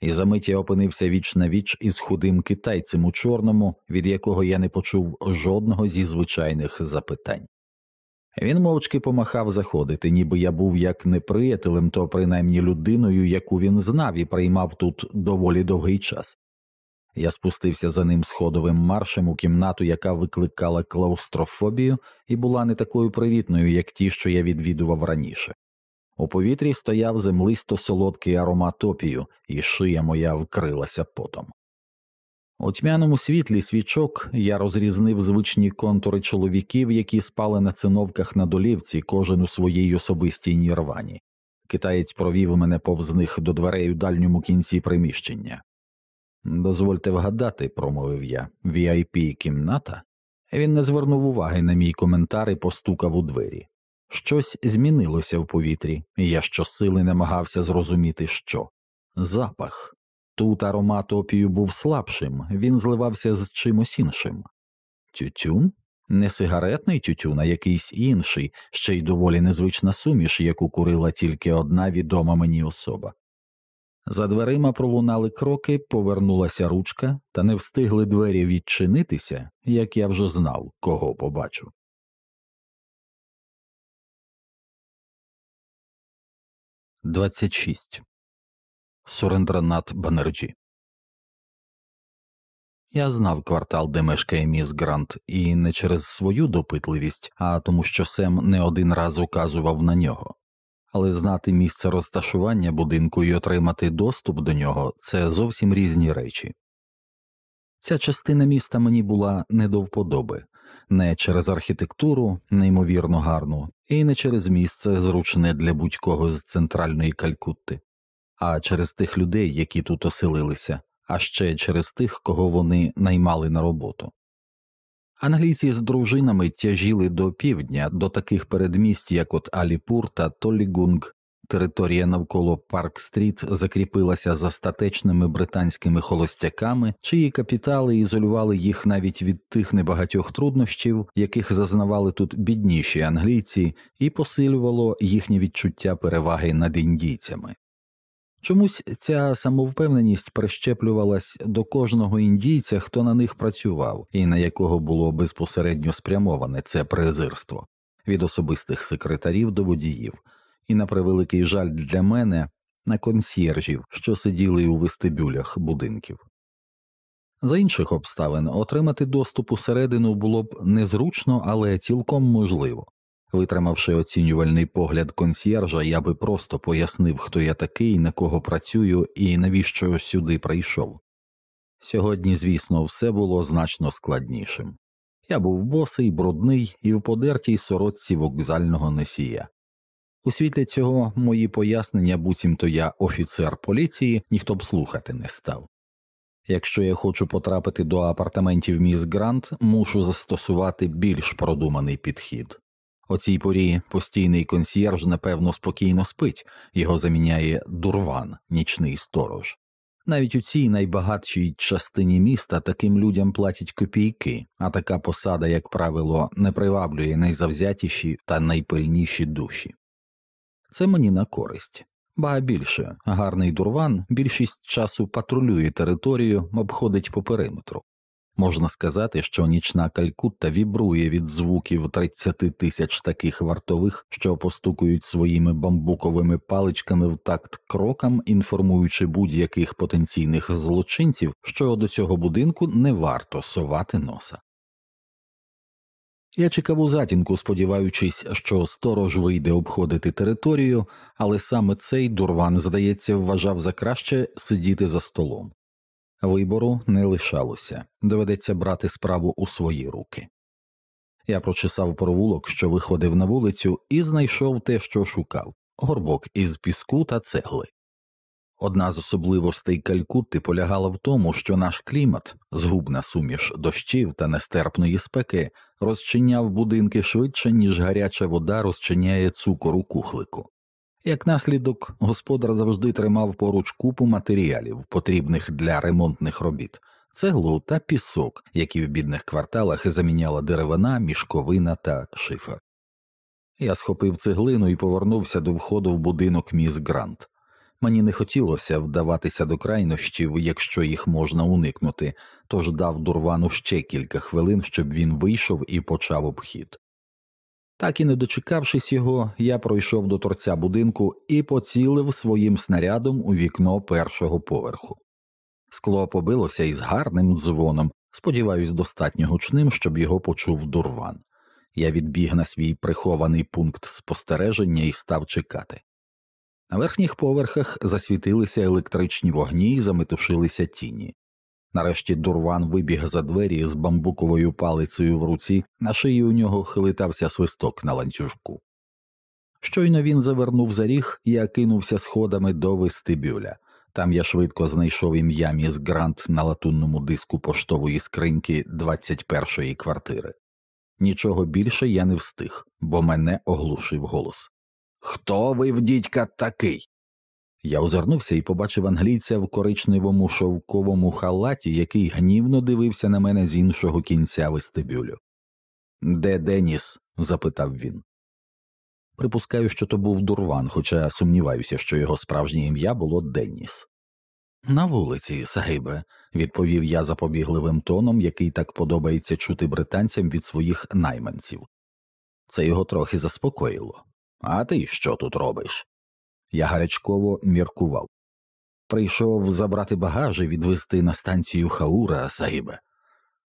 і за мить я опинився віч на віч із худим китайцем у чорному, від якого я не почув жодного зі звичайних запитань. Він мовчки помахав заходити, ніби я був як не приятелем, то принаймні людиною, яку він знав і приймав тут доволі довгий час. Я спустився за ним сходовим маршем у кімнату, яка викликала клаустрофобію і була не такою привітною, як ті, що я відвідував раніше. У повітрі стояв землисто солодкий аромат опію, і шия моя вкрилася потом. У тьмяному світлі свічок я розрізнив звичні контури чоловіків, які спали на циновках на долівці, кожен у своїй особистій нірвані. Китаєць провів мене повз них до дверей у дальньому кінці приміщення. Дозвольте вгадати, промовив я, vip кімната. Він не звернув уваги на мій коментар і постукав у двері. Щось змінилося в повітрі, і я щосили намагався зрозуміти, що запах. Тут аромат опію був слабшим, він зливався з чимось іншим. Тютюн? Не сигаретний тютюн, а якийсь інший, ще й доволі незвична суміш, яку курила тільки одна відома мені особа. За дверима пролунали кроки, повернулася ручка, та не встигли двері відчинитися, як я вже знав, кого побачу. Двадцять шість. Сурендранат Банерджі. Я знав квартал, де мешкає міс Грант, і не через свою допитливість, а тому, що Сем не один раз указував на нього але знати місце розташування будинку і отримати доступ до нього це зовсім різні речі. Ця частина міста мені була не до вподоби, не через архітектуру, неймовірно гарну, і не через місце, зручне для будь-кого з центральної Калькутти, а через тих людей, які тут оселилися, а ще через тих, кого вони наймали на роботу. Англійці з дружинами тяжіли до півдня, до таких передмість, як от Аліпур та Толігунг. Територія навколо Парк Стріт закріпилася за статечними британськими холостяками, чиї капітали ізолювали їх навіть від тих небагатьох труднощів, яких зазнавали тут бідніші англійці, і посилювало їхнє відчуття переваги над індійцями. Чомусь ця самовпевненість прищеплювалась до кожного індійця, хто на них працював, і на якого було безпосередньо спрямоване це презирство від особистих секретарів до водіїв, і, на превеликий жаль для мене, на консьєржів, що сиділи у вестибюлях будинків. За інших обставин отримати доступ усередину було б незручно, але цілком можливо. Витримавши оцінювальний погляд консьєржа, я би просто пояснив, хто я такий, на кого працюю і навіщо сюди прийшов. Сьогодні, звісно, все було значно складнішим. Я був босий, брудний і в подертій сорочці вокзального носія. У світлі цього мої пояснення, буцімто я офіцер поліції, ніхто б слухати не став. Якщо я хочу потрапити до апартаментів міс Грант, мушу застосувати більш продуманий підхід. О цій порі постійний консьєрж, напевно, спокійно спить, його заміняє дурван, нічний сторож. Навіть у цій найбагатшій частині міста таким людям платять копійки, а така посада, як правило, не приваблює найзавзятіші та найпильніші душі. Це мені на користь. Ба більше гарний дурван більшість часу патрулює територію, обходить по периметру. Можна сказати, що нічна калькутта вібрує від звуків 30 тисяч таких вартових, що постукують своїми бамбуковими паличками в такт крокам, інформуючи будь-яких потенційних злочинців, що до цього будинку не варто совати носа. Я чекав у затінку, сподіваючись, що сторож вийде обходити територію, але саме цей дурван, здається, вважав за краще сидіти за столом. Вибору не лишалося доведеться брати справу у свої руки. Я прочесав провулок, що виходив на вулицю, і знайшов те, що шукав горбок із піску та цегли. Одна з особливостей Калькутти полягала в тому, що наш клімат, згубна суміш дощів та нестерпної спеки, розчиняв будинки швидше, ніж гаряча вода розчиняє цукор у кухлику. Як наслідок, господар завжди тримав поруч купу матеріалів, потрібних для ремонтних робіт, цеглу та пісок, які в бідних кварталах заміняла деревина, мішковина та шифер. Я схопив цеглину і повернувся до входу в будинок міс Грант. Мені не хотілося вдаватися до крайнощів, якщо їх можна уникнути, тож дав дурвану ще кілька хвилин, щоб він вийшов і почав обхід. Так і не дочекавшись його, я пройшов до торця будинку і поцілив своїм снарядом у вікно першого поверху. Скло побилося із гарним дзвоном, сподіваюсь, достатньо гучним, щоб його почув дурван. Я відбіг на свій прихований пункт спостереження і став чекати. На верхніх поверхах засвітилися електричні вогні і заметушилися тіні. Нарешті дурван вибіг за двері з бамбуковою палицею в руці, на шиї у нього хилитався свисток на ланцюжку. Щойно він завернув за ріг і кинувся сходами до вестибюля. Там я швидко знайшов ім'я міс Грант на латунному диску поштової скриньки 21-ї квартири. Нічого більше я не встиг, бо мене оглушив голос. Хто ви в дідька такий? Я озирнувся і побачив англійця в коричневому шовковому халаті, який гнівно дивився на мене з іншого кінця вестибюлю. Де Деніс? запитав він. Припускаю, що то був дурван, хоча сумніваюся, що його справжнє ім'я було Денніс. На вулиці, Сагибе, відповів я запобігливим тоном, який так подобається чути британцям від своїх найманців. Це його трохи заспокоїло. А ти що тут робиш? Я гарячково міркував. Прийшов забрати багаж і відвести на станцію Хаура, Сагібе.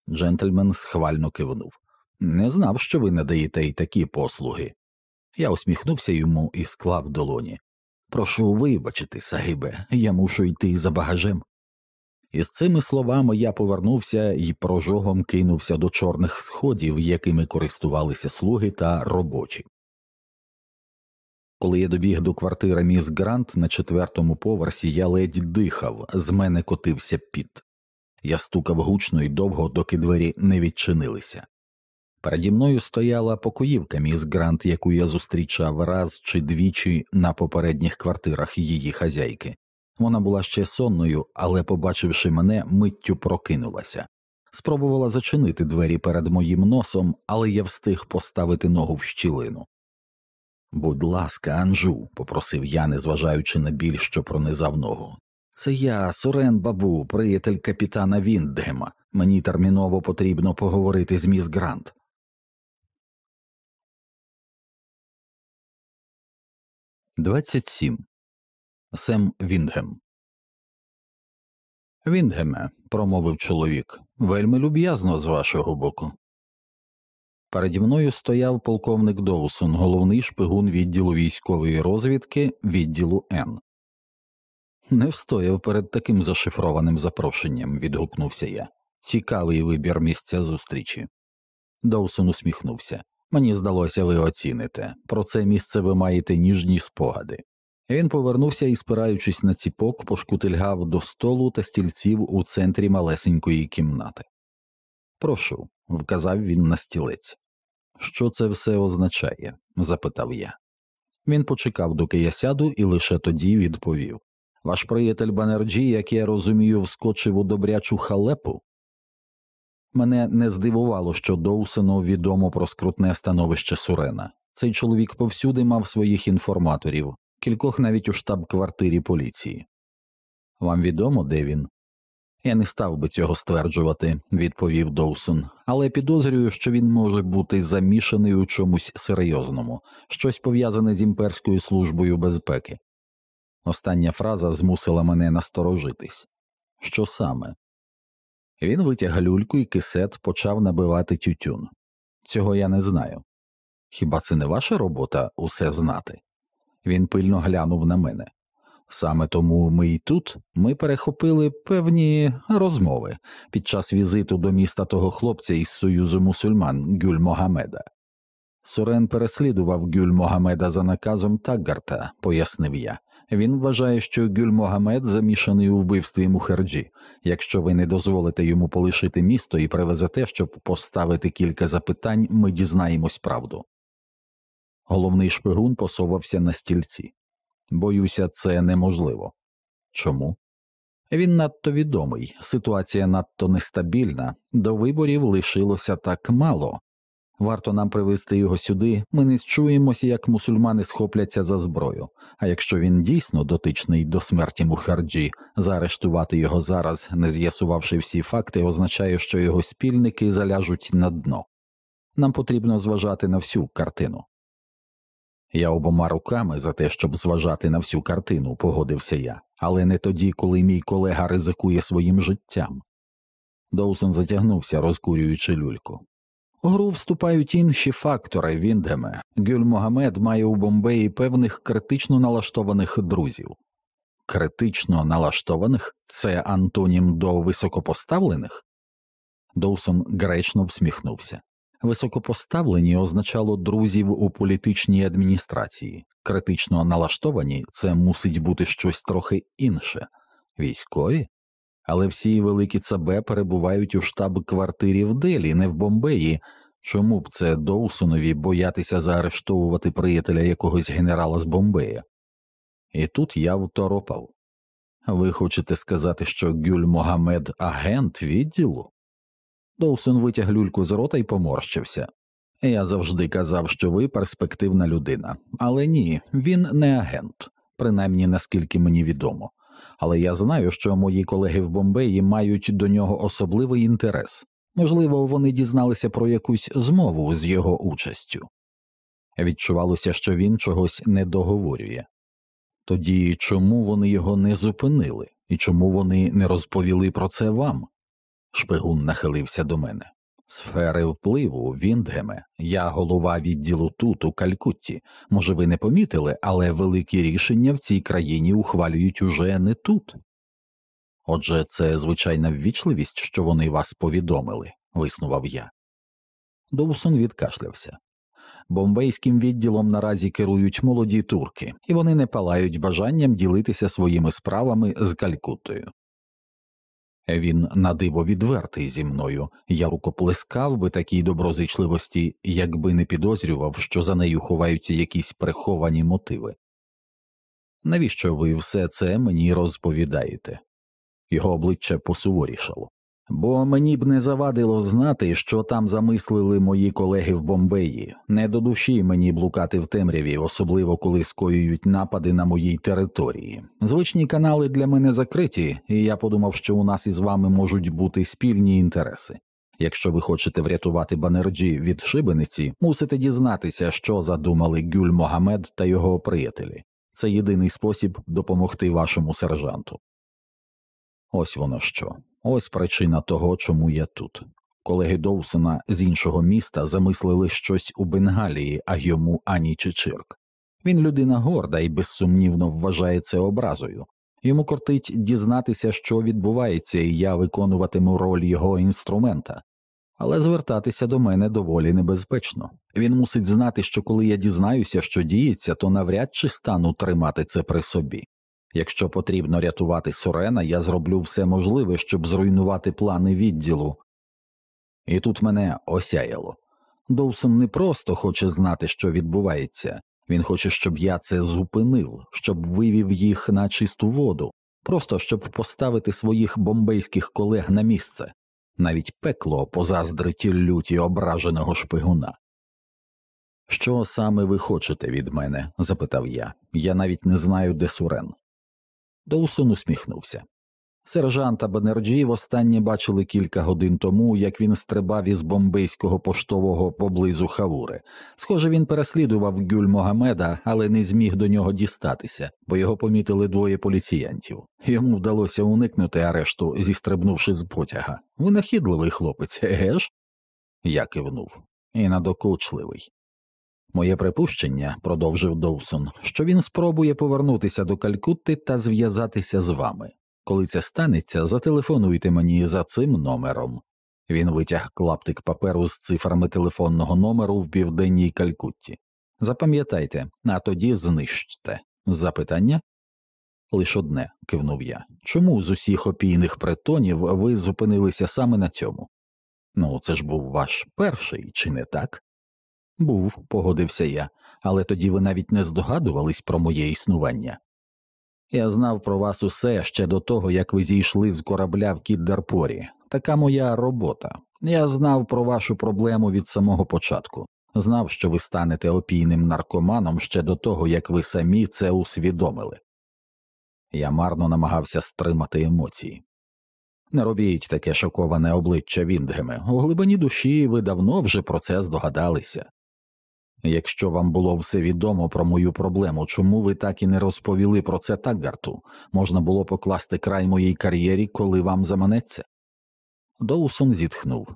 Джентльмен схвально кивнув. Не знав, що ви надаєте й такі послуги. Я усміхнувся йому і склав долоні. Прошу вибачити, Сагибе, я мушу йти за багажем. Із цими словами я повернувся і прожогом кинувся до чорних сходів, якими користувалися слуги та робочі. Коли я добіг до квартири міс Грант на четвертому поверсі, я ледь дихав, з мене котився піт. Я стукав гучно і довго, доки двері не відчинилися. Переді мною стояла покоївка міс Грант, яку я зустрічав раз чи двічі на попередніх квартирах її хазяйки. Вона була ще сонною, але, побачивши мене, миттю прокинулася. Спробувала зачинити двері перед моїм носом, але я встиг поставити ногу в щілину. Будь ласка, Анжу, попросив я, незважаючи на біль, що пронизав ногу. Це я, Сурен Бабу, приятель капітана Віндгема. Мені терміново потрібно поговорити з міс Грант. 27. Сем Віндгем. Віндгеме, промовив чоловік, вельми люб'язно з вашого боку. Переді мною стояв полковник Доусон, головний шпигун відділу військової розвідки відділу Н. Не встояв перед таким зашифрованим запрошенням, відгукнувся я. Цікавий вибір місця зустрічі. Доусон усміхнувся. Мені здалося, ви оціните. Про це місце ви маєте ніжні спогади. Він повернувся і, спираючись на ціпок, пошкутильгав до столу та стільців у центрі малесенької кімнати. Прошу, вказав він на стілець. Що це все означає? запитав я. Він почекав, доки я сяду, і лише тоді відповів Ваш приятель Банерджі, як я розумію, вскочив у добрячу халепу. Мене не здивувало, що Доусону відомо про скрутне становище Сурена. Цей чоловік повсюди мав своїх інформаторів, кількох навіть у штаб-квартирі поліції. Вам відомо, де він? Я не став би цього стверджувати, відповів Доусон, але підозрюю, що він може бути замішаний у чомусь серйозному, щось пов'язане з імперською службою безпеки. Остання фраза змусила мене насторожитись. Що саме? Він витяг люльку і кисет почав набивати тютюн. Цього я не знаю. Хіба це не ваша робота усе знати? Він пильно глянув на мене. Саме тому ми і тут ми перехопили певні розмови під час візиту до міста того хлопця із Союзу мусульман Гюль Могамеда. Сурен переслідував Гюль Могамеда за наказом Таггарта, пояснив я. Він вважає, що Гюль Могамед замішаний у вбивстві Мухерджі. Якщо ви не дозволите йому полишити місто і привезете, щоб поставити кілька запитань, ми дізнаємось правду. Головний шпигун посовався на стільці. Боюся, це неможливо. Чому? Він надто відомий, ситуація надто нестабільна, до виборів лишилося так мало. Варто нам привезти його сюди, ми й не счуємося, як мусульмани схопляться за зброю. А якщо він дійсно дотичний до смерті Мухерджі, заарештувати його зараз, не з'ясувавши всі факти, означає, що його спільники заляжуть на дно. Нам потрібно зважати на всю картину. Я обома руками за те, щоб зважати на всю картину, погодився я, але не тоді, коли мій колега ризикує своїм життям. Доусон затягнувся, розкурюючи люльку. У гру вступають інші фактори Віндгеме. Гюль Могамед має у Бомбеї певних критично налаштованих друзів. Критично налаштованих це антонім до високопоставлених? Доусон гречно всміхнувся. Високопоставлені означало друзів у політичній адміністрації, критично налаштовані це мусить бути щось трохи інше, військові, але всі великі ЦБ перебувають у штаб-квартирі в Делі, не в Бомбеї. Чому б це Доусонові боятися заарештовувати приятеля якогось генерала з Бомбея? І тут я второпав. Ви хочете сказати, що Гюль Могамед агент відділу? Доусон витяг люльку з рота і поморщився. Я завжди казав, що ви перспективна людина, але ні, він не агент, принаймні наскільки мені відомо. Але я знаю, що мої колеги в Бомбеї мають до нього особливий інтерес можливо, вони дізналися про якусь змову з його участю. Відчувалося, що він чогось не договорює. Тоді чому вони його не зупинили і чому вони не розповіли про це вам? Шпигун нахилився до мене. Сфери впливу, Віндгеме, я голова відділу тут, у Калькутті. Може, ви не помітили, але великі рішення в цій країні ухвалюють уже не тут. Отже, це звичайна ввічливість, що вони вас повідомили, виснував я. Доусон відкашлявся. Бомбейським відділом наразі керують молоді турки, і вони не палають бажанням ділитися своїми справами з Калькуттою. Він надиво відвертий зі мною, я рукоплескав би такій доброзичливості, якби не підозрював, що за нею ховаються якісь приховані мотиви. Навіщо ви все це мені розповідаєте? Його обличчя посуворішало бо мені б не завадило знати, що там замислили мої колеги в Бомбеї. Не до душі мені блукати в темряві, особливо коли скоюють напади на моїй території. Звичні канали для мене закриті, і я подумав, що у нас із вами можуть бути спільні інтереси. Якщо ви хочете врятувати Банерджі від шибениці, мусите дізнатися, що задумали Гюль Могамед та його приятелі. Це єдиний спосіб допомогти вашому сержанту. Ось воно що, ось причина того, чому я тут. Колеги Доусона з іншого міста замислили щось у Бенгалії, а йому ані чичирк. Він людина горда і безсумнівно вважає це образою. Йому кортить дізнатися, що відбувається, і я виконуватиму роль його інструмента. Але звертатися до мене доволі небезпечно. Він мусить знати, що коли я дізнаюся, що діється, то навряд чи стану тримати це при собі. Якщо потрібно рятувати Сорена, я зроблю все можливе, щоб зруйнувати плани відділу. І тут мене осяяло. Доусон не просто хоче знати, що відбувається, він хоче, щоб я це зупинив, щоб вивів їх на чисту воду, просто щоб поставити своїх бомбейських колег на місце, навіть пекло позаздрить люті ображеного шпигуна. Що саме ви хочете від мене? запитав я. Я навіть не знаю, де Сурен. Доусон усміхнувся. Сержанта Банерджі востаннє бачили кілька годин тому, як він стрибав із бомбейського поштового поблизу Хаури. Схоже, він переслідував Гюль Могамеда, але не зміг до нього дістатися, бо його помітили двоє поліціянтів. Йому вдалося уникнути арешту, зістрибнувши з потяга. Винахідливий хлопець, еге ж? Я кивнув. І надокучливий. Моє припущення, продовжив Доусон, що він спробує повернутися до Калькутти та зв'язатися з вами. Коли це станеться, зателефонуйте мені за цим номером. Він витяг клаптик паперу з цифрами телефонного номеру в південній Калькутті. Запам'ятайте, а тоді знищте. Запитання? Лиш одне, кивнув я. Чому з усіх опійних притонів ви зупинилися саме на цьому? Ну, це ж був ваш перший, чи не так? Був, погодився я, але тоді ви навіть не здогадувались про моє існування. Я знав про вас усе ще до того, як ви зійшли з корабля в Кіддарпорі. Така моя робота. Я знав про вашу проблему від самого початку, знав, що ви станете опійним наркоманом ще до того, як ви самі це усвідомили. Я марно намагався стримати емоції. Не робіть таке шоковане обличчя Віндгеме. У глибині душі ви давно вже про це здогадалися. Якщо вам було все відомо про мою проблему, чому ви так і не розповіли про це Таггарту? Можна було покласти край моїй кар'єрі, коли вам заманеться? Доусон зітхнув.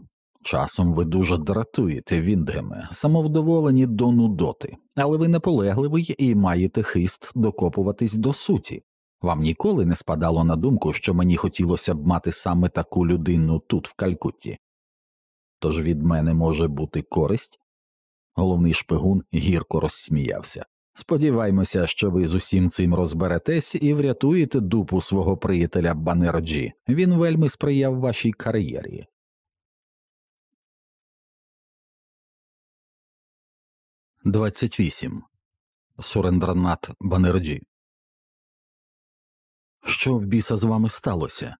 Часом ви дуже дратуєте, Віндгеме, самовдоволені до нудоти, але ви наполегливий і маєте хист докопуватись до суті. Вам ніколи не спадало на думку, що мені хотілося б мати саме таку людину тут, в Калькутті? Тож від мене може бути користь? Головний шпигун гірко розсміявся. Сподіваймося, що ви з усім цим розберетесь і врятуєте дупу свого приятеля Банерджі. Він вельми сприяв вашій кар'єрі. Двадцять вісім. Сурендранат Банерджі. Що в біса з вами сталося?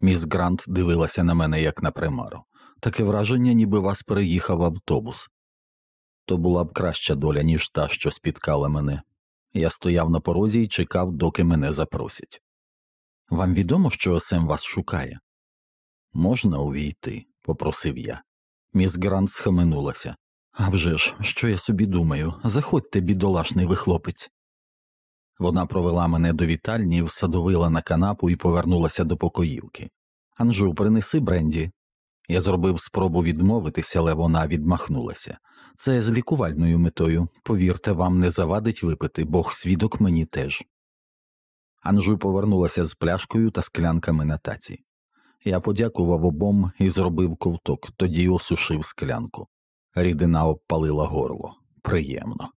Міс Грант дивилася на мене як на примару. Таке враження, ніби вас переїхав автобус то була б краща доля, ніж та, що спіткала мене. Я стояв на порозі і чекав, доки мене запросять. Вам відомо, що Сем вас шукає? Можна увійти, попросив я. Міс Грант схаменулася. «А вже ж, що я собі думаю, заходьте, бідолашний ви хлопець. Вона провела мене до вітальні, всадовила на канапу і повернулася до покоївки. Анжу, принеси Бренді. Я зробив спробу відмовитися, але вона відмахнулася. Це з лікувальною метою. Повірте, вам не завадить випити, бог свідок мені теж. Анжу повернулася з пляшкою та склянками на таці. Я подякував обом і зробив ковток, тоді осушив склянку. Рідина обпалила горло. Приємно.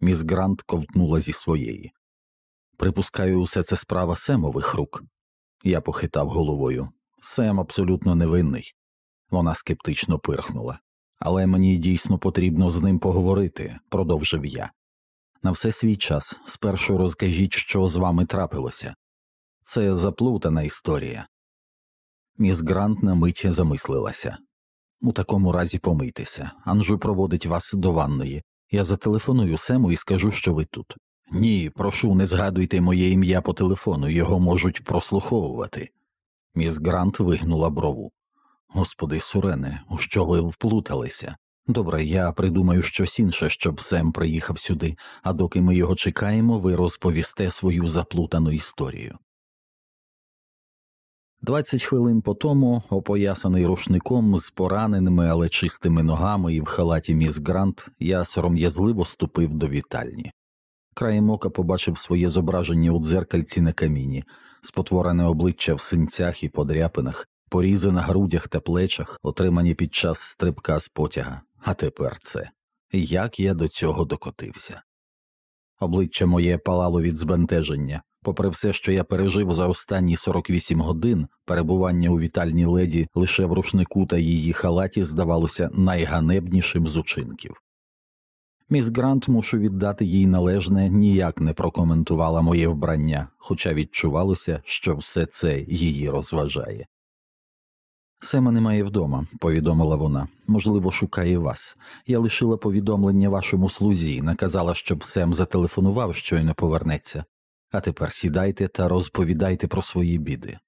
Міс Грант ковтнула зі своєї. Припускаю, усе це справа Семових рук. Я похитав головою. Сем абсолютно невинний. Вона скептично пирхнула. Але мені дійсно потрібно з ним поговорити, продовжив я. На все свій час спершу розкажіть, що з вами трапилося. Це заплутана історія. Міс Грант на мить замислилася. У такому разі помийтеся. Анжу проводить вас до ванної. Я зателефоную Сему і скажу, що ви тут. Ні, прошу, не згадуйте моє ім'я по телефону, його можуть прослуховувати. Міс Грант вигнула брову. Господи, Сурене, у що ви вплуталися? Добре, я придумаю щось інше, щоб Сем приїхав сюди, а доки ми його чекаємо, ви розповісте свою заплутану історію. Двадцять хвилин по тому, опоясаний рушником з пораненими, але чистими ногами і в халаті міс Грант, я сором'язливо ступив до вітальні. Краєм ока побачив своє зображення у дзеркальці на каміні, спотворене обличчя в синцях і подряпинах, порізи на грудях та плечах, отримані під час стрибка з потяга. А тепер це як я до цього докотився. Обличчя моє палало від збентеження, попри все, що я пережив за останні 48 годин, перебування у вітальній леді лише в рушнику та її халаті здавалося найганебнішим з учинків. Міс Грант, мушу віддати їй належне, ніяк не прокоментувала моє вбрання, хоча відчувалося, що все це її розважає. Сема немає вдома, повідомила вона. Можливо, шукає вас. Я лишила повідомлення вашому слузі, наказала, щоб Сем зателефонував, щойно повернеться. А тепер сідайте та розповідайте про свої біди.